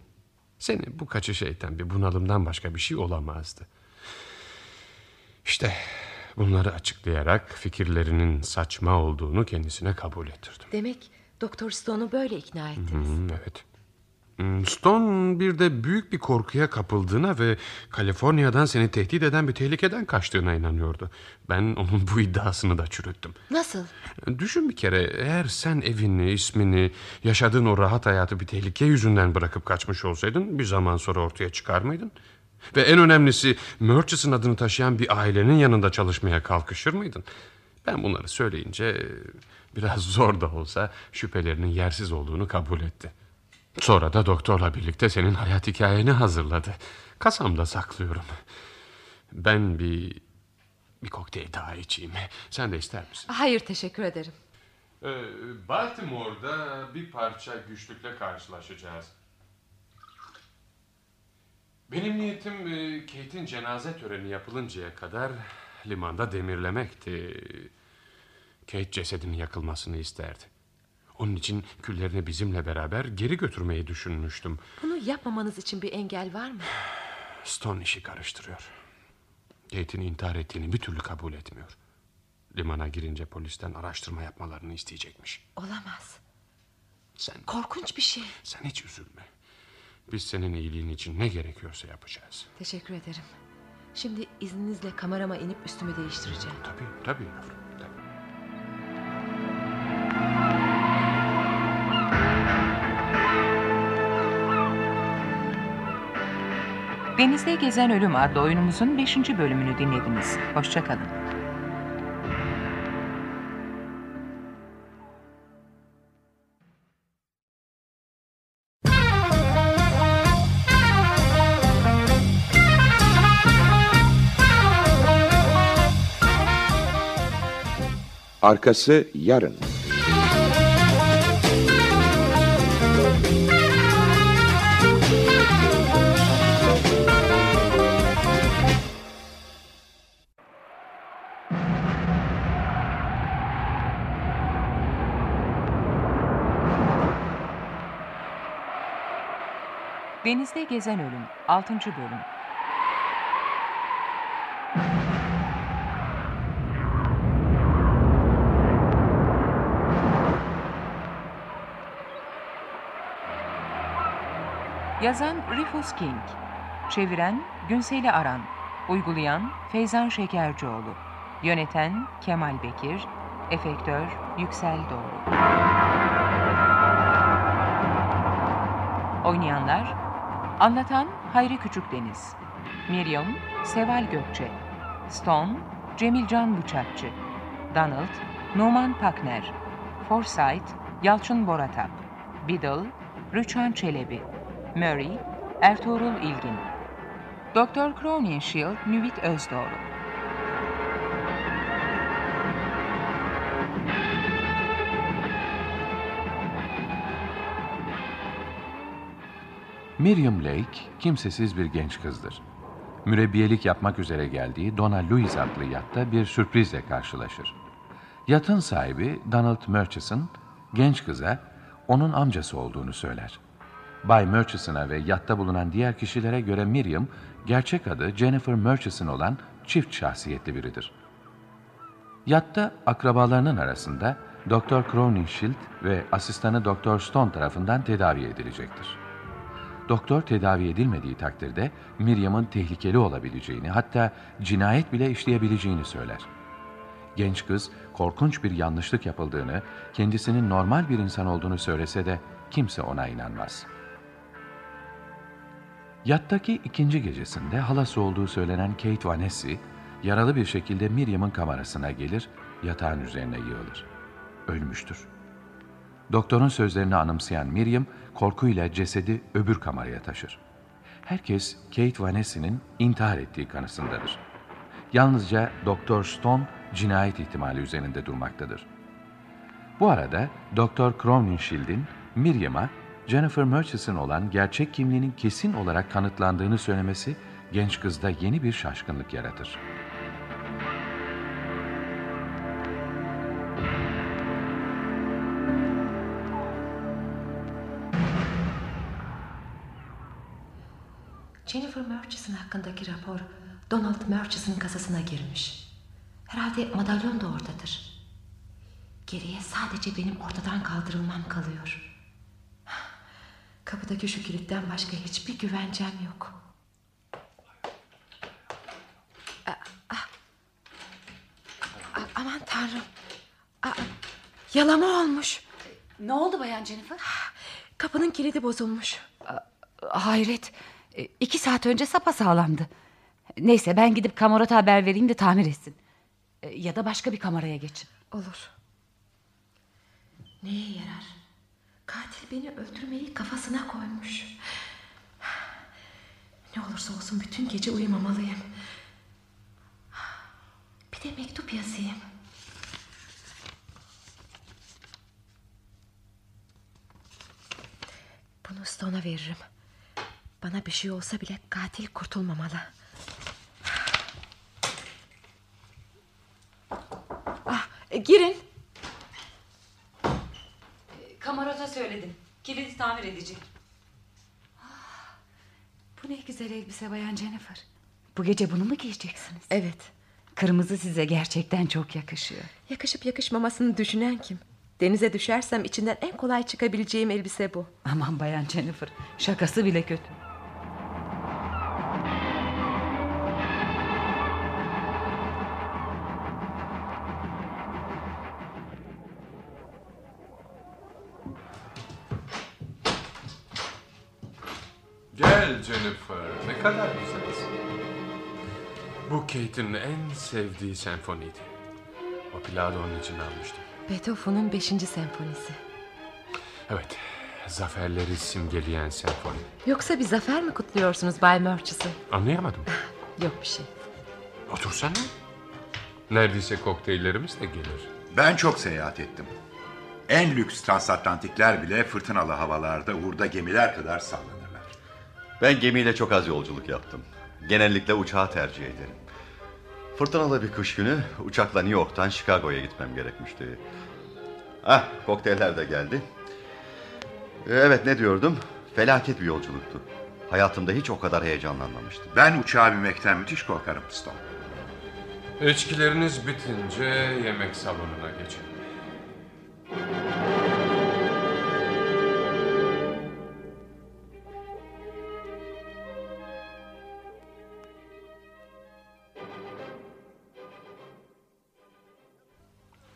seni bu kaçış iten bir bunalımdan başka bir şey olamazdı. İşte bunları açıklayarak fikirlerinin saçma olduğunu kendisine kabul ettirdim. Demek Doktor Stone'u böyle ikna ettiniz. Hı, evet. Hmm, Stone bir de büyük bir korkuya kapıldığına ve Kaliforniya'dan seni tehdit eden bir tehlikeden kaçtığına inanıyordu. Ben <laughs> onun bu iddiasını da çürüttüm. Nasıl? Düşün bir kere eğer sen evini, ismini, yaşadığın o rahat hayatı bir tehlike yüzünden bırakıp kaçmış olsaydın bir zaman sonra ortaya çıkar mıydın? Ve en önemlisi Murchison adını taşıyan bir ailenin yanında çalışmaya kalkışır mıydın? Ben bunları söyleyince biraz <laughs> zor da olsa şüphelerinin yersiz olduğunu kabul etti. Sonra da doktorla birlikte senin hayat hikayeni hazırladı. Kasamda saklıyorum. Ben bir bir kokteyl daha içeyim. Sen de ister misin? Hayır, teşekkür ederim. Ee, Baltimore'da bir parça güçlükle karşılaşacağız. Benim niyetim e, Kate'in cenaze töreni yapılıncaya kadar limanda demirlemekti. Kate cesedinin yakılmasını isterdi. Onun için küllerini bizimle beraber geri götürmeyi düşünmüştüm. Bunu yapmamanız için bir engel var mı? Stone işi karıştırıyor. Kate'in intihar ettiğini bir türlü kabul etmiyor. Limana girince polisten araştırma yapmalarını isteyecekmiş. Olamaz. Sen Korkunç bir şey. Sen hiç üzülme. Biz senin iyiliğin için ne gerekiyorsa yapacağız. Teşekkür ederim. Şimdi izninizle kamerama inip üstümü değiştireceğim. Tabii, tabii yavrum. Denizde Gezen Ölüm adlı oyunumuzun 5. bölümünü dinlediniz. Hoşçakalın. Arkası yarın. Denizde Gezen Ölüm 6. Bölüm Yazan Rufus King Çeviren Günseli Aran Uygulayan Feyzan Şekercioğlu Yöneten Kemal Bekir Efektör Yüksel Doğru Oynayanlar Anlatan Hayri Küçükdeniz Miriam Seval Gökçe. Stone Cemilcan Bıçakçı. Donald Numan Pakner. Forsyth Yalçın Boratap. Biddle Rüçhan Çelebi. Murray Ertuğrul İlgin. Doktor Crowninshield Nüvit Özdoğru Miriam Lake kimsesiz bir genç kızdır. Mürebbiyelik yapmak üzere geldiği Donna Louise adlı yatta bir sürprizle karşılaşır. Yatın sahibi Donald Murchison genç kıza onun amcası olduğunu söyler. Bay Murchison'a ve yatta bulunan diğer kişilere göre Miriam, gerçek adı Jennifer Murchison olan çift şahsiyetli biridir. Yatta akrabalarının arasında Dr. Crowninshield ve asistanı Dr. Stone tarafından tedavi edilecektir. Doktor tedavi edilmediği takdirde Miriam'ın tehlikeli olabileceğini hatta cinayet bile işleyebileceğini söyler. Genç kız korkunç bir yanlışlık yapıldığını, kendisinin normal bir insan olduğunu söylese de kimse ona inanmaz. Yattaki ikinci gecesinde halası olduğu söylenen Kate Vanessa, yaralı bir şekilde Miriam'ın kamerasına gelir, yatağın üzerine yığılır. Ölmüştür. Doktorun sözlerini anımsayan Miriam, korkuyla cesedi öbür kameraya taşır. Herkes Kate Vanessa'nın intihar ettiği kanısındadır. Yalnızca Doktor Stone cinayet ihtimali üzerinde durmaktadır. Bu arada Doktor Crowninshield'in Miriam'a Jennifer Murchison olan gerçek kimliğinin kesin olarak kanıtlandığını söylemesi genç kızda yeni bir şaşkınlık yaratır. Murchison hakkındaki rapor Donald Murchison'ın kasasına girmiş. Herhalde madalyon da oradadır. Geriye sadece benim ortadan kaldırılmam kalıyor. Kapıdaki şu kilitten başka hiçbir güvencem yok. A- a- a- aman tanrım. A- yalama olmuş. Ne oldu bayan Jennifer? Kapının kilidi bozulmuş. Hayret. E, iki saat önce sapasağlamdı. Neyse ben gidip kamerata haber vereyim de tamir etsin. E, Ya da başka bir kameraya geçin. Olur. Neye yarar? Katil beni öldürmeyi kafasına koymuş. Ne olursa olsun bütün gece uyumamalıyım. Bir de mektup yazayım. Bunu Stone'a veririm. Bana bir şey olsa bile katil kurtulmamalı. Ah, e, girin. Kamarota söyledim. Kilidi tamir edecek. Ah, Bu ne güzel elbise bayan Jennifer. Bu gece bunu mu giyeceksiniz? Evet. Kırmızı size gerçekten çok yakışıyor. Yakışıp yakışmamasını düşünen kim? Denize düşersem içinden en kolay çıkabileceğim elbise bu. Aman bayan Jennifer. Şakası bile kötü. Kate'in en sevdiği senfoniydi. O plağı da onun için almıştım. Beethoven'un 5. senfonisi. Evet, zaferleri simgeleyen senfoni. Yoksa bir zafer mi kutluyorsunuz Bay Murchison? Anlayamadım. <laughs> Yok bir şey. Otursana. Neredeyse kokteyllerimiz de gelir. Ben çok seyahat ettim. En lüks transatlantikler bile fırtınalı havalarda uğurda gemiler kadar sallanırlar. Ben gemiyle çok az yolculuk yaptım. Genellikle uçağı tercih ederim. Fırtınalı bir kış günü uçakla New York'tan Chicago'ya gitmem gerekmişti. Ah, kokteyller de geldi. Ee, Evet ne diyordum? Felaket bir yolculuktu. Hayatımda hiç o kadar heyecanlanmamıştım. Ben uçağa binmekten müthiş korkarım Stone. İçkileriniz bitince yemek salonuna geçin.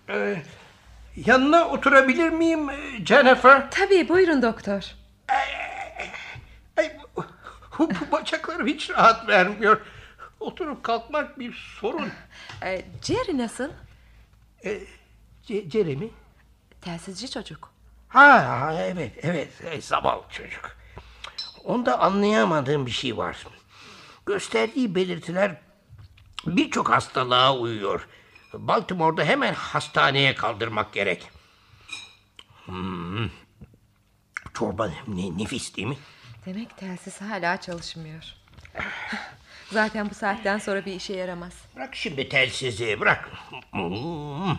Ee, yanına oturabilir miyim e, Jennifer? Tabii buyurun doktor. Bu bacaklarım hiç rahat vermiyor. Oturup kalkmak bir sorun. Ee, Jerry nasıl? Ee, Jerry mi? Telsizci çocuk. Ha evet evet zavallı çocuk. Onda anlayamadığım bir şey var. Gösterdiği belirtiler birçok hastalığa uyuyor. Baltimore'da hemen hastaneye kaldırmak gerek. Hmm. Çorba ne, nefis değil mi? Demek telsiz hala çalışmıyor. Zaten bu saatten sonra bir işe yaramaz. Bırak şimdi telsizi bırak. Hmm.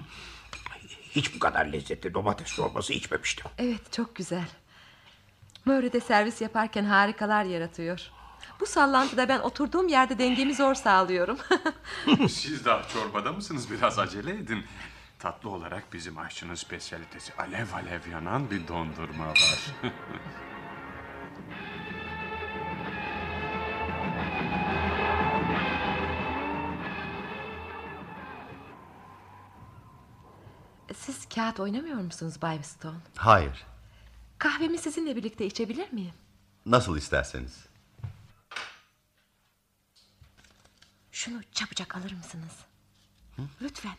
Hiç bu kadar lezzetli domates çorbası içmemiştim. Evet çok güzel. Murray'de servis yaparken harikalar yaratıyor. Bu sallantıda ben oturduğum yerde dengemi zor sağlıyorum. <laughs> Siz daha çorbada mısınız? Biraz acele edin. Tatlı olarak bizim aşçının spesiyalitesi alev alev yanan bir dondurma var. <laughs> Siz kağıt oynamıyor musunuz Bay Stone? Hayır. Kahvemi sizinle birlikte içebilir miyim? Nasıl isterseniz. Şunu çabucak alır mısınız? Lütfen.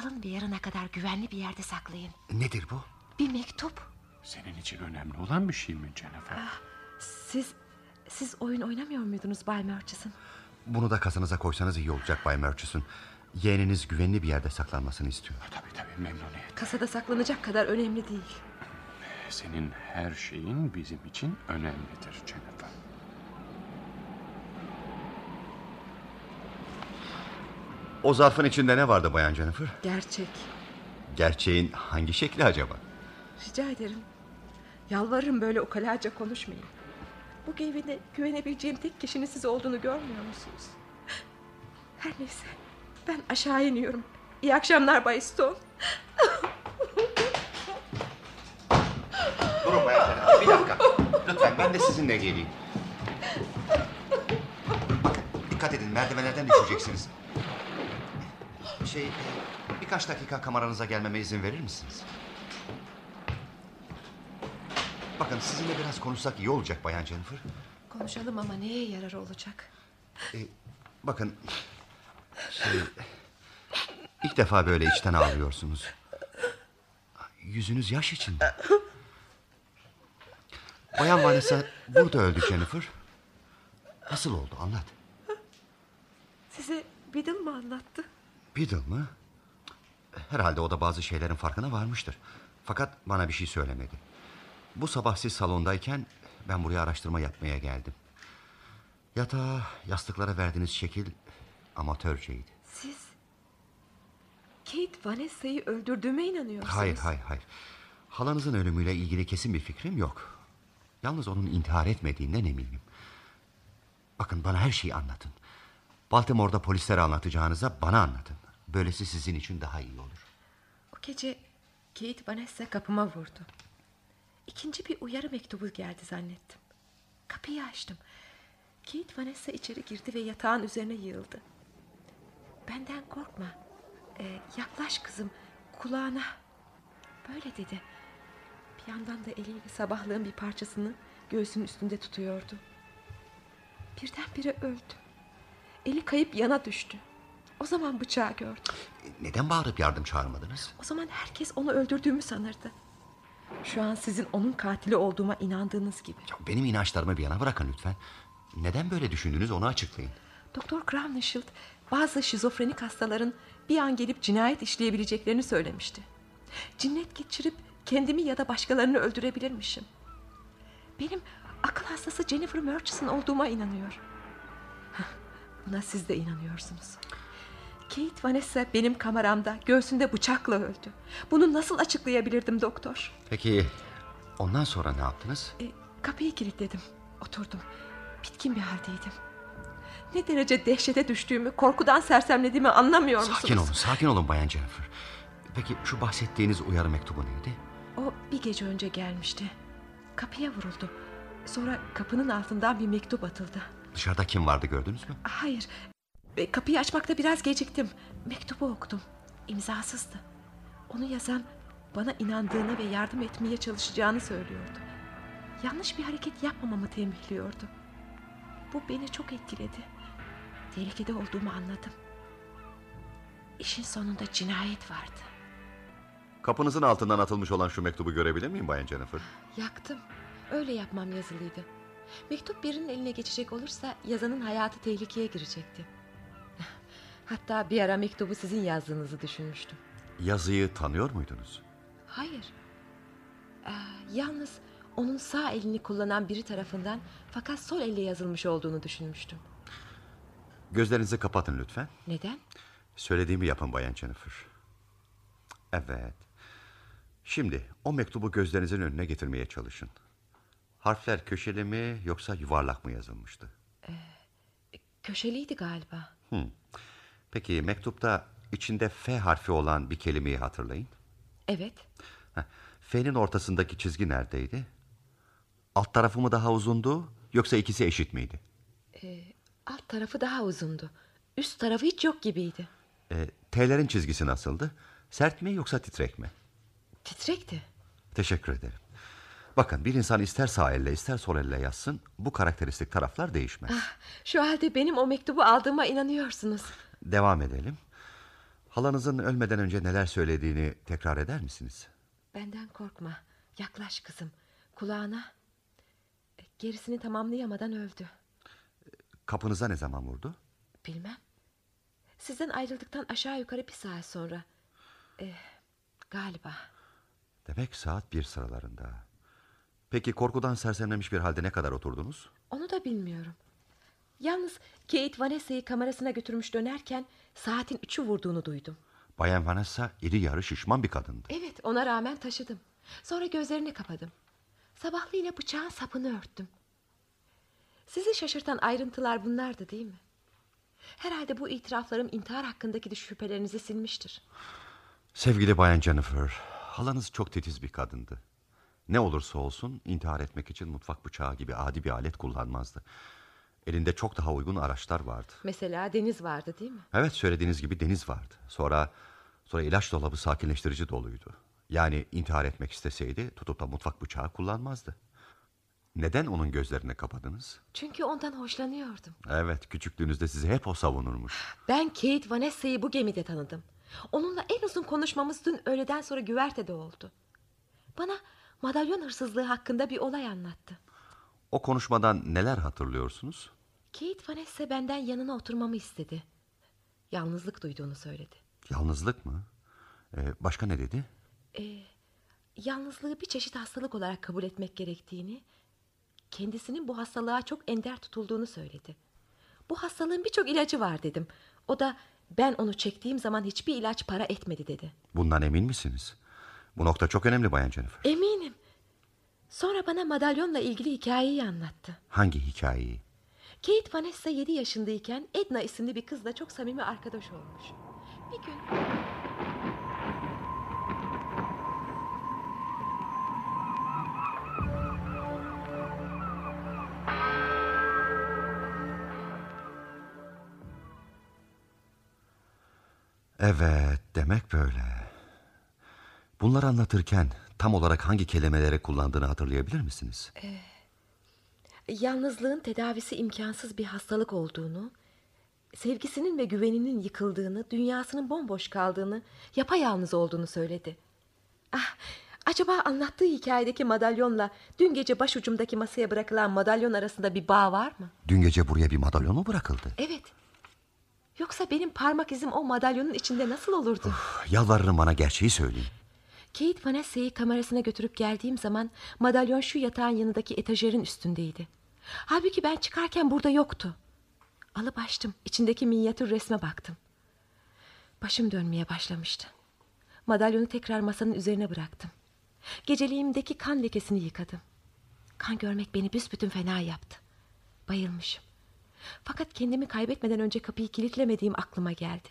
Alın ve yarına kadar güvenli bir yerde saklayın. Nedir bu? Bir mektup. Senin için önemli olan bir şey mi Jennifer? Siz siz oyun oynamıyor muydunuz Bay Murchison? Bunu da kasanıza koysanız iyi olacak Bay Murchison. Yeğeniniz güvenli bir yerde saklanmasını istiyor. Tabii tabii memnuniyet. Kasada saklanacak kadar önemli değil. Senin her şeyin bizim için önemlidir Jennifer. O zarfın içinde ne vardı Bayan Jennifer? Gerçek. Gerçeğin hangi şekli acaba? Rica ederim. Yalvarırım böyle ukalaca konuşmayın. Bu gemide güvenebileceğim tek kişinin siz olduğunu görmüyor musunuz? Her neyse. Ben aşağı iniyorum. İyi akşamlar Bay Stone. Durun Bayan Jennifer bir dakika. Lütfen ben de sizinle geleyim. Dikkat edin merdivenlerden düşeceksiniz. Şey e, birkaç dakika kameranıza gelmeme izin verir misiniz? Bakın sizinle biraz konuşsak iyi olacak Bayan Jennifer. Konuşalım ama neye yarar olacak? E, bakın şey, ilk defa böyle içten ağlıyorsunuz. Yüzünüz yaş içinde. Bayan Vanessa burada öldü Jennifer. Nasıl oldu anlat. Size Biddle mı anlattı? Biddle mı? Herhalde o da bazı şeylerin farkına varmıştır. Fakat bana bir şey söylemedi. Bu sabah siz salondayken ben buraya araştırma yapmaya geldim. Yatağa, yastıklara verdiğiniz şekil amatörceydi. Siz Kate Vanessa'yı öldürdüğüme inanıyorsunuz. Hayır, hayır, hayır. Halanızın ölümüyle ilgili kesin bir fikrim yok. Yalnız onun intihar etmediğinden eminim. Bakın bana her şeyi anlatın. Baltimore'da polislere anlatacağınıza bana anlatın. Böylesi sizin için daha iyi olur. O gece Kate Vanessa kapıma vurdu. İkinci bir uyarı mektubu geldi zannettim. Kapıyı açtım. Kate Vanessa içeri girdi ve yatağın üzerine yığıldı. Benden korkma. Ee, yaklaş kızım kulağına. Böyle dedi. Bir yandan da eliyle sabahlığın bir parçasını göğsünün üstünde tutuyordu. Birdenbire öldü. Eli kayıp yana düştü. O zaman bıçağı gördüm. Neden bağırıp yardım çağırmadınız? O zaman herkes onu öldürdüğümü sanırdı. Şu an sizin onun katili olduğuma inandığınız gibi. Benim inançlarımı bir yana bırakın lütfen. Neden böyle düşündünüz onu açıklayın. Doktor Gravenshield bazı şizofrenik hastaların bir an gelip cinayet işleyebileceklerini söylemişti. Cinnet geçirip kendimi ya da başkalarını öldürebilirmişim. Benim akıl hastası Jennifer Murchison olduğuma inanıyor. Buna siz de inanıyorsunuz. Kate Vanessa benim kameramda göğsünde bıçakla öldü. Bunu nasıl açıklayabilirdim doktor? Peki ondan sonra ne yaptınız? E, kapıyı kilitledim. Oturdum. Bitkin bir haldeydim. Ne derece dehşete düştüğümü, korkudan sersemlediğimi anlamıyor musunuz? Sakin olun, sakin olun Bayan Jennifer. Peki şu bahsettiğiniz uyarı mektubu neydi? O bir gece önce gelmişti. Kapıya vuruldu. Sonra kapının altından bir mektup atıldı. Dışarıda kim vardı gördünüz mü? Hayır. Kapıyı açmakta biraz geciktim. Mektubu okudum. İmzasızdı. Onu yazan bana inandığını ve yardım etmeye çalışacağını söylüyordu. Yanlış bir hareket yapmamamı tembihliyordu. Bu beni çok etkiledi. Tehlikede olduğumu anladım. İşin sonunda cinayet vardı. Kapınızın altından atılmış olan şu mektubu görebilir miyim Bayan Jennifer? Yaktım. Öyle yapmam yazılıydı. Mektup birinin eline geçecek olursa yazanın hayatı tehlikeye girecekti. Hatta bir ara mektubu sizin yazdığınızı düşünmüştüm. Yazıyı tanıyor muydunuz? Hayır. Ee, yalnız onun sağ elini kullanan biri tarafından fakat sol elle yazılmış olduğunu düşünmüştüm. Gözlerinizi kapatın lütfen. Neden? Söylediğimi yapın Bayan Jennifer. Evet. Şimdi o mektubu gözlerinizin önüne getirmeye çalışın. Harfler köşeli mi yoksa yuvarlak mı yazılmıştı? Köşeliydi galiba. Hmm. Peki mektupta içinde F harfi olan bir kelimeyi hatırlayın. Evet. Heh, F'nin ortasındaki çizgi neredeydi? Alt tarafı mı daha uzundu yoksa ikisi eşit miydi? Ee, alt tarafı daha uzundu. Üst tarafı hiç yok gibiydi. E, T'lerin çizgisi nasıldı? Sert mi yoksa titrek mi? Titrekti. Teşekkür ederim. Bakın bir insan ister sağ elle ister sol elle yazsın bu karakteristik taraflar değişmez. Ah, şu halde benim o mektubu aldığıma inanıyorsunuz. Devam edelim. Halanızın ölmeden önce neler söylediğini tekrar eder misiniz? Benden korkma. Yaklaş kızım. Kulağına. E, Gerisini tamamlayamadan öldü. Kapınıza ne zaman vurdu? Bilmem. Sizden ayrıldıktan aşağı yukarı bir saat sonra. Eh, galiba. Demek saat bir sıralarında. Peki korkudan sersemlemiş bir halde ne kadar oturdunuz? Onu da bilmiyorum. Yalnız Kate Vanessa'yı kamerasına götürmüş dönerken saatin üçü vurduğunu duydum. Bayan Vanessa iri yarı şişman bir kadındı. Evet ona rağmen taşıdım. Sonra gözlerini kapadım. Sabahlıyla bıçağın sapını örttüm. Sizi şaşırtan ayrıntılar bunlardı değil mi? Herhalde bu itiraflarım intihar hakkındaki şüphelerinizi silmiştir. Sevgili Bayan Jennifer, halanız çok titiz bir kadındı. Ne olursa olsun intihar etmek için mutfak bıçağı gibi adi bir alet kullanmazdı. Elinde çok daha uygun araçlar vardı. Mesela deniz vardı değil mi? Evet söylediğiniz gibi deniz vardı. Sonra sonra ilaç dolabı sakinleştirici doluydu. Yani intihar etmek isteseydi tutup da mutfak bıçağı kullanmazdı. Neden onun gözlerini kapadınız? Çünkü ondan hoşlanıyordum. Evet küçüklüğünüzde sizi hep o savunurmuş. Ben Kate Vanessa'yı bu gemide tanıdım. Onunla en uzun konuşmamız dün öğleden sonra güvertede oldu. Bana madalyon hırsızlığı hakkında bir olay anlattı. O konuşmadan neler hatırlıyorsunuz? Kate Vanessa benden yanına oturmamı istedi. Yalnızlık duyduğunu söyledi. Yalnızlık mı? Ee, başka ne dedi? Ee, yalnızlığı bir çeşit hastalık olarak kabul etmek gerektiğini... ...kendisinin bu hastalığa çok ender tutulduğunu söyledi. Bu hastalığın birçok ilacı var dedim. O da ben onu çektiğim zaman hiçbir ilaç para etmedi dedi. Bundan emin misiniz? Bu nokta çok önemli Bayan Jennifer. Eminim. Sonra bana madalyonla ilgili hikayeyi anlattı. Hangi hikayeyi? Kate Vanessa 7 yaşındayken Edna isimli bir kızla çok samimi arkadaş olmuş. Bir gün... Evet demek böyle. Bunları anlatırken tam olarak hangi kelimeleri kullandığını hatırlayabilir misiniz? Ee, yalnızlığın tedavisi imkansız bir hastalık olduğunu... ...sevgisinin ve güveninin yıkıldığını... ...dünyasının bomboş kaldığını... ...yapayalnız olduğunu söyledi. Ah, acaba anlattığı hikayedeki madalyonla... ...dün gece başucumdaki masaya bırakılan madalyon arasında bir bağ var mı? Dün gece buraya bir madalyon mu bırakıldı? Evet. Yoksa benim parmak izim o madalyonun içinde nasıl olurdu? Yalvarırım bana gerçeği söyleyin. Kate Vanessa'yı kamerasına götürüp geldiğim zaman madalyon şu yatağın yanındaki etajerin üstündeydi. Halbuki ben çıkarken burada yoktu. Alıp açtım. içindeki minyatür resme baktım. Başım dönmeye başlamıştı. Madalyonu tekrar masanın üzerine bıraktım. Geceliğimdeki kan lekesini yıkadım. Kan görmek beni büsbütün fena yaptı. Bayılmışım. Fakat kendimi kaybetmeden önce kapıyı kilitlemediğim aklıma geldi.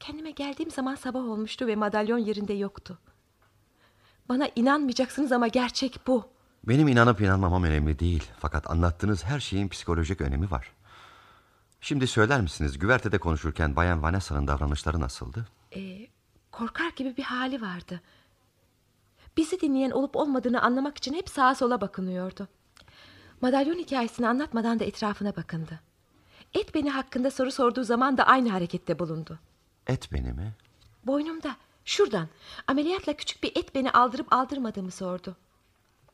Kendime geldiğim zaman sabah olmuştu ve madalyon yerinde yoktu. Bana inanmayacaksınız ama gerçek bu. Benim inanıp inanmamam önemli değil. Fakat anlattığınız her şeyin psikolojik önemi var. Şimdi söyler misiniz güvertede konuşurken Bayan Vanessa'nın davranışları nasıldı? Ee, korkar gibi bir hali vardı. Bizi dinleyen olup olmadığını anlamak için hep sağa sola bakınıyordu. Madalyon hikayesini anlatmadan da etrafına bakındı. Et beni hakkında soru sorduğu zaman da aynı harekette bulundu. Et beni mi? Boynumda, şuradan. Ameliyatla küçük bir et beni aldırıp aldırmadığımı sordu.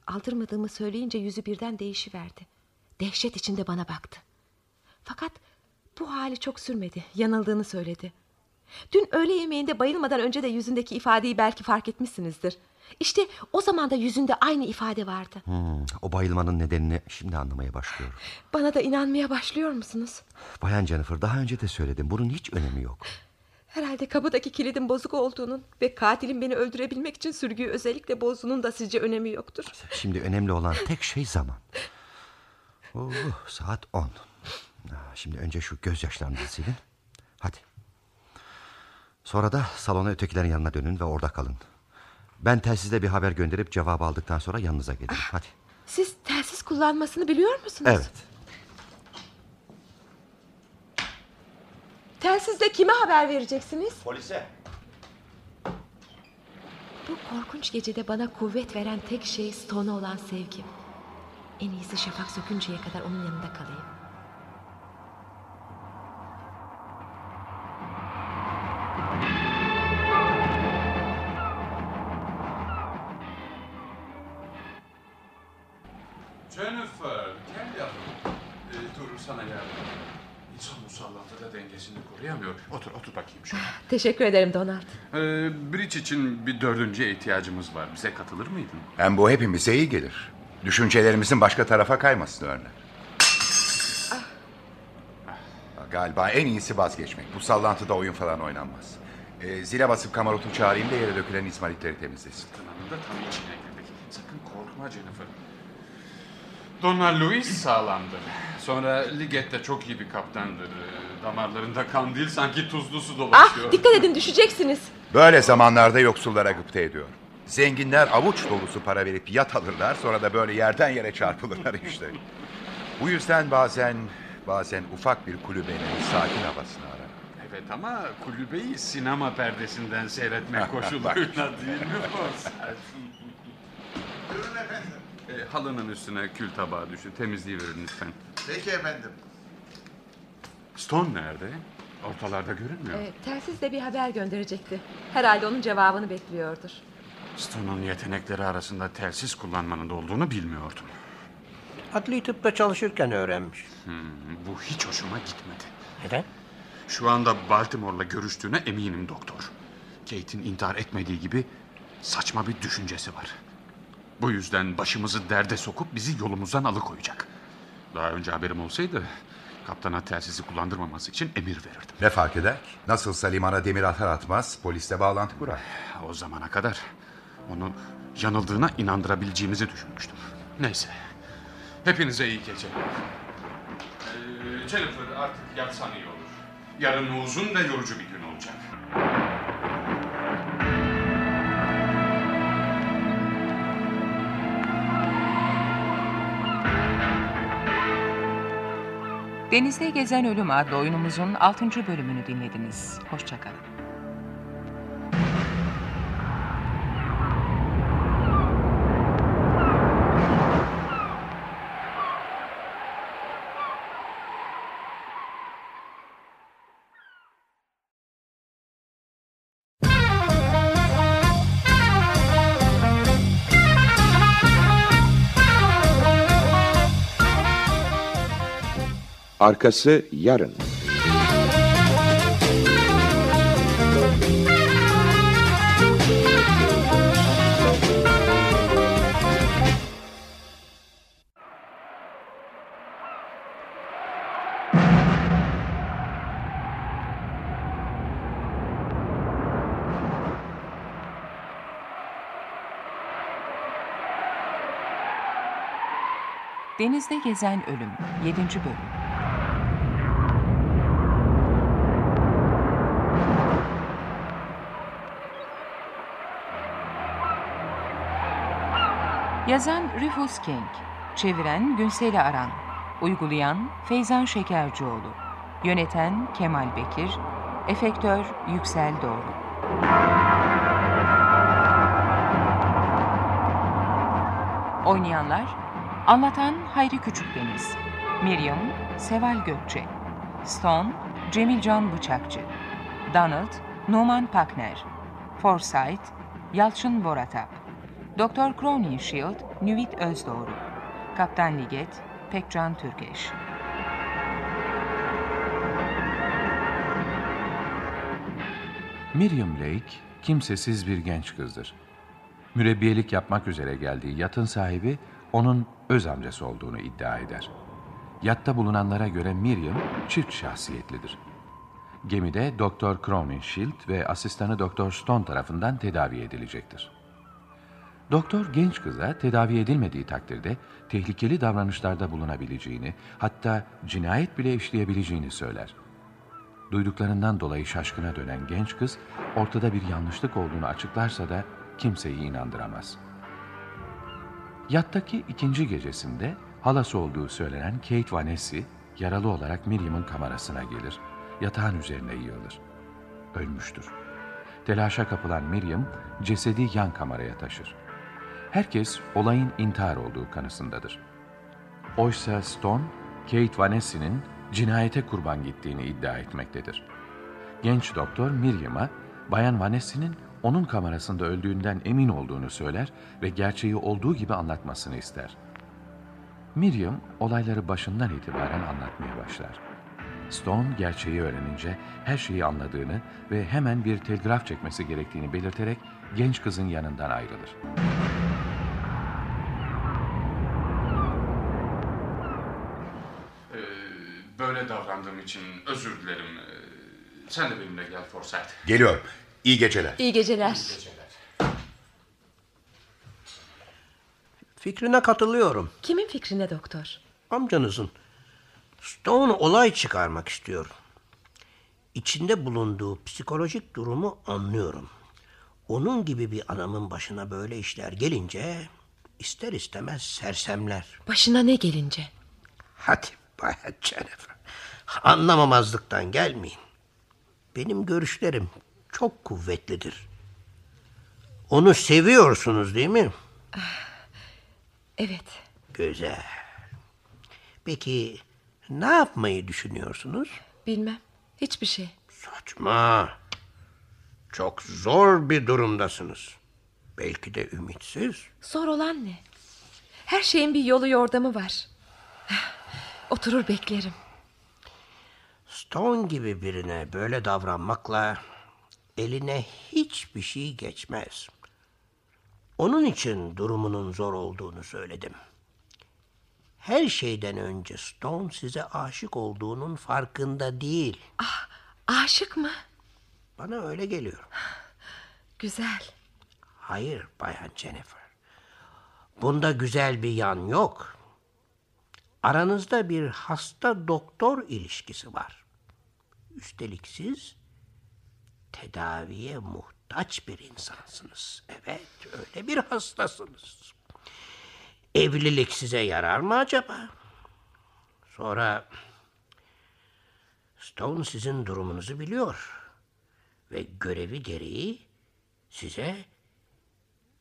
Aldırmadığımı söyleyince yüzü birden değişiverdi. Dehşet içinde bana baktı. Fakat bu hali çok sürmedi. Yanıldığını söyledi. Dün öğle yemeğinde bayılmadan önce de yüzündeki ifadeyi belki fark etmişsinizdir. İşte o zaman da yüzünde aynı ifade vardı. Hmm, o bayılmanın nedenini şimdi anlamaya başlıyorum. Bana da inanmaya başlıyor musunuz? Bayan Jennifer daha önce de söyledim. Bunun hiç önemi yok. Herhalde kapıdaki kilidin bozuk olduğunun ve katilin beni öldürebilmek için sürgüyü özellikle bozduğunun da sizce önemi yoktur. Şimdi önemli olan tek şey zaman. Oh, saat on. Şimdi önce şu gözyaşlarınızı silin. Hadi. Sonra da salona ötekilerin yanına dönün ve orada kalın. Ben telsizle bir haber gönderip cevabı aldıktan sonra yanınıza gelirim. Hadi. Siz telsiz kullanmasını biliyor musunuz? Evet. Telsizle kime haber vereceksiniz? Polise. Bu korkunç gecede bana kuvvet veren tek şey Stone'a olan sevgim. En iyisi şafak sökünceye kadar onun yanında kalayım. Dengesini koruyamıyor. Otur otur bakayım şöyle. <laughs> Teşekkür ederim Donald. Ee, bridge için bir dördüncüye ihtiyacımız var. Bize katılır mıydın? Hem bu hepimize iyi gelir. Düşüncelerimizin başka tarafa kaymasını önler. Galiba en iyisi vazgeçmek. Bu sallantıda oyun falan oynanmaz. Ee, zile basıp kamarotu çağırayım da yere dökülen izmaritleri temizlesin. Tırnağında tam içine girdik. Sakın korkma Jennifer. Donna Louis sağlamdır. Sonra Liget'te çok iyi bir kaptandır. Damarlarında kan değil sanki tuzlu su dolaşıyor. Ah dikkat edin düşeceksiniz. Böyle zamanlarda yoksullara gıpta ediyor. Zenginler avuç dolusu para verip yat alırlar sonra da böyle yerden yere çarpılırlar işte. Bu yüzden bazen bazen ufak bir kulübenin sakin havasını arar. Evet ama kulübeyi sinema perdesinden seyretmek <laughs> koşuluyla değil mi? Buyurun efendim. E, halının üstüne kül tabağı düşün. Temizliği verin lütfen. Peki efendim. Stone nerede? Ortalarda görünmüyor. Ee, telsizle bir haber gönderecekti. Herhalde onun cevabını bekliyordur. Stone'un yetenekleri arasında telsiz kullanmanın da olduğunu bilmiyordum. Adli tıpta çalışırken öğrenmiş. Hmm, bu hiç hoşuma gitmedi. Neden? Şu anda Baltimore'la görüştüğüne eminim doktor. Kate'in intihar etmediği gibi saçma bir düşüncesi var. Bu yüzden başımızı derde sokup bizi yolumuzdan alıkoyacak. Daha önce haberim olsaydı kaptana telsizi kullandırmaması için emir verirdim. Ne fark eder? Nasılsa limana demir atar atmaz polisle bağlantı kurar. O zamana kadar onu yanıldığına inandırabileceğimizi düşünmüştüm. Neyse. Hepinize iyi geceler. Ee, Jennifer artık yatsan iyi olur. Yarın uzun ve yorucu bir gün olacak. Denizde Gezen Ölüm adlı oyunumuzun 6. bölümünü dinlediniz. Hoşçakalın. Arkası yarın. Denizde Gezen Ölüm 7. Bölüm Yazan Rufus King Çeviren Günseli Aran Uygulayan Feyzan Şekercioğlu Yöneten Kemal Bekir Efektör Yüksel Doğru. Oynayanlar Anlatan Hayri Küçükdeniz Miriam Seval Gökçe Stone Cemilcan Bıçakçı Donald Numan Pakner Forsyth Yalçın Boratap Doktor Crowninshield Nüvit Özdoğru Kaptan Liget Pekcan Türkeş Miriam Lake kimsesiz bir genç kızdır. Mürebbiyelik yapmak üzere geldiği yatın sahibi onun öz amcası olduğunu iddia eder. Yatta bulunanlara göre Miriam çift şahsiyetlidir. Gemide Doktor Crowninshield ve asistanı Doktor Stone tarafından tedavi edilecektir. Doktor genç kıza tedavi edilmediği takdirde tehlikeli davranışlarda bulunabileceğini, hatta cinayet bile işleyebileceğini söyler. Duyduklarından dolayı şaşkına dönen genç kız ortada bir yanlışlık olduğunu açıklarsa da kimseyi inandıramaz. Yattaki ikinci gecesinde halası olduğu söylenen Kate Vanessa yaralı olarak Miriam'ın kamerasına gelir, yatağın üzerine yığılır. Ölmüştür. Telaşa kapılan Miriam cesedi yan kameraya taşır. Herkes olayın intihar olduğu kanısındadır. Oysa Stone, Kate Vanessa'nın cinayete kurban gittiğini iddia etmektedir. Genç doktor Miriam'a Bayan Vanessa'nın onun kamerasında öldüğünden emin olduğunu söyler ve gerçeği olduğu gibi anlatmasını ister. Miriam olayları başından itibaren anlatmaya başlar. Stone gerçeği öğrenince her şeyi anladığını ve hemen bir telgraf çekmesi gerektiğini belirterek genç kızın yanından ayrılır. Böyle davrandığım için özür dilerim. Ee, sen de benimle gel Forsyth. Geliyorum. İyi geceler. İyi geceler. Fikrine katılıyorum. Kimin fikrine doktor? Amcanızın. Stone olay çıkarmak istiyor. İçinde bulunduğu psikolojik durumu anlıyorum. Onun gibi bir adamın başına böyle işler gelince ister istemez sersemler. Başına ne gelince? Hadi Bayan Jennifer. Anlamamazlıktan gelmeyin. Benim görüşlerim çok kuvvetlidir. Onu seviyorsunuz değil mi? Evet. Güzel. Peki ne yapmayı düşünüyorsunuz? Bilmem. Hiçbir şey. Saçma. Çok zor bir durumdasınız. Belki de ümitsiz. Zor olan ne? Her şeyin bir yolu yordamı var. Oturur beklerim. Stone gibi birine böyle davranmakla eline hiçbir şey geçmez. Onun için durumunun zor olduğunu söyledim. Her şeyden önce Stone size aşık olduğunun farkında değil. Ah, aşık mı? Bana öyle geliyor. Güzel. Hayır Bayan Jennifer. Bunda güzel bir yan yok. Aranızda bir hasta doktor ilişkisi var. Üstelik siz tedaviye muhtaç bir insansınız. Evet, öyle bir hastasınız. Evlilik size yarar mı acaba? Sonra Stone sizin durumunuzu biliyor ve görevi gereği size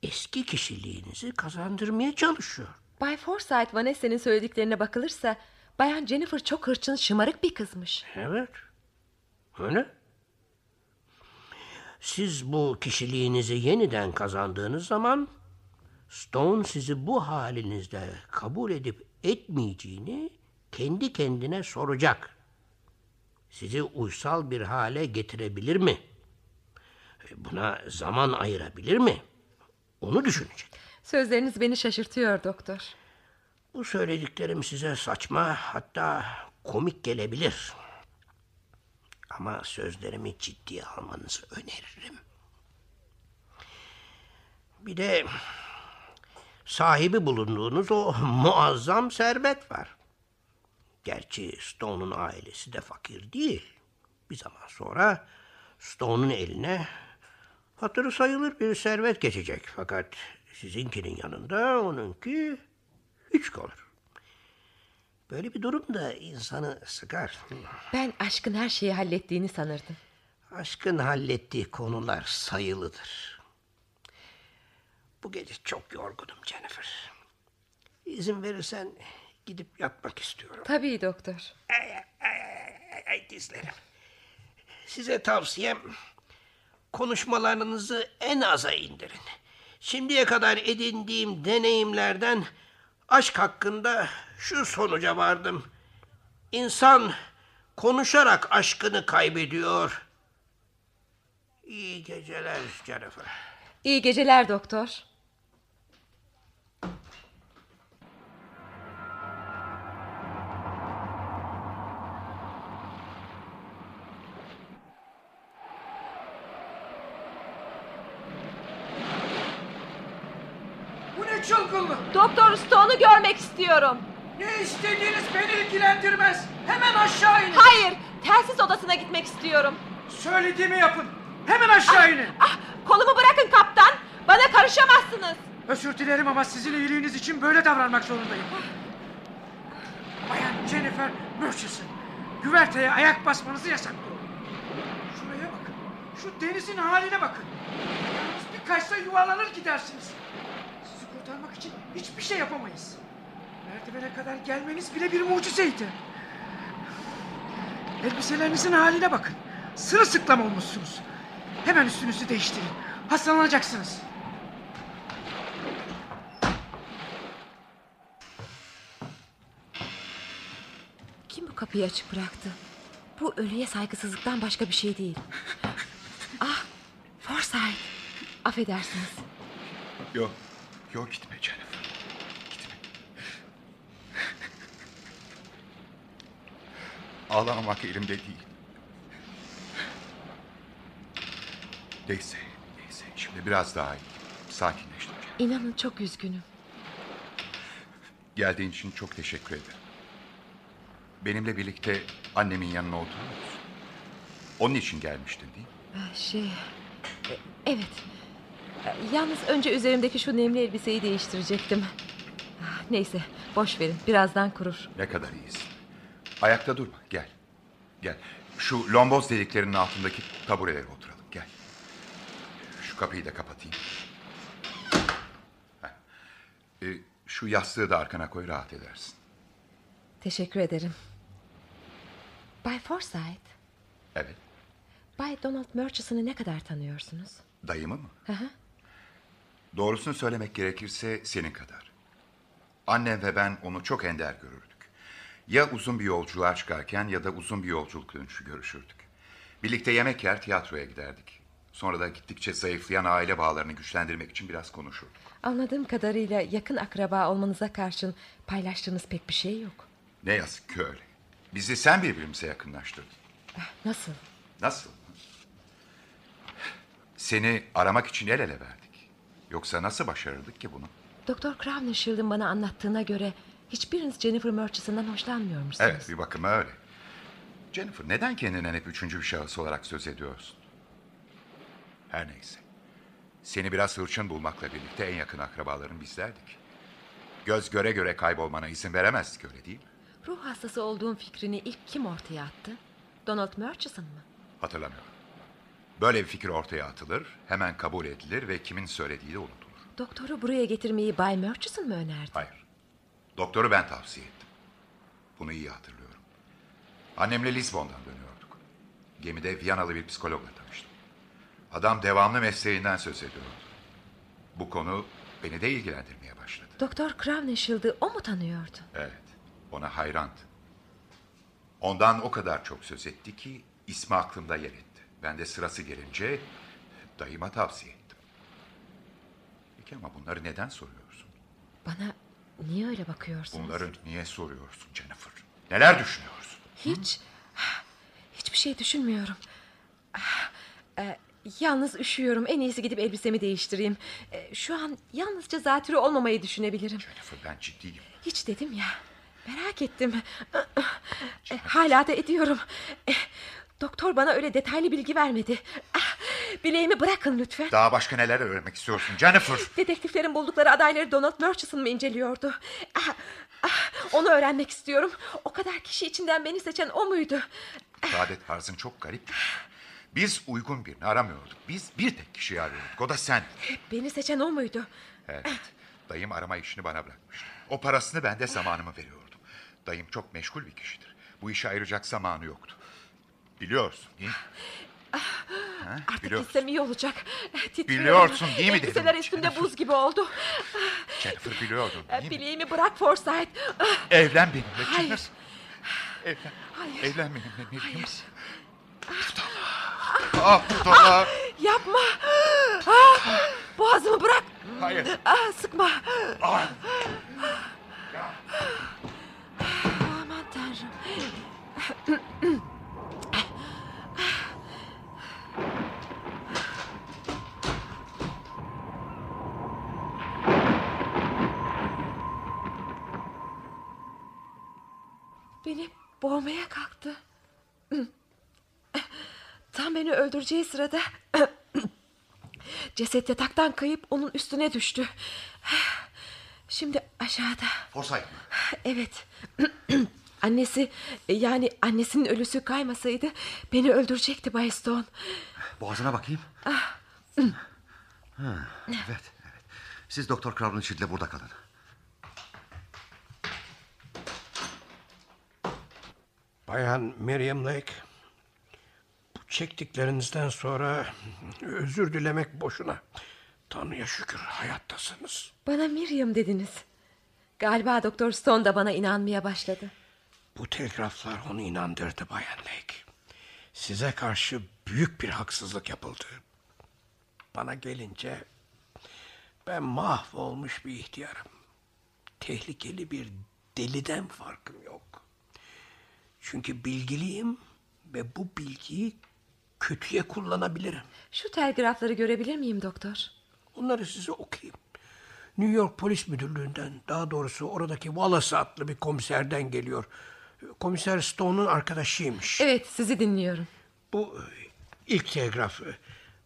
eski kişiliğinizi kazandırmaya çalışıyor. Bay Forsyth Vanessa'nın söylediklerine bakılırsa Bayan Jennifer çok hırçın şımarık bir kızmış. Evet. Öyle. Siz bu kişiliğinizi yeniden kazandığınız zaman Stone sizi bu halinizde kabul edip etmeyeceğini kendi kendine soracak. Sizi uysal bir hale getirebilir mi? Buna zaman ayırabilir mi? Onu düşünecek. Sözleriniz beni şaşırtıyor doktor. Bu söylediklerim size saçma hatta komik gelebilir. Ama sözlerimi ciddiye almanızı öneririm. Bir de sahibi bulunduğunuz o <laughs> muazzam servet var. Gerçi Stone'un ailesi de fakir değil. Bir zaman sonra Stone'un eline hatırı sayılır bir servet geçecek. Fakat sizinkinin yanında onunki hiç kalır. Böyle bir durum da insanı sıkar. Ben aşkın her şeyi hallettiğini sanırdım. Aşkın hallettiği konular sayılıdır. Bu gece çok yorgunum Jennifer. İzin verirsen gidip yatmak istiyorum. Tabii doktor. Ay, ay dizlerim. Size tavsiyem konuşmalarınızı en aza indirin. Şimdiye kadar edindiğim deneyimlerden aşk hakkında şu sonuca vardım. İnsan konuşarak aşkını kaybediyor. İyi geceler Jennifer. İyi geceler doktor. İstiyorum. Ne istediğiniz beni ilgilendirmez. Hemen aşağı inin. Hayır, telsiz odasına gitmek istiyorum. Söylediğimi yapın. Hemen aşağı inin. Ah, kolumu bırakın kaptan. Bana karışamazsınız. Özür dilerim ama sizin iyiliğiniz için böyle davranmak zorundayım. Bayan Jennifer Murchison, güverteye ayak basmanızı yasaklıyorum. Şuraya bakın. Şu denizin haline bakın. Yalnız bir kaçsa yuvarlanır gidersiniz. Sizi kurtarmak için hiçbir şey yapamayız. Merdivene kadar gelmeniz bile bir mucizeydi. Elbiselerinizin haline bakın. Sırılsıklam olmuşsunuz. Hemen üstünüzü değiştirin. Hastalanacaksınız. Kim bu kapıyı açık bıraktı? Bu ölüye saygısızlıktan başka bir şey değil. <laughs> Ah, Forsyth. Affedersiniz. Yok. Yok gitme Jennifer. Gitme. Ağlamamak elimde değil. Neyse, neyse. Şimdi biraz daha iyi. Sakinleştim. İnanın çok üzgünüm. Geldiğin için çok teşekkür ederim. Benimle birlikte annemin yanına oturur musun? Onun için gelmiştin değil mi? Ah, Şey... e, Evet. E, Yalnız önce üzerimdeki şu nemli elbiseyi değiştirecektim. Ah, Neyse, boş verin. Birazdan kurur. Ne kadar iyisin. Ayakta durma, gel. Gel. Şu lomboz deliklerinin altındaki taburelere oturalım, gel. Şu kapıyı da kapatayım. Ee, şu yastığı da arkana koy, rahat edersin. Teşekkür ederim. Bay Forsyth, Evet, Bay Donald Murchison'ı ne kadar tanıyorsunuz? dayımı mı? Hı hı. Doğrusunu söylemek gerekirse senin kadar. Annem ve ben onu çok ender görürdük. Ya uzun bir yolculuğa çıkarken ya da uzun bir yolculuk dönüşü görüşürdük. Birlikte yemek yer tiyatroya giderdik. Sonra da gittikçe zayıflayan aile bağlarını güçlendirmek için biraz konuşurduk. Anladığım kadarıyla yakın akraba olmanıza karşın paylaştığınız pek bir şey yok. Ne yazık ki öyle. Bizi sen birbirimize yakınlaştırdın. Nasıl? Nasıl? Seni aramak için el ele verdik. Yoksa nasıl başarırdık ki bunu? Doktor Crownshield'ın bana anlattığına göre hiçbiriniz Jennifer Murchison'dan hoşlanmıyormuşsunuz. Evet bir bakıma öyle. Jennifer neden kendinden hep üçüncü bir şahıs olarak söz ediyorsun? Her neyse. Seni biraz hırçın bulmakla birlikte en yakın akrabaların bizlerdik. Göz göre göre kaybolmana izin veremezdik öyle değil mi? Ruh hastası olduğum fikrini ilk kim ortaya attı? Donald Murchison mı? Hatırlamıyorum. Böyle bir fikir ortaya atılır, hemen kabul edilir ve kimin söylediği de unutulur. Doktoru buraya getirmeyi Bay Murchison mu önerdi? Hayır. Doktoru ben tavsiye ettim. Bunu iyi hatırlıyorum. Annemle Lisbon'dan dönüyorduk. Gemide Viyanalı bir psikologla tanıştım. Adam devamlı mesleğinden söz ediyordu. Bu konu beni de ilgilendirmeye başladı. Doktor Crownshield'ı o mu tanıyordu? Evet, ona hayrandı. Ondan o kadar çok söz etti ki ismi aklımda yer etti. Ben de sırası gelince dayıma tavsiye ettim. Peki ama bunları neden soruyorsun? Bana niye öyle bakıyorsunuz? Bunları niye soruyorsun Jennifer? Neler düşünüyorsun? Hiç. Hiçbir şey düşünmüyorum. Ah, e, Yalnız üşüyorum. En iyisi gidip elbisemi değiştireyim. E, Şu an yalnızca zatürre olmamayı düşünebilirim. Jennifer ben ciddiyim. Hiç dedim ya. Merak ettim. E, Hala da ediyorum. Doktor bana öyle detaylı bilgi vermedi. Ah, Bileğimi bırakın lütfen. Daha başka neler öğrenmek istiyorsun Jennifer? <laughs> Dedektiflerin buldukları adayları Donald Murchison mı inceliyordu? Ah, ah, onu öğrenmek istiyorum. O kadar kişi içinden beni seçen o muydu? İfade tarzın çok garip. Biz uygun birini aramıyorduk. Biz bir tek kişiyi arıyorduk. O da sen. Beni seçen o muydu? Evet. Dayım arama işini bana bırakmıştı. O parasını ben de zamanımı veriyordum. Dayım çok meşgul bir kişidir. Bu işe ayıracak zamanı yoktu. Biliyorsun değil mi? Ha, Artık biliyorsun. gitsem iyi olacak. Titriyorum. Biliyorsun değil mi dedim. Elbiseler üstümde buz gibi oldu. Jennifer biliyordun değil mi? Bileğimi bırak Forsyth. Evlen benimle Hayır. Jennifer. Evlen. Hayır. Evlen benimle ne diyeyim? Ah, Ah budala. Yapma. Ah, boğazımı bırak. Hayır. Ah, sıkma. Ah. Aman tanrım. Beni boğmaya kalktı. <clears throat> Tam beni öldüreceği sırada <clears throat> ceset yataktan kayıp onun üstüne düştü. Şimdi aşağıda. Forsyth mı? Evet. <clears throat> Annesi yani annesinin ölüsü kaymasaydı beni öldürecekti Bay Stone. Boğazına bakayım. Ah, Ha, evet, evet. Siz Doktor Crownish ile burada kalın. Bayan Miriam Lake, bu çektiklerinizden sonra özür dilemek boşuna. Tanrı'ya şükür hayattasınız. Bana Miriam dediniz. Galiba Doktor Stone da bana inanmaya başladı. Bu telgraflar onu inandırdı Bayan Lake. Size karşı büyük bir haksızlık yapıldı. Bana gelince ben mahvolmuş bir ihtiyarım. Tehlikeli bir deliden farkım yok. Çünkü bilgiliyim ve bu bilgiyi kötüye kullanabilirim. Şu telgrafları görebilir miyim doktor? Onları size okuyayım. New York Polis Müdürlüğü'nden, daha doğrusu oradaki Wallace adlı bir komiserden geliyor. Komiser Stone'un arkadaşıymış. Evet sizi dinliyorum. Bu e, ilk telgraf. e,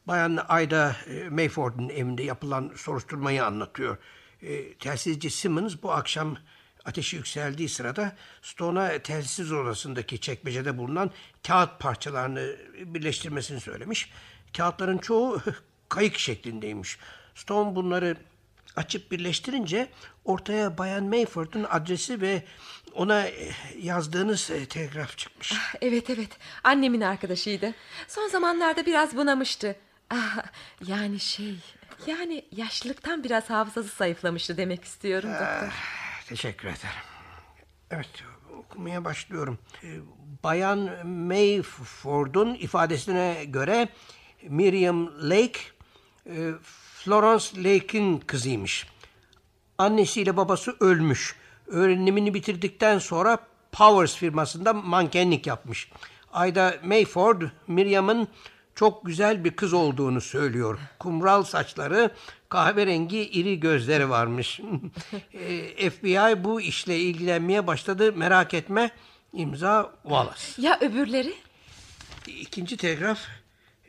Bayan Ayda e, Mayford'un evinde yapılan soruşturmayı anlatıyor. Telsizci Simmons bu akşam ateşi yükseldiği sırada Stone'a telsiz odasındaki çekmecede bulunan kağıt parçalarını birleştirmesini söylemiş. Kağıtların çoğu <laughs> kayık şeklindeymiş. Stone bunları açıp birleştirince ortaya Bayan Mayford'un adresi ve ona e, yazdığınız e, telgraf çıkmış. Evet evet annemin arkadaşıydı. Son zamanlarda biraz bunamıştı. Ah, yani şey yani yaşlılıktan biraz hafızası zayıflamıştı demek istiyorum doktor. Teşekkür ederim. Evet okumaya başlıyorum. Ee, Bayan Mayford'un ifadesine göre Miriam Lake e, Florence Lake'in kızıymış. Annesiyle babası ölmüş. Öğrenimini bitirdikten sonra Powers firmasında mankenlik yapmış. Ayda Mayford, Miriam'ın çok güzel bir kız olduğunu söylüyor. Kumral saçları, kahverengi iri gözleri varmış. <laughs> E, FBI bu işle ilgilenmeye başladı. Merak etme. İmza Wallace. Ya öbürleri? İkinci telgraf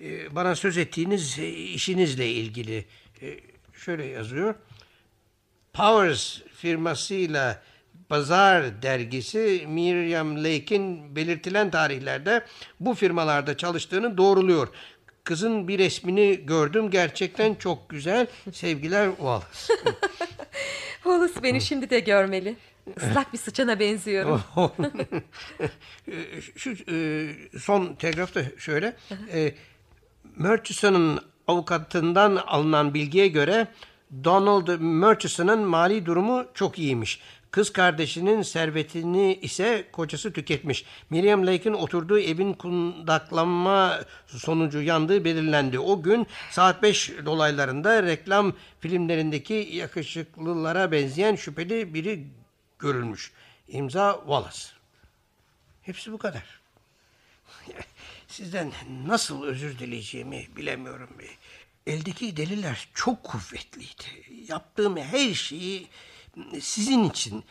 e, bana söz ettiğiniz e, işinizle ilgili. E, Şöyle yazıyor. Powers firmasıyla Pazar dergisi Miriam Lake'in belirtilen tarihlerde bu firmalarda çalıştığını doğruluyor. Kızın bir resmini gördüm. Gerçekten çok güzel. Sevgiler Wallace. <laughs> Wallace beni şimdi de görmeli. Islak bir sıçana benziyorum. E, <laughs> Şu e, son telgraf da şöyle. E, Murchison'ın avukatından alınan bilgiye göre Donald Murchison'ın mali durumu çok iyiymiş. Kız kardeşinin servetini ise kocası tüketmiş. Miriam Lake'in oturduğu evin kundaklanma sonucu yandığı belirlendi. O gün saat 5 dolaylarında reklam filmlerindeki yakışıklılara benzeyen şüpheli biri görülmüş. İmza Wallace. Hepsi bu kadar. <laughs> Sizden nasıl özür dileyeceğimi bilemiyorum. Eldeki deliller çok kuvvetliydi. Yaptığım her şeyi sizin için,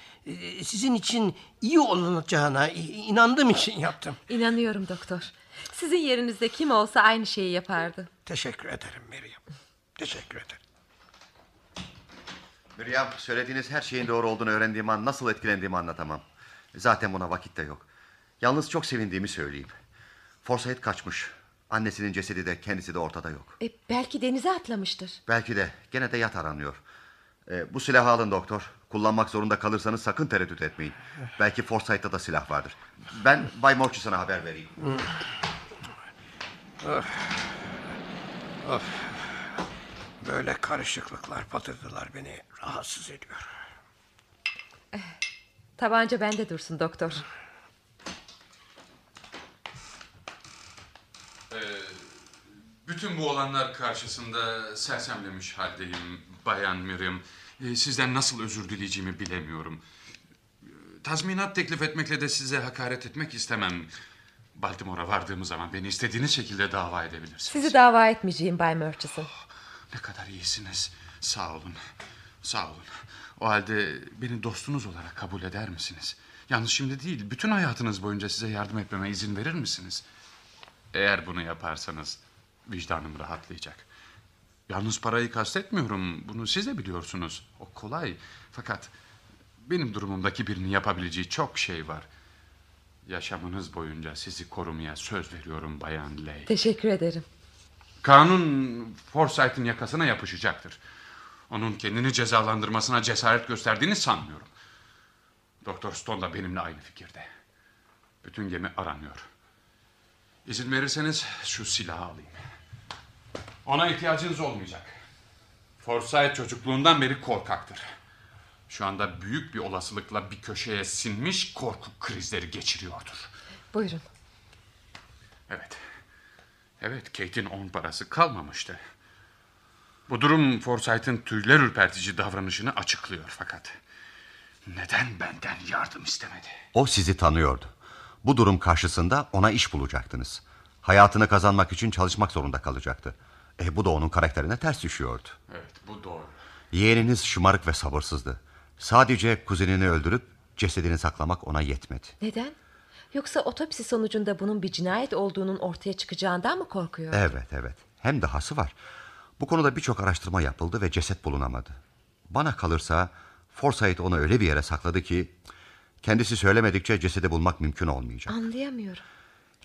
sizin için iyi olacağına inandığım için yaptım. İnanıyorum doktor. Sizin yerinizde kim olsa aynı şeyi yapardı. Teşekkür ederim Meryem. Teşekkür ederim. Miriam söylediğiniz her şeyin doğru olduğunu öğrendiğim an nasıl etkilendiğimi anlatamam. Zaten buna vakit de yok. Yalnız çok sevindiğimi söyleyeyim. Forsyth kaçmış. Annesinin cesedi de kendisi de ortada yok. E, belki denize atlamıştır. Belki de gene de yat aranıyor. E, bu silahı alın doktor. Kullanmak zorunda kalırsanız sakın tereddüt etmeyin. Belki Forsyth'ta da silah vardır. Ben Bay Murchison'a haber vereyim. Of. Of. Böyle karışıklıklar patırdılar beni rahatsız ediyor. Tabanca bende dursun doktor. Ee, bütün bu olanlar karşısında sersemlemiş haldeyim Bayan Miriam. Ee, sizden nasıl özür dileyeceğimi bilemiyorum. Ee, Tazminat teklif etmekle de size hakaret etmek istemem. Baltimore'a vardığımız zaman beni istediğiniz şekilde dava edebilirsiniz. Sizi dava etmeyeceğim Bay Murchison. Ne kadar iyisiniz. Sağ olun. Sağ olun. O halde beni dostunuz olarak kabul eder misiniz? Yalnız şimdi değil, bütün hayatınız boyunca size yardım etmeme izin verir misiniz? Eğer bunu yaparsanız vicdanım rahatlayacak. Yalnız parayı kastetmiyorum. Bunu siz de biliyorsunuz. O kolay. Fakat benim durumumdaki birinin yapabileceği çok şey var. Yaşamınız boyunca sizi korumaya söz veriyorum Bayan Ley. Teşekkür ederim. Kanun Forsyth'ın yakasına yapışacaktır. Onun kendini cezalandırmasına cesaret gösterdiğini sanmıyorum. Doktor Stone da benimle aynı fikirde. Bütün gemi aranıyor. İzin verirseniz şu silahı alayım. Ona ihtiyacınız olmayacak. Forsyth çocukluğundan beri korkaktır. Şu anda büyük bir olasılıkla bir köşeye sinmiş korku krizleri geçiriyordur. Buyurun. Evet. Evet, Kate'in on parası kalmamıştı. Bu durum Forsyth'ın tüyler ürpertici davranışını açıklıyor fakat... ...neden benden yardım istemedi? O sizi tanıyordu. Bu durum karşısında ona iş bulacaktınız. Hayatını kazanmak için çalışmak zorunda kalacaktı. E, bu da onun karakterine ters düşüyordu. Evet, bu doğru. Yeğeniniz şımarık ve sabırsızdı. Sadece kuzenini öldürüp cesedini saklamak ona yetmedi. Neden? Yoksa otopsi sonucunda bunun bir cinayet olduğunun ortaya çıkacağından mı korkuyor? Evet evet. Hem dahası var. Bu konuda birçok araştırma yapıldı ve ceset bulunamadı. Bana kalırsa Forsyth onu öyle bir yere sakladı ki... ...kendisi söylemedikçe cesedi bulmak mümkün olmayacak. Anlayamıyorum.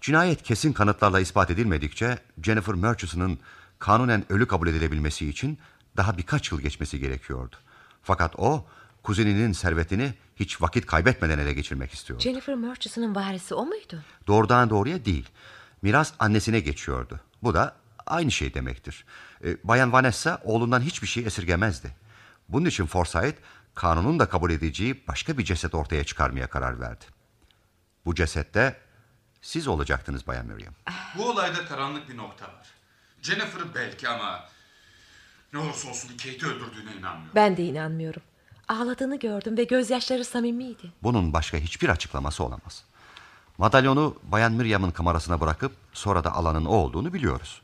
Cinayet kesin kanıtlarla ispat edilmedikçe... ...Jennifer Murchison'ın kanunen ölü kabul edilebilmesi için... ...daha birkaç yıl geçmesi gerekiyordu. Fakat o kuzeninin servetini hiç vakit kaybetmeden ele geçirmek istiyor. Jennifer Murchison'ın varisi o muydu? Doğrudan doğruya değil. Miras annesine geçiyordu. Bu da aynı şey demektir. Ee, Bayan Vanessa oğlundan hiçbir şey esirgemezdi. Bunun için Forsyth kanunun da kabul edeceği başka bir ceset ortaya çıkarmaya karar verdi. Bu cesette siz olacaktınız Bayan Miriam. Bu olayda karanlık bir nokta var. Jennifer belki ama... ...ne olursa olsun Kate'i öldürdüğüne inanmıyorum. Ben de inanmıyorum. Ağladığını gördüm ve gözyaşları samimiydi. Bunun başka hiçbir açıklaması olamaz. Madalyonu Bayan Miriam'ın kamerasına bırakıp sonra da alanın o olduğunu biliyoruz.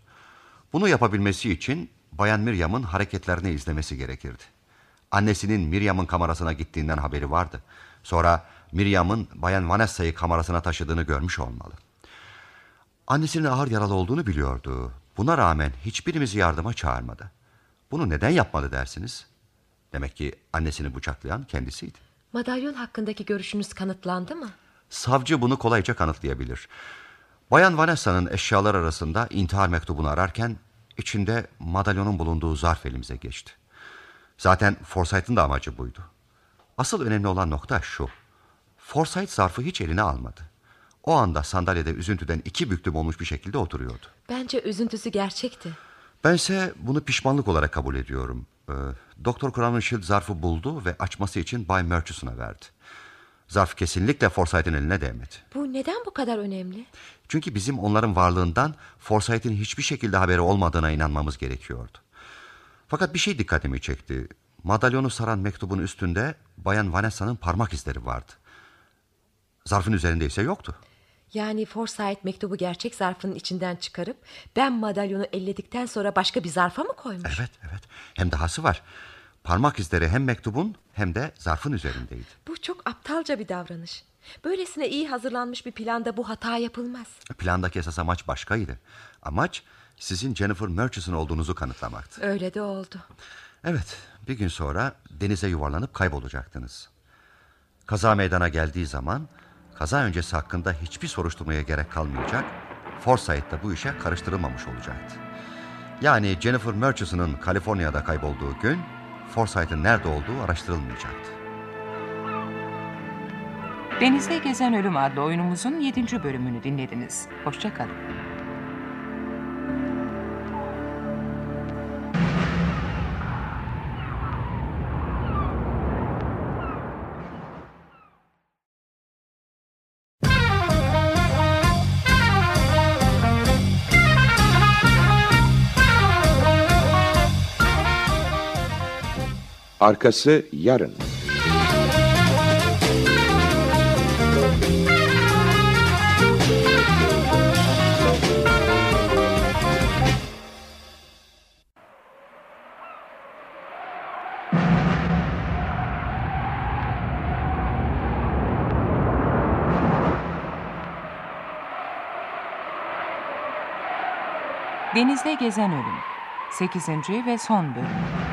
Bunu yapabilmesi için Bayan Miriam'ın hareketlerini izlemesi gerekirdi. Annesinin Miriam'ın kamerasına gittiğinden haberi vardı. Sonra Miriam'ın Bayan Vanessa'yı kamerasına taşıdığını görmüş olmalı. Annesinin ağır yaralı olduğunu biliyordu. Buna rağmen hiçbirimizi yardıma çağırmadı. Bunu neden yapmadı dersiniz? Demek ki annesini bıçaklayan kendisiydi. Madalyon hakkındaki görüşünüz kanıtlandı mı? Savcı bunu kolayca kanıtlayabilir. Bayan Vanessa'nın eşyalar arasında intihar mektubunu ararken içinde madalyonun bulunduğu zarf elimize geçti. Zaten Forsyth'ın da amacı buydu. Asıl önemli olan nokta şu. Forsyth zarfı hiç eline almadı. O anda sandalyede üzüntüden iki büklüm olmuş bir şekilde oturuyordu. Bence üzüntüsü gerçekti. Bense bunu pişmanlık olarak kabul ediyorum. Ee, Doktor Crowninshield zarfı buldu ve açması için Bay Murchison'a verdi. Zarf kesinlikle Forsyth'in eline değmedi. Bu neden bu kadar önemli? Çünkü bizim onların varlığından Forsyth'in hiçbir şekilde haberi olmadığına inanmamız gerekiyordu. Fakat bir şey dikkatimi çekti. Madalyonu saran mektubun üstünde Bayan Vanessa'nın parmak izleri vardı. Zarfın üzerinde ise yoktu. Yani Forsyth mektubu gerçek zarfının içinden çıkarıp ben madalyonu elledikten sonra başka bir zarfa mı koymuş? Evet evet hem dahası var. Parmak izleri hem mektubun hem de zarfın üzerindeydi. Bu çok aptalca bir davranış. Böylesine iyi hazırlanmış bir planda bu hata yapılmaz. Plandaki esas amaç başkaydı. Amaç sizin Jennifer Murchison olduğunuzu kanıtlamaktı. Öyle de oldu. Evet bir gün sonra denize yuvarlanıp kaybolacaktınız. Kaza meydana geldiği zaman kaza öncesi hakkında hiçbir soruşturmaya gerek kalmayacak. Forsyth da bu işe karıştırılmamış olacaktı. Yani Jennifer Murchison'ın Kaliforniya'da kaybolduğu gün Forsyth'ın nerede olduğu araştırılmayacaktı. Denizde Gezen Ölüm adlı oyunumuzun 7. bölümünü dinlediniz. Hoşçakalın. Arkası yarın. Denizde Gezen Ölüm 8. ve son bölüm.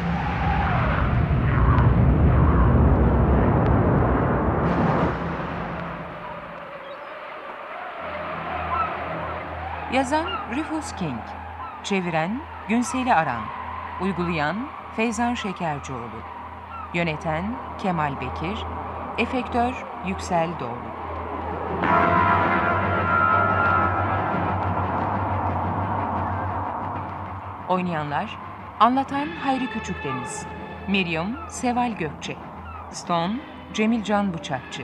Yazan Rufus King. Çeviren Günseli Aran. Uygulayan Feyzan Şekercioğlu. Yöneten Kemal Bekir. Efektör Yüksel Doğru. Oynayanlar Anlatan Hayri Küçükdeniz Miriam Seval Gökçe Stone Cemil Can Bıçakçı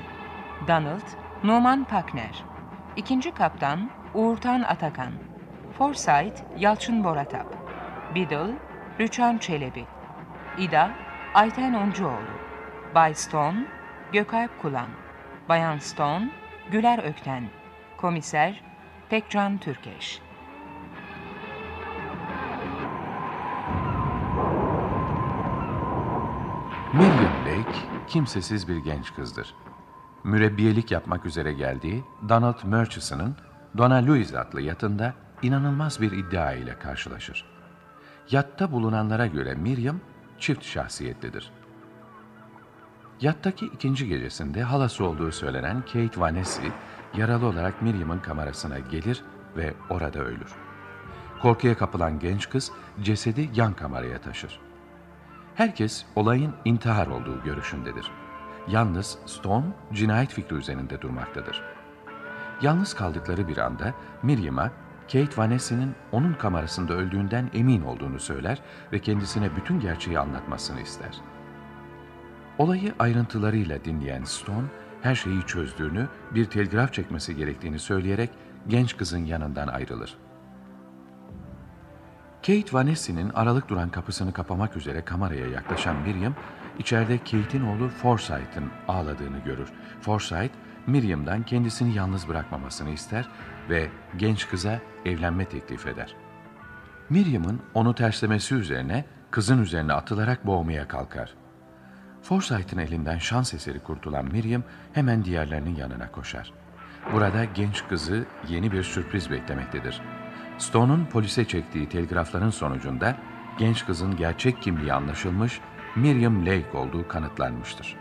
Donald Numan Pakner İkinci Kaptan Uğurtan Atakan Forsyth Yalçın Boratap Biddle Rüçhan Çelebi İda Ayten Oncuoğlu Bay Stone Gökalp Kulan Bayan Stone Güler Ökten Komiser Pekcan Türkeş Miriam Lake kimsesiz bir genç kızdır. Mürebbiyelik yapmak üzere geldiği Donald Murchison'ın Donna Louise adlı yatında inanılmaz bir iddia ile karşılaşır. Yatta bulunanlara göre Miriam çift şahsiyetlidir. Yattaki ikinci gecesinde halası olduğu söylenen Kate Vanessa yaralı olarak Miriam'ın kamerasına gelir ve orada ölür. Korkuya kapılan genç kız cesedi yan kameraya taşır. Herkes olayın intihar olduğu görüşündedir. Yalnız Stone cinayet fikri üzerinde durmaktadır. Yalnız kaldıkları bir anda Miriam'a Kate Vanessa'nın onun kamerasında öldüğünden emin olduğunu söyler ve kendisine bütün gerçeği anlatmasını ister. Olayı ayrıntılarıyla dinleyen Stone, her şeyi çözdüğünü, bir telgraf çekmesi gerektiğini söyleyerek genç kızın yanından ayrılır. Kate Vanessa'nın aralık duran kapısını kapamak üzere kameraya yaklaşan Miriam, içeride Kate'in oğlu Forsyth'ın ağladığını görür. Forsyth, Miriam'dan kendisini yalnız bırakmamasını ister ve genç kıza evlenme teklif eder. Miriam'ın onu terslemesi üzerine kızın üzerine atılarak boğmaya kalkar. Forsyth'ın elinden şans eseri kurtulan Miriam hemen diğerlerinin yanına koşar. Burada genç kızı yeni bir sürpriz beklemektedir. Stone'un polise çektiği telgrafların sonucunda genç kızın gerçek kimliği anlaşılmış, Miriam Lake olduğu kanıtlanmıştır.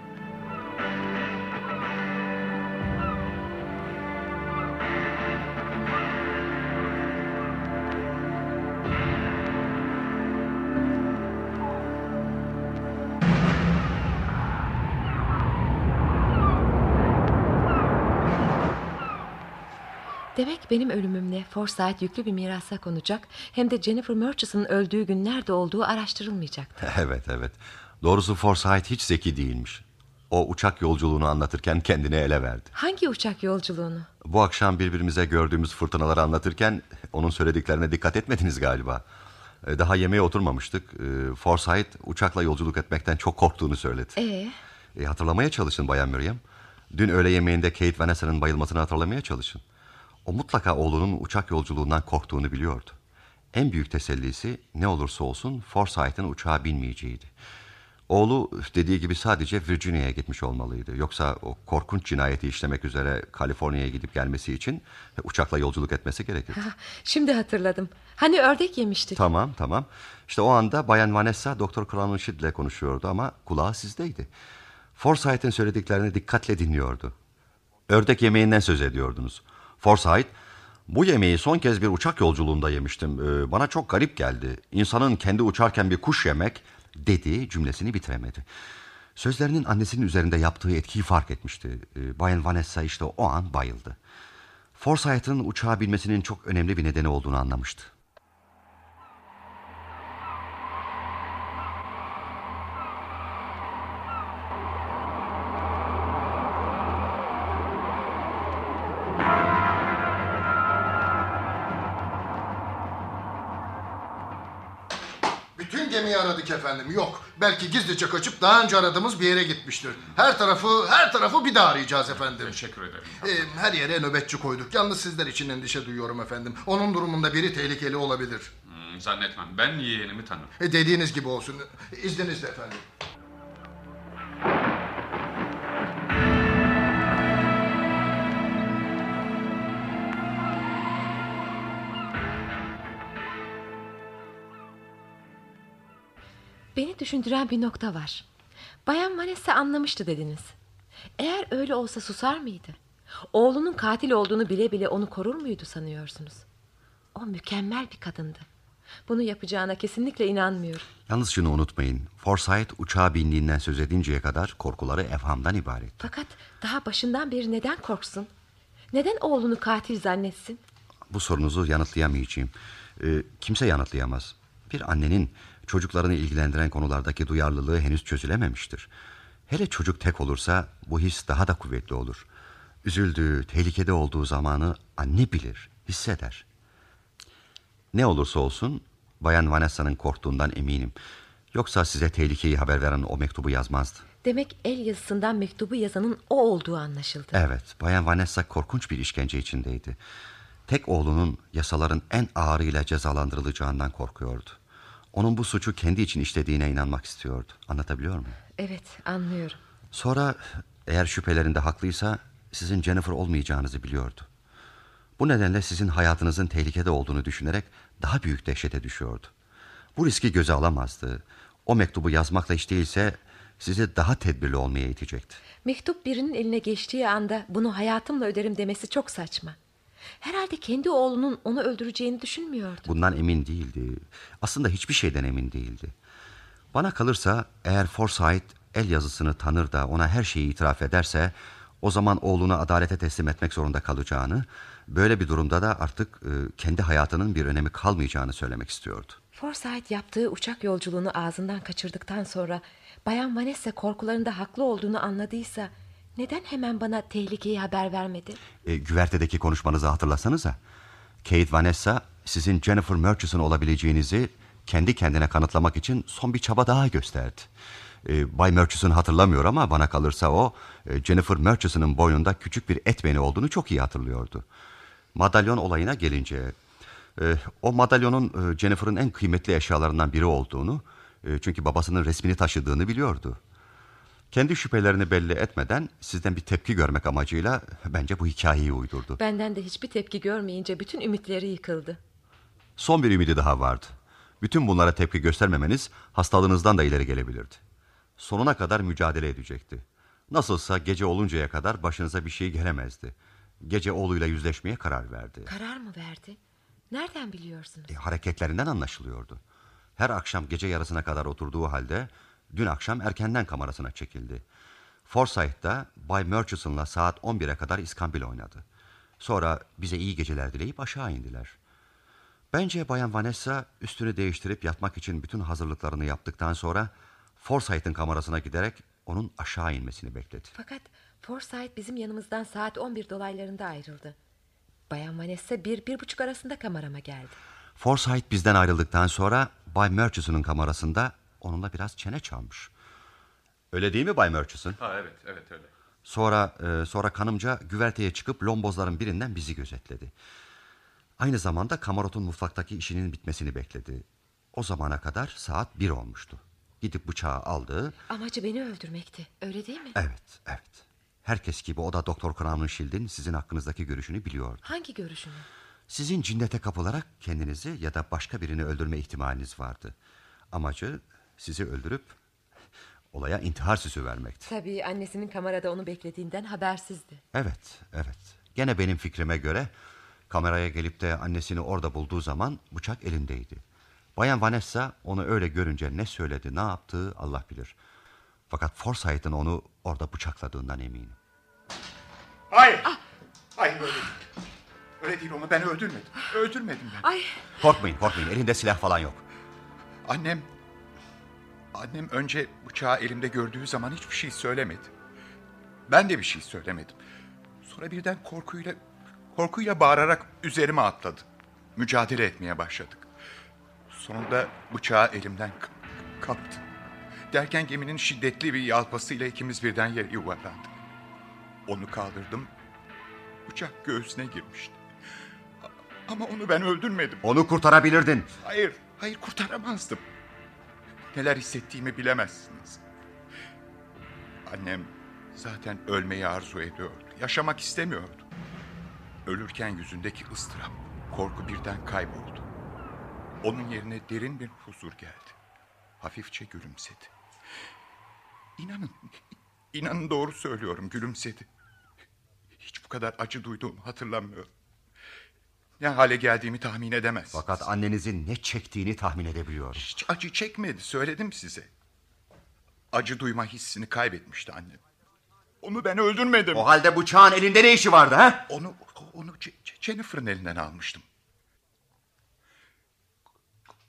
Demek benim ölümümle Forsyth yüklü bir mirasa konacak hem de Jennifer Murchison'ın öldüğü gün nerede olduğu araştırılmayacak. <laughs> Evet evet. Doğrusu Forsyth hiç zeki değilmiş. O uçak yolculuğunu anlatırken kendini ele verdi. Hangi uçak yolculuğunu? Bu akşam birbirimize gördüğümüz fırtınaları anlatırken onun söylediklerine dikkat etmediniz galiba. E, Daha yemeğe oturmamıştık. E, Forsyth uçakla yolculuk etmekten çok korktuğunu söyledi. Ee, E, hatırlamaya çalışın Bayan Miriam. Dün öğle yemeğinde Kate Vanessa'nın bayılmasını hatırlamaya çalışın. O mutlaka oğlunun uçak yolculuğundan korktuğunu biliyordu. En büyük tesellisi ne olursa olsun Forsyth'ın uçağa binmeyeceğiydi. Oğlu dediği gibi sadece Virginia'ya gitmiş olmalıydı. Yoksa o korkunç cinayeti işlemek üzere Kaliforniya'ya gidip gelmesi için uçakla yolculuk etmesi gerekirdi. Ha, Şimdi hatırladım. Hani ördek yemiştik. Tamam tamam. İşte o anda Bayan Vanessa Doktor Crowninshield ile konuşuyordu ama kulağı sizdeydi. Forsyth'ın söylediklerini dikkatle dinliyordu. Ördek yemeğinden söz ediyordunuz. Forsyth, bu yemeği son kez bir uçak yolculuğunda yemiştim. Ee, bana çok garip geldi. İnsanın kendi uçarken bir kuş yemek dedi cümlesini bitiremedi. Sözlerinin annesinin üzerinde yaptığı etkiyi fark etmişti. Ee, Bayan Vanessa işte o an bayıldı. Forsyth'ın uçağa binmesinin çok önemli bir nedeni olduğunu anlamıştı. Efendim. Yok. Belki gizlice kaçıp daha önce aradığımız bir yere gitmiştir. Her tarafı, her tarafı bir daha arayacağız efendim. Teşekkür ederim. Ee, her yere nöbetçi koyduk. Yalnız sizler için endişe duyuyorum efendim. Onun durumunda biri tehlikeli olabilir. Hmm, zannetmem. Ben yeğenimi tanırım. E, dediğiniz gibi olsun. İzninizle efendim. Beni düşündüren bir nokta var. Bayan Vanessa anlamıştı dediniz. Eğer öyle olsa susar mıydı? Oğlunun katil olduğunu bile bile onu korur muydu sanıyorsunuz? O mükemmel bir kadındı. Bunu yapacağına kesinlikle inanmıyorum. Yalnız şunu unutmayın. Forsyth uçağa bindiğinden söz edinceye kadar korkuları evhamdan ibaret. Fakat daha başından beri neden korksun? Neden oğlunu katil zannetsin? Bu sorunuzu yanıtlayamayacağım. Ee, kimse yanıtlayamaz. Bir annenin çocuklarını ilgilendiren konulardaki duyarlılığı henüz çözülememiştir. Hele çocuk tek olursa bu his daha da kuvvetli olur. Üzüldüğü, tehlikede olduğu zamanı anne bilir, hisseder. Ne olursa olsun Bayan Vanessa'nın korktuğundan eminim. Yoksa size tehlikeyi haber veren o mektubu yazmazdı. Demek el yazısından mektubu yazanın o olduğu anlaşıldı. Evet, Bayan Vanessa korkunç bir işkence içindeydi. Tek oğlunun yasaların en ağırıyla cezalandırılacağından korkuyordu. Onun bu suçu kendi için işlediğine inanmak istiyordu. Anlatabiliyor muyum? Evet anlıyorum. Sonra eğer şüphelerinde haklıysa sizin Jennifer olmayacağınızı biliyordu. Bu nedenle sizin hayatınızın tehlikede olduğunu düşünerek daha büyük dehşete düşüyordu. Bu riski göze alamazdı. O mektubu yazmakla hiç değilse sizi daha tedbirli olmaya itecekti. Mektup birinin eline geçtiği anda bunu hayatımla öderim demesi çok saçma. Herhalde kendi oğlunun onu öldüreceğini düşünmüyordu. Bundan emin değildi. Aslında hiçbir şeyden emin değildi. Bana kalırsa eğer Forsyth el yazısını tanır da ona her şeyi itiraf ederse o zaman oğlunu adalete teslim etmek zorunda kalacağını, böyle bir durumda da artık e, kendi hayatının bir önemi kalmayacağını söylemek istiyordu. Forsyth yaptığı uçak yolculuğunu ağzından kaçırdıktan sonra Bayan Vanessa korkularında haklı olduğunu anladıysa neden hemen bana tehlikeyi haber vermedi? E, güvertedeki konuşmanızı hatırlasanıza. Kate Vanessa sizin Jennifer Murchison olabileceğinizi kendi kendine kanıtlamak için son bir çaba daha gösterdi. E, Bay Murchison hatırlamıyor ama bana kalırsa o e, Jennifer Murchison'ın boynunda küçük bir et beni olduğunu çok iyi hatırlıyordu. Madalyon olayına gelince e, o madalyonun e, Jennifer'ın en kıymetli eşyalarından biri olduğunu e, çünkü babasının resmini taşıdığını biliyordu. Kendi şüphelerini belli etmeden sizden bir tepki görmek amacıyla bence bu hikayeyi uydurdu. Benden de hiçbir tepki görmeyince bütün ümitleri yıkıldı. Son bir ümidi daha vardı. Bütün bunlara tepki göstermemeniz hastalığınızdan da ileri gelebilirdi. Sonuna kadar mücadele edecekti. Nasılsa gece oluncaya kadar başınıza bir şey gelemezdi. Gece oğluyla yüzleşmeye karar verdi. Karar mı verdi? Nereden biliyorsunuz? E, hareketlerinden anlaşılıyordu. Her akşam gece yarısına kadar oturduğu halde dün akşam erkenden kamerasına çekildi. Forsyth'da Bay Murchison'la saat 11'e kadar iskambil oynadı. Sonra bize iyi geceler dileyip aşağı indiler. Bence Bayan Vanessa üstünü değiştirip yatmak için bütün hazırlıklarını yaptıktan sonra Forsyth'ın kamerasına giderek onun aşağı inmesini bekledi. Fakat Forsyth bizim yanımızdan saat 11 dolaylarında ayrıldı. Bayan Vanessa bir, bir buçuk arasında kamerama geldi. Forsyth bizden ayrıldıktan sonra Bay Murchison'ın kamerasında onunla biraz çene çalmış. Öyle değil mi Bay Murchison? Ha evet evet öyle. Sonra e, sonra kanımca güverteye çıkıp lombozların birinden bizi gözetledi. Aynı zamanda Kamarot'un mutfaktaki işinin bitmesini bekledi. O zamana kadar saat bir olmuştu. Gidip bıçağı aldı. Amacı beni öldürmekti. Öyle değil mi? Evet, evet. Herkes gibi o da Doktor Crown'un Shield'in sizin hakkınızdaki görüşünü biliyordu. Hangi görüşünü? Sizin cinnete kapılarak kendinizi ya da başka birini öldürme ihtimaliniz vardı. Amacı sizi öldürüp olaya intihar süsü vermekti. Tabii annesinin kamerada onu beklediğinden habersizdi. Evet, evet. Gene benim fikrime göre kameraya gelip de annesini orada bulduğu zaman bıçak elindeydi. Bayan Vanessa onu öyle görünce ne söyledi, ne yaptı Allah bilir. Fakat Forsyth'ın onu orada bıçakladığından eminim. Hayır. Hayır öyle değil. Öyle değil onu ben öldürmedim. Öldürmedim ben. Ay. Korkmayın, korkmayın. Elinde silah falan yok. Annem... Annem önce bıçağı elimde gördüğü zaman hiçbir şey söylemedi. Ben de bir şey söylemedim. Sonra birden korkuyla... Korkuyla bağırarak üzerime atladı. Mücadele etmeye başladık. Sonunda bıçağı elimden kaptı. Derken geminin şiddetli bir yalpasıyla ikimiz birden yere yuvarlandık. Onu kaldırdım. Bıçak göğsüne girmişti. Ama onu ben öldürmedim. Onu kurtarabilirdin. Hayır, hayır kurtaramazdım. Neler hissettiğimi bilemezsiniz. Annem zaten ölmeyi arzu ediyordu. Yaşamak istemiyordu. Ölürken yüzündeki ıstırap, korku birden kayboldu. Onun yerine derin bir huzur geldi. Hafifçe gülümsedi. İnanın, inanın doğru söylüyorum gülümsedi. Hiç bu kadar acı duyduğumu hatırlamıyorum. Ne hale geldiğimi tahmin edemez. Fakat annenizin ne çektiğini tahmin edebiliyorum. Hiç acı çekmedi söyledim size. Acı duyma hissini kaybetmişti annem. Onu ben öldürmedim. O halde bıçağın elinde ne işi vardı ha? Onu onu Jennifer'ın elinden almıştım.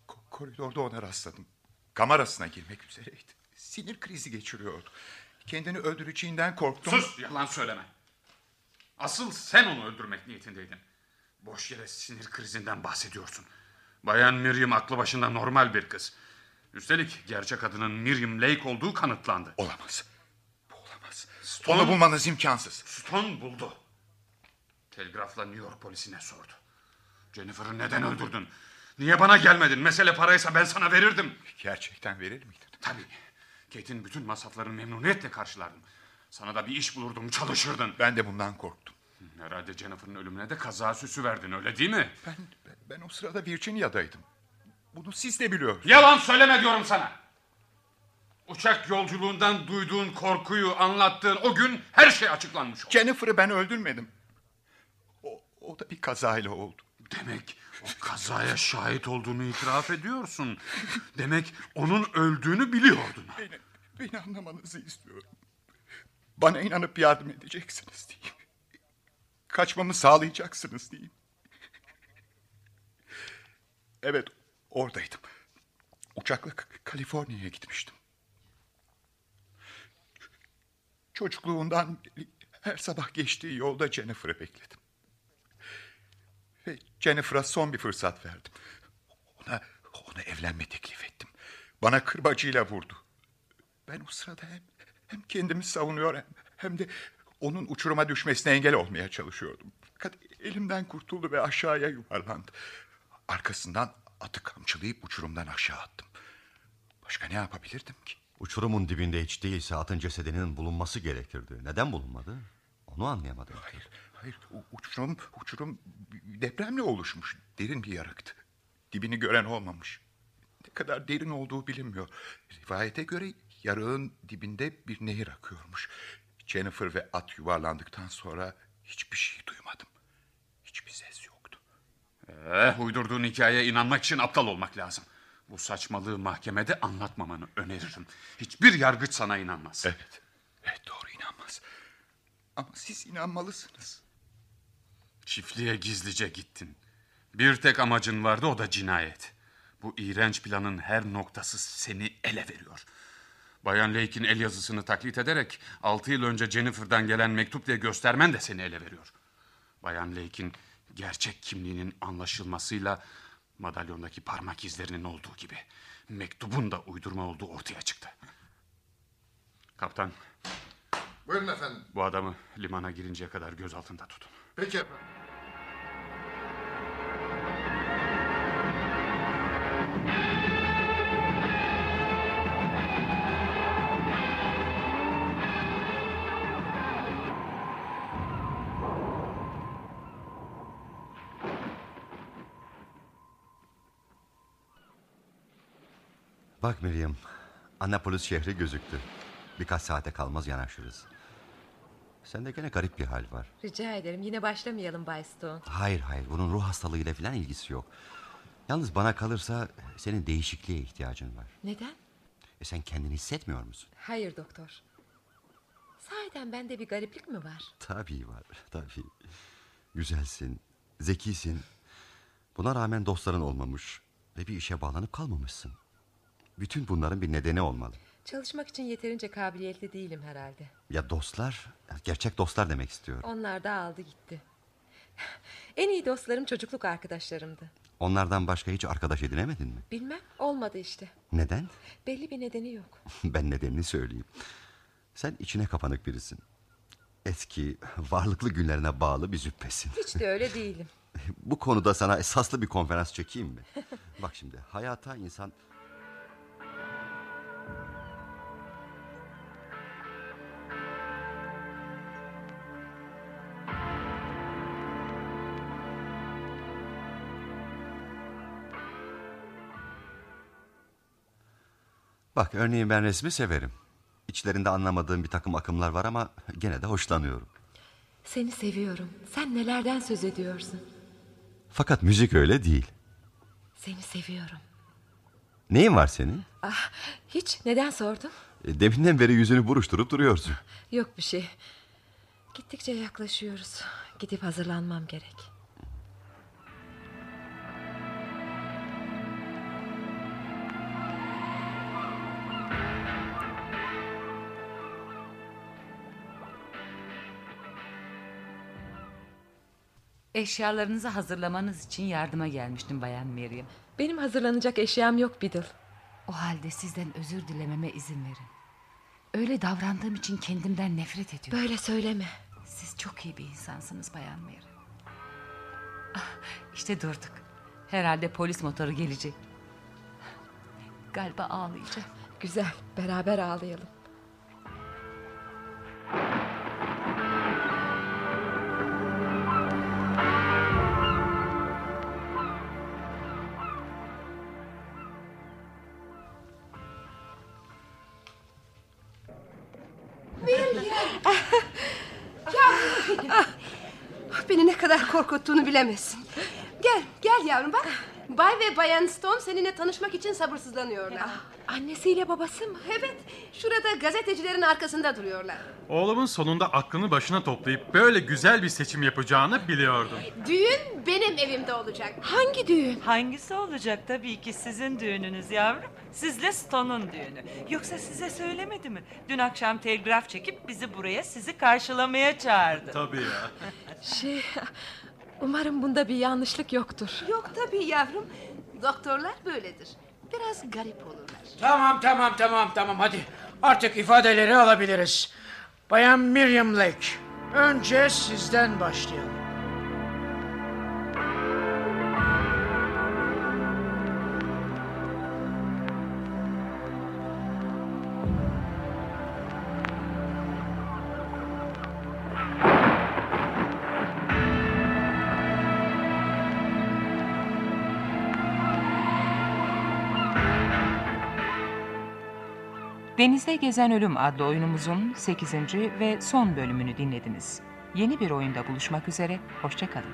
Ko- koridorda ona rastladım. Kamerasına girmek üzereydi. Sinir krizi geçiriyordu. Kendini öldüreceğinden korktum. Sus yalan söyleme. Asıl sen onu öldürmek niyetindeydin. Boş yere sinir krizinden bahsediyorsun. Bayan Miriam aklı başında normal bir kız. Üstelik gerçek adının Miriam Lake olduğu kanıtlandı. Olamaz. Bu olamaz. Onu bulmanız imkansız. Stone buldu. Telgrafla New York polisine sordu. Jennifer'ı neden öldürdün? Niye bana gelmedin? Mesele paraysa ben sana verirdim. Gerçekten verir miydin? Tabii. Kate'in bütün masraflarını memnuniyetle karşılardım. Sana da bir iş bulurdum, çalışırdın. Ben de bundan korktum. Herhalde Jennifer'ın ölümüne de kaza süsü verdin öyle değil mi? Ben, ben, ben o sırada Virginia'daydım. Bunu siz de biliyorsunuz. Yalan söyleme diyorum sana. Uçak yolculuğundan duyduğun korkuyu anlattığın o gün her şey açıklanmış oldu. Jennifer'ı ben öldürmedim. O, o da bir kazayla oldu. Demek o kazaya şahit olduğunu itiraf ediyorsun. Demek onun öldüğünü biliyordun. Beni, beni anlamanızı istiyorum. Bana inanıp yardım edeceksiniz diyeyim. Kaçmamı sağlayacaksınız diyeyim. Evet, oradaydım. Uçakla Kaliforniya'ya gitmiştim. Çocukluğundan her sabah geçtiği yolda Jennifer'ı bekledim. Ve Jennifer'a son bir fırsat verdim. Ona, ona evlenme teklif ettim. Bana kırbacıyla vurdu. Ben o sırada hem, hem kendimi savunuyor hem, hem de onun uçuruma düşmesine engel olmaya çalışıyordum. Fakat elimden kurtuldu ve aşağıya yuvarlandı. Arkasından atı kamçılayıp uçurumdan aşağı attım. Başka ne yapabilirdim ki? Uçurumun dibinde hiç değilse atın cesedinin bulunması gerekirdi. Neden bulunmadı? Onu anlayamadım. Hayır, hayır. Uçurum, uçurum depremle oluşmuş. Derin bir yarıktı. Dibini gören olmamış. Ne kadar derin olduğu bilinmiyor. Rivayete göre yarığın dibinde bir nehir akıyormuş. Jennifer ve at yuvarlandıktan sonra hiçbir şey duymadım. Hiçbir ses yoktu. Eh, uydurduğun hikayeye inanmak için aptal olmak lazım. Bu saçmalığı mahkemede anlatmamanı öneririm. Hiçbir yargıç sana inanmaz. Evet, evet doğru inanmaz. Ama siz inanmalısınız. Çiftliğe gizlice gittin. Bir tek amacın vardı o da cinayet. Bu iğrenç planın her noktası seni ele veriyor. Bayan Lake'in el yazısını taklit ederek 6 yıl önce Jennifer'dan gelen mektup diye göstermen de seni ele veriyor. Bayan Lake'in gerçek kimliğinin anlaşılmasıyla madalyondaki parmak izlerinin olduğu gibi mektubun da uydurma olduğu ortaya çıktı. Kaptan, Buyurun efendim. Bu adamı limana girinceye kadar göz altında tutun. Peki efendim. Bak Miriam, Annapolis şehri gözüktü. Birkaç saate kalmaz yanaşırız. Sende gene garip bir hal var. Rica ederim yine başlamayalım Bay Stone. Hayır hayır, bunun ruh hastalığıyla falan ilgisi yok. Yalnız bana kalırsa senin değişikliğe ihtiyacın var. Neden? E sen kendini hissetmiyor musun? Hayır doktor. Sahiden bende bir gariplik mi var? Tabii var, tabii. Güzelsin, zekisin. Buna rağmen dostların olmamış ve bir işe bağlanıp kalmamışsın. Bütün bunların bir nedeni olmalı. Çalışmak için yeterince kabiliyetli değilim herhalde. Ya dostlar, gerçek dostlar demek istiyorum. Onlar da aldı gitti. En iyi dostlarım çocukluk arkadaşlarımdı. Onlardan başka hiç arkadaş edinemedin mi? Bilmem olmadı işte. Neden? Belli bir nedeni yok. <laughs> ben nedenini söyleyeyim. Sen içine kapanık birisin. Eski, varlıklı günlerine bağlı bir züppesin. Hiç de öyle değilim. <laughs> Bu konuda sana esaslı bir konferans çekeyim mi? Bak şimdi hayata insan... Bak örneğin ben resmi severim. İçlerinde anlamadığım bir takım akımlar var ama gene de hoşlanıyorum. Seni seviyorum. Sen nelerden söz ediyorsun? Fakat müzik öyle değil. Seni seviyorum. Neyin var senin? Ah, hiç neden sordun? E, Deminden beri yüzünü buruşturup duruyorsun. Yok bir şey. Gittikçe yaklaşıyoruz. Gidip hazırlanmam gerek. Eşyalarınızı hazırlamanız için yardıma gelmiştim Bayan Miriam. Benim hazırlanacak eşyam yok Biddle. O halde sizden özür dilememe izin verin. Öyle davrandığım için kendimden nefret ediyorum. Böyle söyleme. Siz çok iyi bir insansınız Bayan Miriam. Ah, işte durduk. Herhalde polis motoru gelecek. Galiba ağlayacağım. Güzel, beraber ağlayalım. Bilemezsin. Gel, gel yavrum bak. Bay ve Bayan Stone seninle tanışmak için sabırsızlanıyorlar. Annesiyle babası mı? Evet, şurada gazetecilerin arkasında duruyorlar. Oğlumun sonunda aklını başına toplayıp böyle güzel bir seçim yapacağını biliyordum. Düğün benim evimde olacak. Hangi düğün? Hangisi olacak tabii ki sizin düğününüz yavrum. Sizle Stone'un düğünü. Yoksa size söylemedi mi? Dün akşam telgraf çekip bizi buraya sizi karşılamaya çağırdı. Tabii ya. Şey, umarım bunda bir yanlışlık yoktur. Yok tabii yavrum. Doktorlar böyledir. Biraz garip olurlar. Tamam tamam tamam tamam hadi. Artık ifadeleri alabiliriz. Bayan Miriam Lake. Önce sizden başlayalım. Denizde Gezen Ölüm adlı oyunumuzun 8. ve son bölümünü dinlediniz. Yeni bir oyunda buluşmak üzere, hoşçakalın.